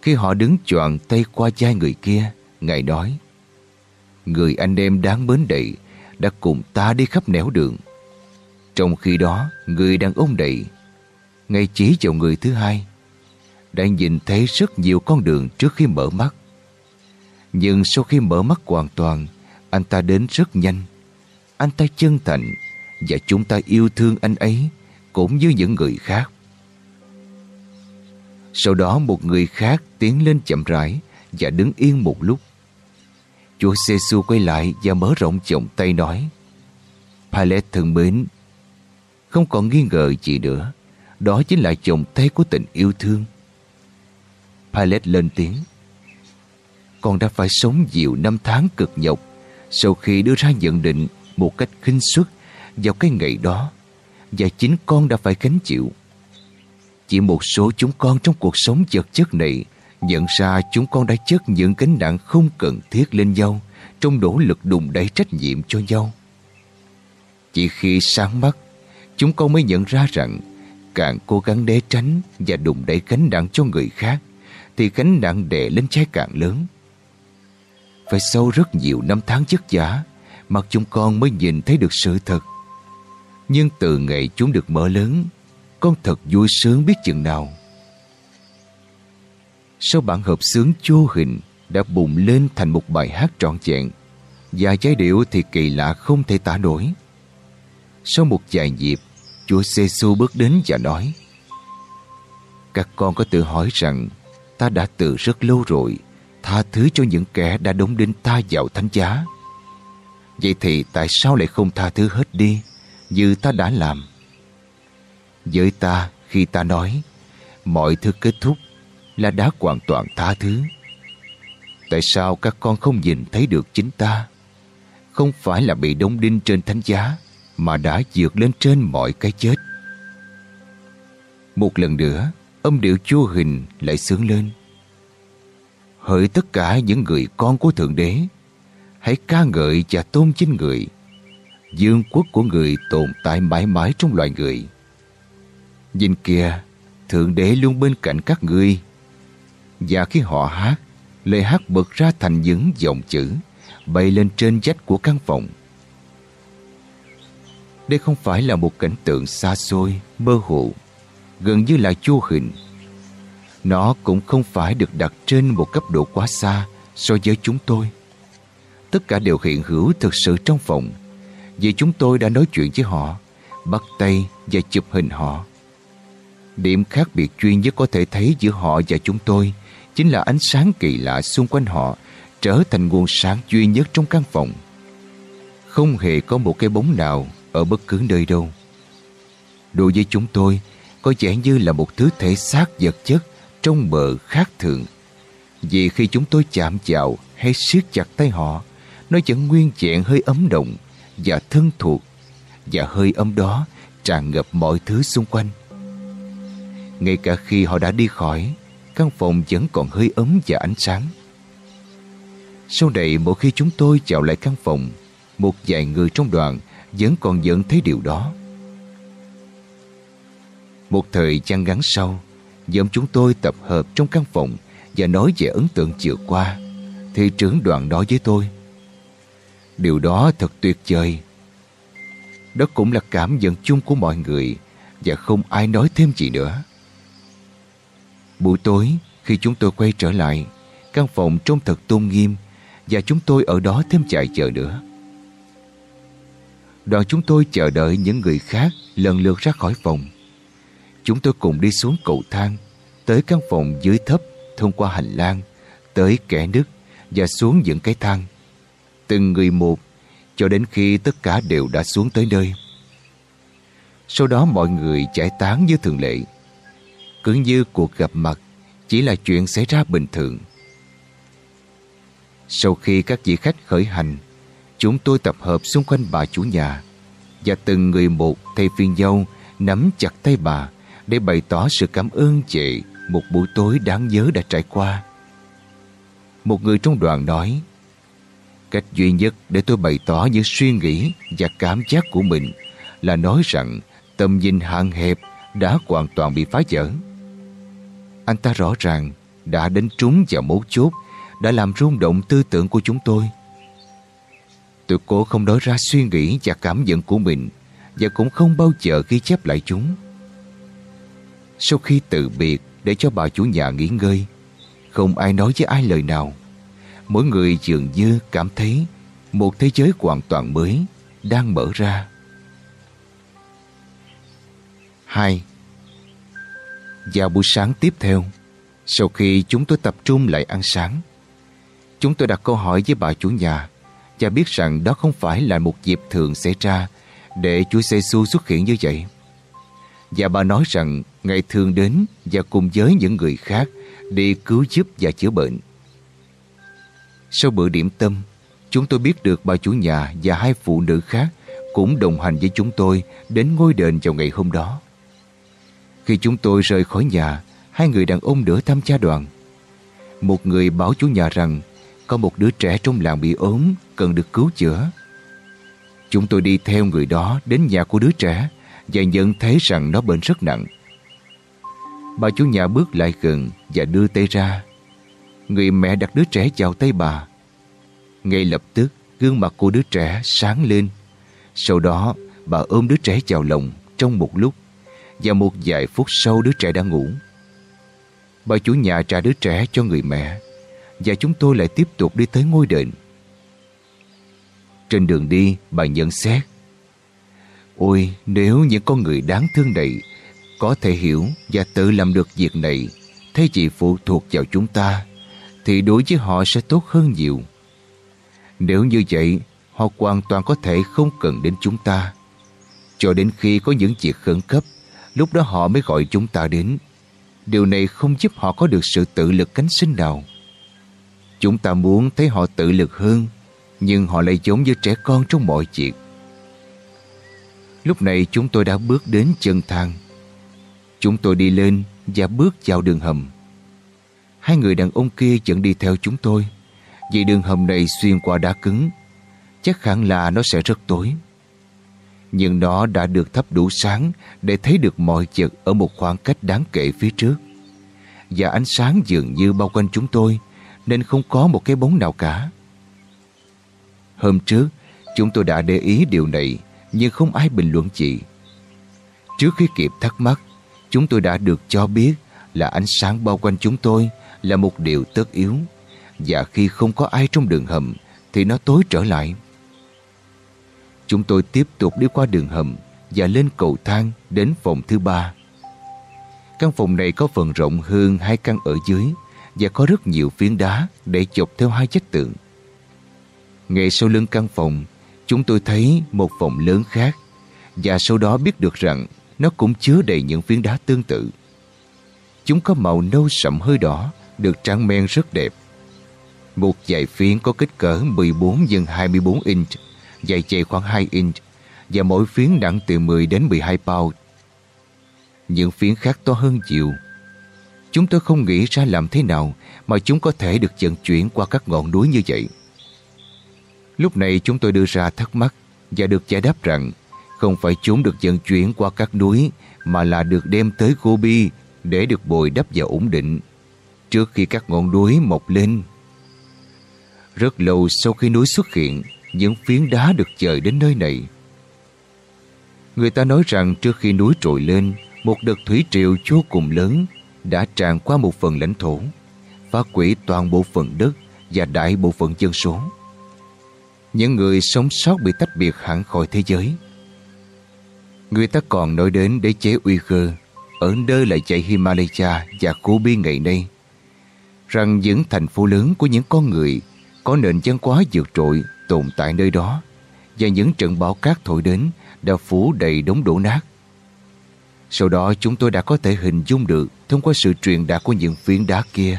Khi họ đứng choàng tay qua vai người kia, Ngài nói Người anh em đáng mến đầy đã cùng ta đi khắp nẻo đường. Trong khi đó, người đàn ông đầy Ngài chỉ vào người thứ hai đang nhìn thấy rất nhiều con đường trước khi mở mắt. Nhưng sau khi mở mắt hoàn toàn, anh ta đến rất nhanh. Anh ta chân thành và chúng ta yêu thương anh ấy cũng như những người khác. Sau đó một người khác tiến lên chậm rãi và đứng yên một lúc. Chúa giê quay lại và mở rộng vòng tay nói Pilate thân mến Không còn nghi ngờ gì nữa Đó chính là vòng tay của tình yêu thương Pilate lên tiếng con đã phải sống nhiều năm tháng cực nhọc. Sau khi đưa ra nhận định Một cách khinh suất Vào cái ngày đó, Và chính con đã phải gánh chịu. Chỉ một số chúng con trong cuộc sống vật chất này Nhận ra chúng con đã chất những gánh nặng không cần thiết lên nhau Trong nỗ lực đùng đẩy trách nhiệm cho nhau. Chỉ khi sáng mắt, Chúng con mới nhận ra rằng Càng cố gắng né tránh Và đùng đẩy gánh nặng cho người khác, thì gánh nặng đè lên trái càng lớn. Phải sau rất nhiều năm tháng chất giả, Mà chúng con mới nhìn thấy được sự thật. Nhưng từ ngày chúng được mở lớn, con thật vui sướng biết chừng nào. Sau bản hợp sướng chô hình đã bùng lên thành một bài hát trọn vẹn và giai điệu thì kỳ lạ không thể tả nổi. Sau một vài nhịp, Chúa giê bước đến và nói Các con có tự hỏi rằng ta đã từ rất lâu rồi tha thứ cho những kẻ đã đống đinh ta vào thánh giá. Vậy thì tại sao lại không tha thứ hết đi như ta đã làm? Với ta khi ta nói mọi thứ kết thúc là đã hoàn toàn tha thứ. Tại sao các con không nhìn thấy được chính ta? Không phải là bị đóng đinh trên thánh giá mà đã vượt lên trên mọi cái chết. Một lần nữa, âm điệu chua hình lại sướng lên. Hỡi tất cả những người con của Thượng Đế, hãy ca ngợi và tôn chính người. Dương quốc của người tồn tại mãi mãi trong loài người. Nhìn kìa, Thượng Đế luôn bên cạnh các ngươi. Và khi họ hát, lời hát bật ra thành những dòng chữ bay lên trên vách của căn phòng. Đây không phải là một cảnh tượng xa xôi, mơ hồ, gần như là chua hình. Nó cũng không phải được đặt trên một cấp độ quá xa so với chúng tôi. Tất cả đều hiện hữu thực sự trong phòng vì chúng tôi đã nói chuyện với họ, bắt tay và chụp hình họ. Điểm khác biệt duy nhất có thể thấy giữa họ và chúng tôi chính là ánh sáng kỳ lạ xung quanh họ trở thành nguồn sáng duy nhất trong căn phòng. Không hề có một cái bóng nào ở bất cứ nơi đâu. Đối với chúng tôi, có vẻ như là một thứ thể xác vật chất trong bờ khác thường. Vì khi chúng tôi chạm vào hay siết chặt tay họ, nó vẫn nguyên vẹn hơi ấm động và thân thuộc và hơi ấm đó tràn ngập mọi thứ xung quanh. Ngay cả khi họ đã đi khỏi, căn phòng vẫn còn hơi ấm và ánh sáng. Sau này mỗi khi chúng tôi chào lại căn phòng, một vài người trong đoàn vẫn còn nhận thấy điều đó. Một thời gian ngắn sau, Nhóm chúng tôi tập hợp trong căn phòng và nói về ấn tượng chiều qua. Thì trưởng đoàn nói với tôi. Điều đó thật tuyệt vời. Đó cũng là cảm nhận chung của mọi người và không ai nói thêm gì nữa. Buổi tối, khi chúng tôi quay trở lại, căn phòng trông thật tôn nghiêm và chúng tôi ở đó thêm vài giờ nữa. Đoàn chúng tôi chờ đợi những người khác lần lượt ra khỏi phòng. Chúng tôi cùng đi xuống cầu thang, tới căn phòng dưới thấp, thông qua hành lang, tới kẻ nước và xuống những cái thang. Từng người một, cho đến khi tất cả đều đã xuống tới nơi. Sau đó mọi người giải tán như thường lệ. Cứ như cuộc gặp mặt chỉ là chuyện xảy ra bình thường. Sau khi các vị khách khởi hành, chúng tôi tập hợp xung quanh bà chủ nhà và từng người một thay phiên nhau nắm chặt tay bà để bày tỏ sự cảm ơn chị một buổi tối đáng nhớ đã trải qua. Một người trong đoàn nói, Cách duy nhất để tôi bày tỏ những suy nghĩ và cảm giác của mình là nói rằng tầm nhìn hạn hẹp đã hoàn toàn bị phá vỡ. Anh ta rõ ràng đã đến trúng vào mấu chốt, đã làm rung động tư tưởng của chúng tôi. Tôi cố không nói ra suy nghĩ và cảm nhận của mình và cũng không bao giờ ghi chép lại chúng. Sau khi từ biệt để cho bà chủ nhà nghỉ ngơi, không ai nói với ai lời nào. Mỗi người dường như cảm thấy một thế giới hoàn toàn mới đang mở ra. 2. Vào buổi sáng tiếp theo, sau khi chúng tôi tập trung lại ăn sáng, chúng tôi đặt câu hỏi với bà chủ nhà và biết rằng đó không phải là một dịp thường xảy ra để Chúa giê -xu xuất hiện như vậy. Và bà nói rằng Ngài thường đến và cùng với những người khác đi cứu giúp và chữa bệnh. Sau bữa điểm tâm, chúng tôi biết được bà chủ nhà và hai phụ nữ khác cũng đồng hành với chúng tôi đến ngôi đền vào ngày hôm đó. Khi chúng tôi rời khỏi nhà, hai người đàn ông nữa thăm cha đoàn. Một người báo chủ nhà rằng có một đứa trẻ trong làng bị ốm cần được cứu chữa. Chúng tôi đi theo người đó đến nhà của đứa trẻ và nhận thấy rằng nó bệnh rất nặng. Bà chủ nhà bước lại gần và đưa tay ra. Người mẹ đặt đứa trẻ vào tay bà. Ngay lập tức, gương mặt của đứa trẻ sáng lên. Sau đó, bà ôm đứa trẻ vào lòng trong một lúc và một vài phút sau đứa trẻ đã ngủ. Bà chủ nhà trả đứa trẻ cho người mẹ và chúng tôi lại tiếp tục đi tới ngôi đền. Trên đường đi, bà nhận xét Ôi, nếu những con người đáng thương này có thể hiểu và tự làm được việc này thay chỉ phụ thuộc vào chúng ta thì đối với họ sẽ tốt hơn nhiều. Nếu như vậy, họ hoàn toàn có thể không cần đến chúng ta. Cho đến khi có những việc khẩn cấp, lúc đó họ mới gọi chúng ta đến. Điều này không giúp họ có được sự tự lực cánh sinh nào. Chúng ta muốn thấy họ tự lực hơn, nhưng họ lại giống như trẻ con trong mọi chuyện. Lúc này chúng tôi đã bước đến chân thang. Chúng tôi đi lên và bước vào đường hầm. Hai người đàn ông kia vẫn đi theo chúng tôi. Vì đường hầm này xuyên qua đá cứng. Chắc hẳn là nó sẽ rất tối. Nhưng nó đã được thắp đủ sáng để thấy được mọi vật ở một khoảng cách đáng kể phía trước. Và ánh sáng dường như bao quanh chúng tôi nên không có một cái bóng nào cả. Hôm trước, chúng tôi đã để ý điều này nhưng không ai bình luận gì. Trước khi kịp thắc mắc, chúng tôi đã được cho biết là ánh sáng bao quanh chúng tôi là một điều tất yếu và khi không có ai trong đường hầm thì nó tối trở lại. Chúng tôi tiếp tục đi qua đường hầm và lên cầu thang đến phòng thứ ba. Căn phòng này có phần rộng hơn hai căn ở dưới và có rất nhiều phiến đá để chụp theo hai chất tượng. Ngay sau lưng căn phòng, chúng tôi thấy một phòng lớn khác và sau đó biết được rằng nó cũng chứa đầy những phiến đá tương tự. Chúng có màu nâu sậm hơi đỏ, được trang men rất đẹp. Một dải phiến có kích cỡ 14 x 24 inch, dài chày khoảng 2 inch và mỗi phiến nặng từ 10 đến 12 pound. Những phiến khác to hơn nhiều. Chúng tôi không nghĩ ra làm thế nào mà chúng có thể được vận chuyển qua các ngọn núi như vậy. Lúc này chúng tôi đưa ra thắc mắc và được giải đáp rằng không phải chúng được vận chuyển qua các núi mà là được đem tới Gobi để được bồi đắp và ổn định trước khi các ngọn núi mọc lên. Rất lâu sau khi núi xuất hiện, những phiến đá được dời đến nơi này. Người ta nói rằng trước khi núi trồi lên, một đợt thủy triều vô cùng lớn đã tràn qua một phần lãnh thổ, phá quỷ toàn bộ phần đất và đại bộ phận dân số những người sống sót bị tách biệt hẳn khỏi thế giới. Người ta còn nói đến đế chế Uyghur, ở nơi lại chạy Himalaya và Gobi ngày nay rằng những thành phố lớn của những con người có nền văn hóa vượt trội tồn tại nơi đó, và những trận bão cát thổi đến đã phủ đầy đống đổ nát. Sau đó chúng tôi đã có thể hình dung được, thông qua sự truyền đạt của những phiến đá kia,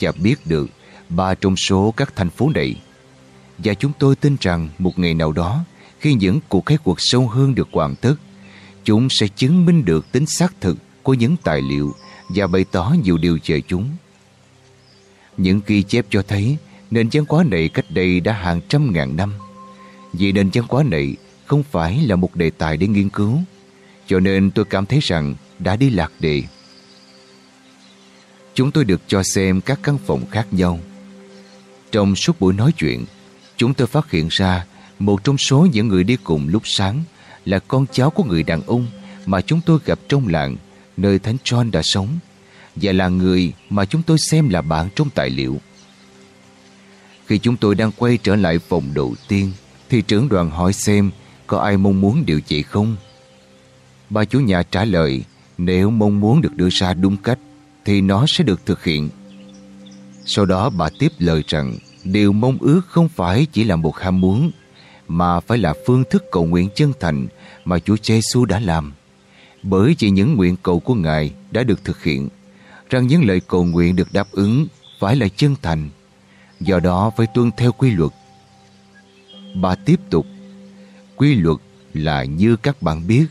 và biết được ba trong số các thành phố này. Và chúng tôi tin rằng một ngày nào đó khi những cuộc khai cuộc sâu hơn được hoàn tất chúng sẽ chứng minh được tính xác thực của những tài liệu và bày tỏ nhiều điều về chúng. Những ghi chép cho thấy nền văn hóa này cách đây đã hàng trăm ngàn năm. Vì nền văn hóa này không phải là một đề tài để nghiên cứu, cho nên tôi cảm thấy rằng đã đi lạc đề. Chúng tôi được cho xem các căn phòng khác nhau. Trong suốt buổi nói chuyện, chúng tôi phát hiện ra một trong số những người đi cùng lúc sáng là con cháu của người đàn ông mà chúng tôi gặp trong làng nơi Thánh John đã sống và là người mà chúng tôi xem là bạn trong tài liệu. Khi chúng tôi đang quay trở lại phòng đầu tiên, thì trưởng đoàn hỏi xem có ai mong muốn điều trị không. Bà chủ nhà trả lời, nếu mong muốn được đưa ra đúng cách, thì nó sẽ được thực hiện. Sau đó bà tiếp lời rằng điều mong ước không phải chỉ là một ham muốn mà phải là phương thức cầu nguyện chân thành mà Chúa Giêsu đã làm. Bởi chỉ những nguyện cầu của Ngài đã được thực hiện, rằng những lời cầu nguyện được đáp ứng phải là chân thành, do đó phải tuân theo quy luật. Bà tiếp tục, quy luật là như các bạn biết,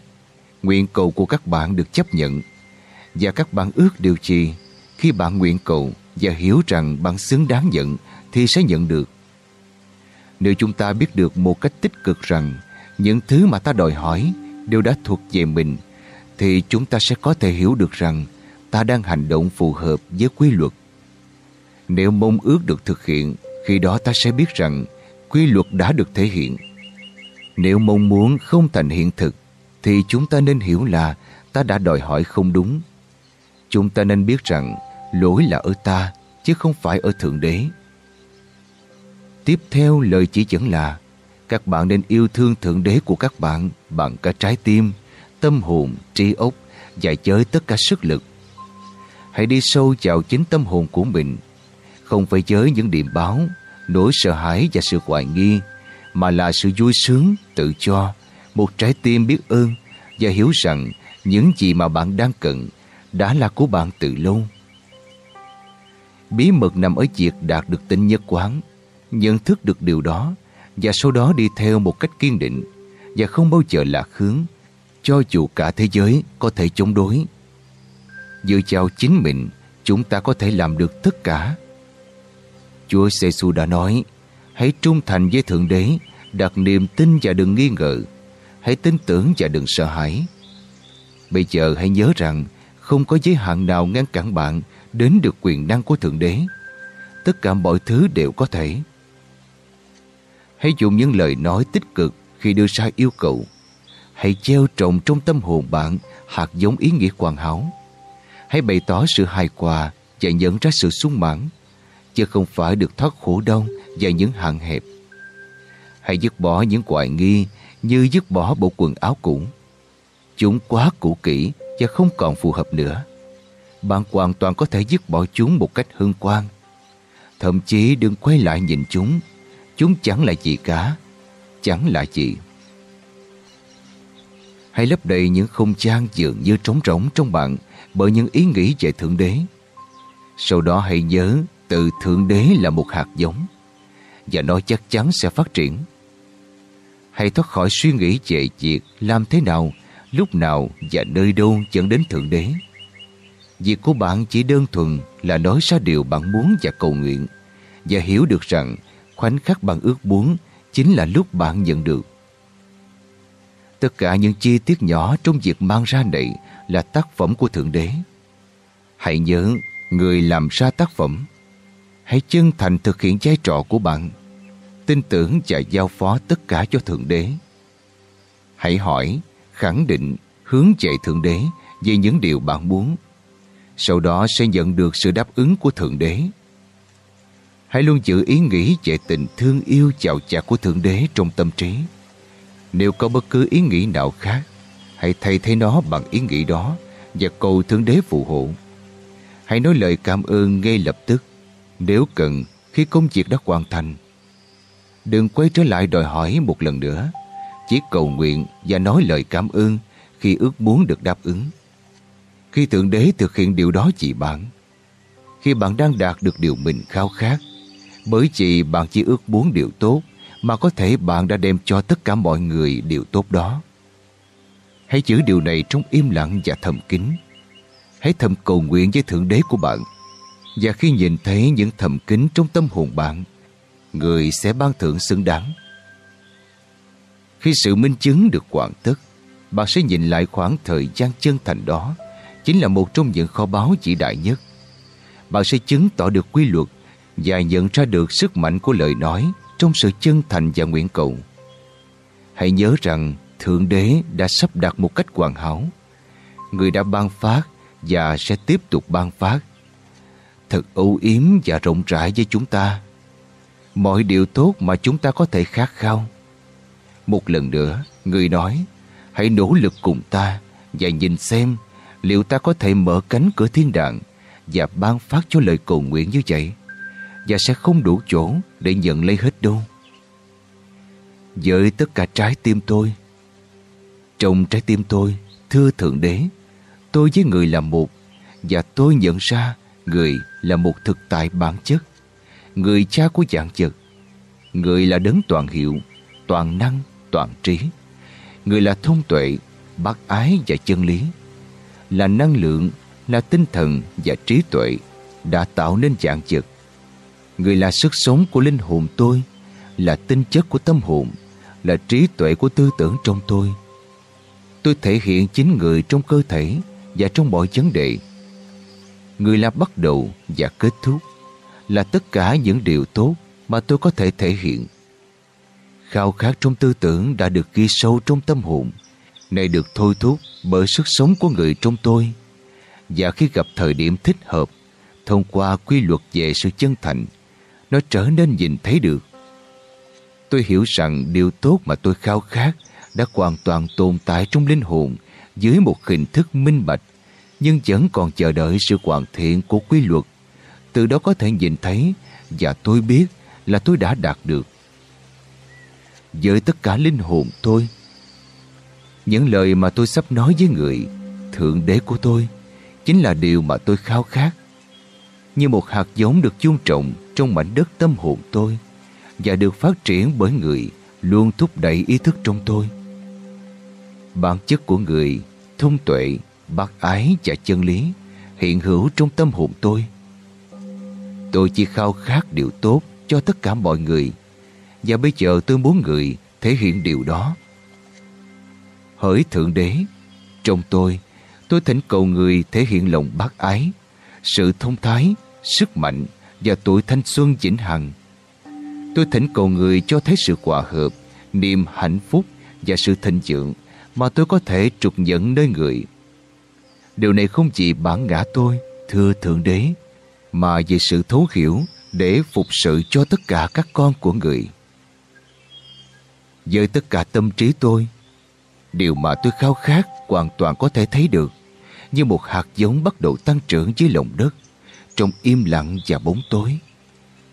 nguyện cầu của các bạn được chấp nhận, và các bạn ước điều gì khi bạn nguyện cầu và hiểu rằng bạn xứng đáng nhận thì sẽ nhận được. Nếu chúng ta biết được một cách tích cực rằng những thứ mà ta đòi hỏi đều đã thuộc về mình, thì chúng ta sẽ có thể hiểu được rằng ta đang hành động phù hợp với quy luật. Nếu mong ước được thực hiện, khi đó ta sẽ biết rằng quy luật đã được thể hiện. Nếu mong muốn không thành hiện thực, thì chúng ta nên hiểu là ta đã đòi hỏi không đúng. Chúng ta nên biết rằng lỗi là ở ta, chứ không phải ở Thượng Đế. Tiếp theo lời chỉ dẫn là các bạn nên yêu thương Thượng Đế của các bạn bằng cả trái tim, tâm hồn, trí óc và với tất cả sức lực. Hãy đi sâu vào chính tâm hồn của mình, không phải với những điểm báo, nỗi sợ hãi và sự hoài nghi, mà là sự vui sướng, tự cho, một trái tim biết ơn và hiểu rằng những gì mà bạn đang cần đã là của bạn từ lâu. Bí mật nằm ở việc đạt được tính nhất quán, nhận thức được điều đó và sau đó đi theo một cách kiên định và không bao giờ lạc hướng cho dù cả thế giới có thể chống đối. Dựa vào chính mình, chúng ta có thể làm được tất cả. Chúa giê đã nói, hãy trung thành với Thượng Đế, đặt niềm tin và đừng nghi ngờ. Hãy tin tưởng và đừng sợ hãi. Bây giờ hãy nhớ rằng không có giới hạn nào ngăn cản bạn đến được quyền năng của Thượng Đế. Tất cả mọi thứ đều có thể. Hãy dùng những lời nói tích cực khi đưa ra yêu cầu. Hãy treo trồng trong tâm hồn bạn hạt giống ý nghĩa hoàn hảo. Hãy bày tỏ sự hài hòa và nhận ra sự sung mãn, chứ không phải được thoát khổ đau và những hạn hẹp. Hãy dứt bỏ những hoài nghi như dứt bỏ bộ quần áo cũ. Chúng quá cũ kỹ và không còn phù hợp nữa. Bạn hoàn toàn có thể dứt bỏ chúng một cách hương quang. Thậm chí đừng quay lại nhìn chúng Chúng chẳng là gì cả Chẳng là gì. Hãy lấp đầy những không gian dường như trống rỗng trong bạn Bởi những ý nghĩ về Thượng Đế. Sau đó hãy nhớ Từ Thượng Đế là một hạt giống Và nó chắc chắn sẽ phát triển. Hãy thoát khỏi suy nghĩ về việc Làm thế nào, lúc nào và nơi đâu dẫn đến Thượng Đế. Việc của bạn chỉ đơn thuần là nói ra điều bạn muốn và cầu nguyện và hiểu được rằng khoảnh khắc bạn ước muốn chính là lúc bạn nhận được. Tất cả những chi tiết nhỏ trong việc mang ra này là tác phẩm của Thượng Đế. Hãy nhớ, người làm ra tác phẩm. Hãy chân thành thực hiện vai trò của bạn. Tin tưởng và giao phó tất cả cho Thượng Đế. Hãy hỏi, khẳng định, hướng chạy Thượng Đế về những điều bạn muốn. Sau đó sẽ nhận được sự đáp ứng của Thượng Đế. Hãy luôn giữ ý nghĩ về tình thương yêu chào chạc của Thượng Đế trong tâm trí. Nếu có bất cứ ý nghĩ nào khác, hãy thay thế nó bằng ý nghĩ đó và cầu Thượng Đế phù hộ. Hãy nói lời cảm ơn ngay lập tức, nếu cần khi công việc đã hoàn thành. Đừng quay trở lại đòi hỏi một lần nữa, chỉ cầu nguyện và nói lời cảm ơn khi ước muốn được đáp ứng. Khi Thượng Đế thực hiện điều đó chỉ bạn, khi bạn đang đạt được điều mình khao khát, bởi vì bạn chỉ ước muốn điều tốt mà có thể bạn đã đem cho tất cả mọi người điều tốt đó. Hãy giữ điều này trong im lặng và thầm kín. Hãy thầm cầu nguyện với Thượng Đế của bạn. Và khi nhìn thấy những thầm kín trong tâm hồn bạn, người sẽ ban thưởng xứng đáng. Khi sự minh chứng được hoàn tất, bạn sẽ nhìn lại khoảng thời gian chân thành đó chính là một trong những kho báu chỉ đại nhất. Bạn sẽ chứng tỏ được quy luật và nhận ra được sức mạnh của lời nói trong sự chân thành và nguyện cầu. Hãy nhớ rằng Thượng Đế đã sắp đặt một cách hoàn hảo. Người đã ban phát và sẽ tiếp tục ban phát. Thật ưu yếm và rộng rãi với chúng ta. Mọi điều tốt mà chúng ta có thể khát khao. Một lần nữa, người nói, hãy nỗ lực cùng ta và nhìn xem liệu ta có thể mở cánh cửa thiên đàng và ban phát cho lời cầu nguyện như vậy và sẽ không đủ chỗ để nhận lấy hết đâu. Với tất cả trái tim tôi, trong trái tim tôi, thưa Thượng Đế, tôi với người là một và tôi nhận ra người là một thực tại bản chất, người cha của dạng vật, người là đấng toàn hiệu, toàn năng, toàn trí, người là thông tuệ, bác ái và chân lý, là năng lượng, là tinh thần và trí tuệ đã tạo nên dạng vật. Người là sức sống của linh hồn tôi, là tinh chất của tâm hồn, là trí tuệ của tư tưởng trong tôi. Tôi thể hiện chính người trong cơ thể và trong mọi vấn đề. Người là bắt đầu và kết thúc, là tất cả những điều tốt mà tôi có thể thể hiện. Khao khát trong tư tưởng đã được ghi sâu trong tâm hồn, này được thôi thúc bởi sức sống của người trong tôi. Và khi gặp thời điểm thích hợp, thông qua quy luật về sự chân thành, nó trở nên nhìn thấy được. Tôi hiểu rằng điều tốt mà tôi khao khát đã hoàn toàn tồn tại trong linh hồn dưới một hình thức minh bạch, nhưng vẫn còn chờ đợi sự hoàn thiện của quy luật. Từ đó có thể nhìn thấy và tôi biết là tôi đã đạt được. Với tất cả linh hồn tôi, những lời mà tôi sắp nói với người, Thượng Đế của tôi, chính là điều mà tôi khao khát. Như một hạt giống được chung trọng trong mảnh đất tâm hồn tôi và được phát triển bởi người luôn thúc đẩy ý thức trong tôi. Bản chất của người, thông tuệ, bác ái và chân lý hiện hữu trong tâm hồn tôi. Tôi chỉ khao khát điều tốt cho tất cả mọi người và bây giờ tôi muốn người thể hiện điều đó. Hỡi Thượng Đế, trong tôi, tôi thỉnh cầu người thể hiện lòng bác ái, sự thông thái, sức mạnh và tuổi thanh xuân vĩnh hằng. Tôi thỉnh cầu người cho thấy sự hòa hợp, niềm hạnh phúc và sự thịnh vượng mà tôi có thể trục nhận nơi người. Điều này không chỉ bản ngã tôi, thưa Thượng Đế, mà về sự thấu hiểu để phục sự cho tất cả các con của người. Với tất cả tâm trí tôi, điều mà tôi khao khát hoàn toàn có thể thấy được như một hạt giống bắt đầu tăng trưởng dưới lòng đất trong im lặng và bóng tối.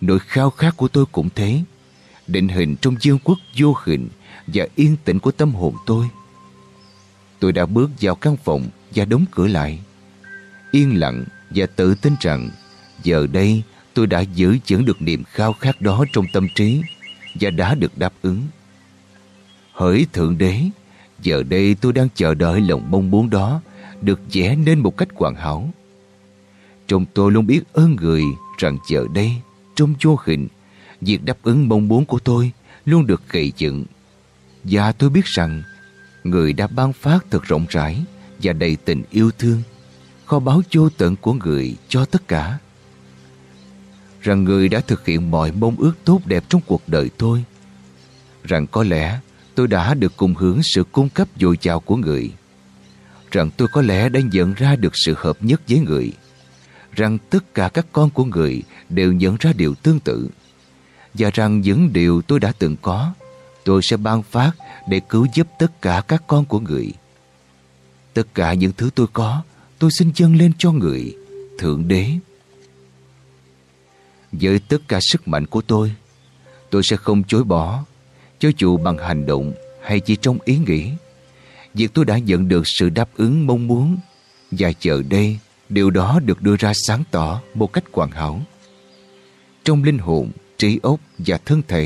Nỗi khao khát của tôi cũng thế, định hình trong dương quốc vô hình và yên tĩnh của tâm hồn tôi. Tôi đã bước vào căn phòng và đóng cửa lại. Yên lặng và tự tin rằng giờ đây tôi đã giữ chững được niềm khao khát đó trong tâm trí và đã được đáp ứng. Hỡi Thượng Đế, giờ đây tôi đang chờ đợi lòng mong muốn đó được vẽ nên một cách hoàn hảo. Trong tôi luôn biết ơn người rằng giờ đây, trong vô hình, việc đáp ứng mong muốn của tôi luôn được gầy dựng. Và tôi biết rằng người đã ban phát thật rộng rãi và đầy tình yêu thương, kho báo vô tận của người cho tất cả. Rằng người đã thực hiện mọi mong ước tốt đẹp trong cuộc đời tôi. Rằng có lẽ tôi đã được cùng hưởng sự cung cấp dồi dào của người. Rằng tôi có lẽ đã nhận ra được sự hợp nhất với người rằng tất cả các con của người đều nhận ra điều tương tự và rằng những điều tôi đã từng có tôi sẽ ban phát để cứu giúp tất cả các con của người. Tất cả những thứ tôi có tôi xin dâng lên cho người, Thượng Đế. Với tất cả sức mạnh của tôi, tôi sẽ không chối bỏ, cho dù bằng hành động hay chỉ trong ý nghĩ. Việc tôi đã nhận được sự đáp ứng mong muốn và chờ đây điều đó được đưa ra sáng tỏ một cách hoàn hảo. Trong linh hồn, trí óc và thân thể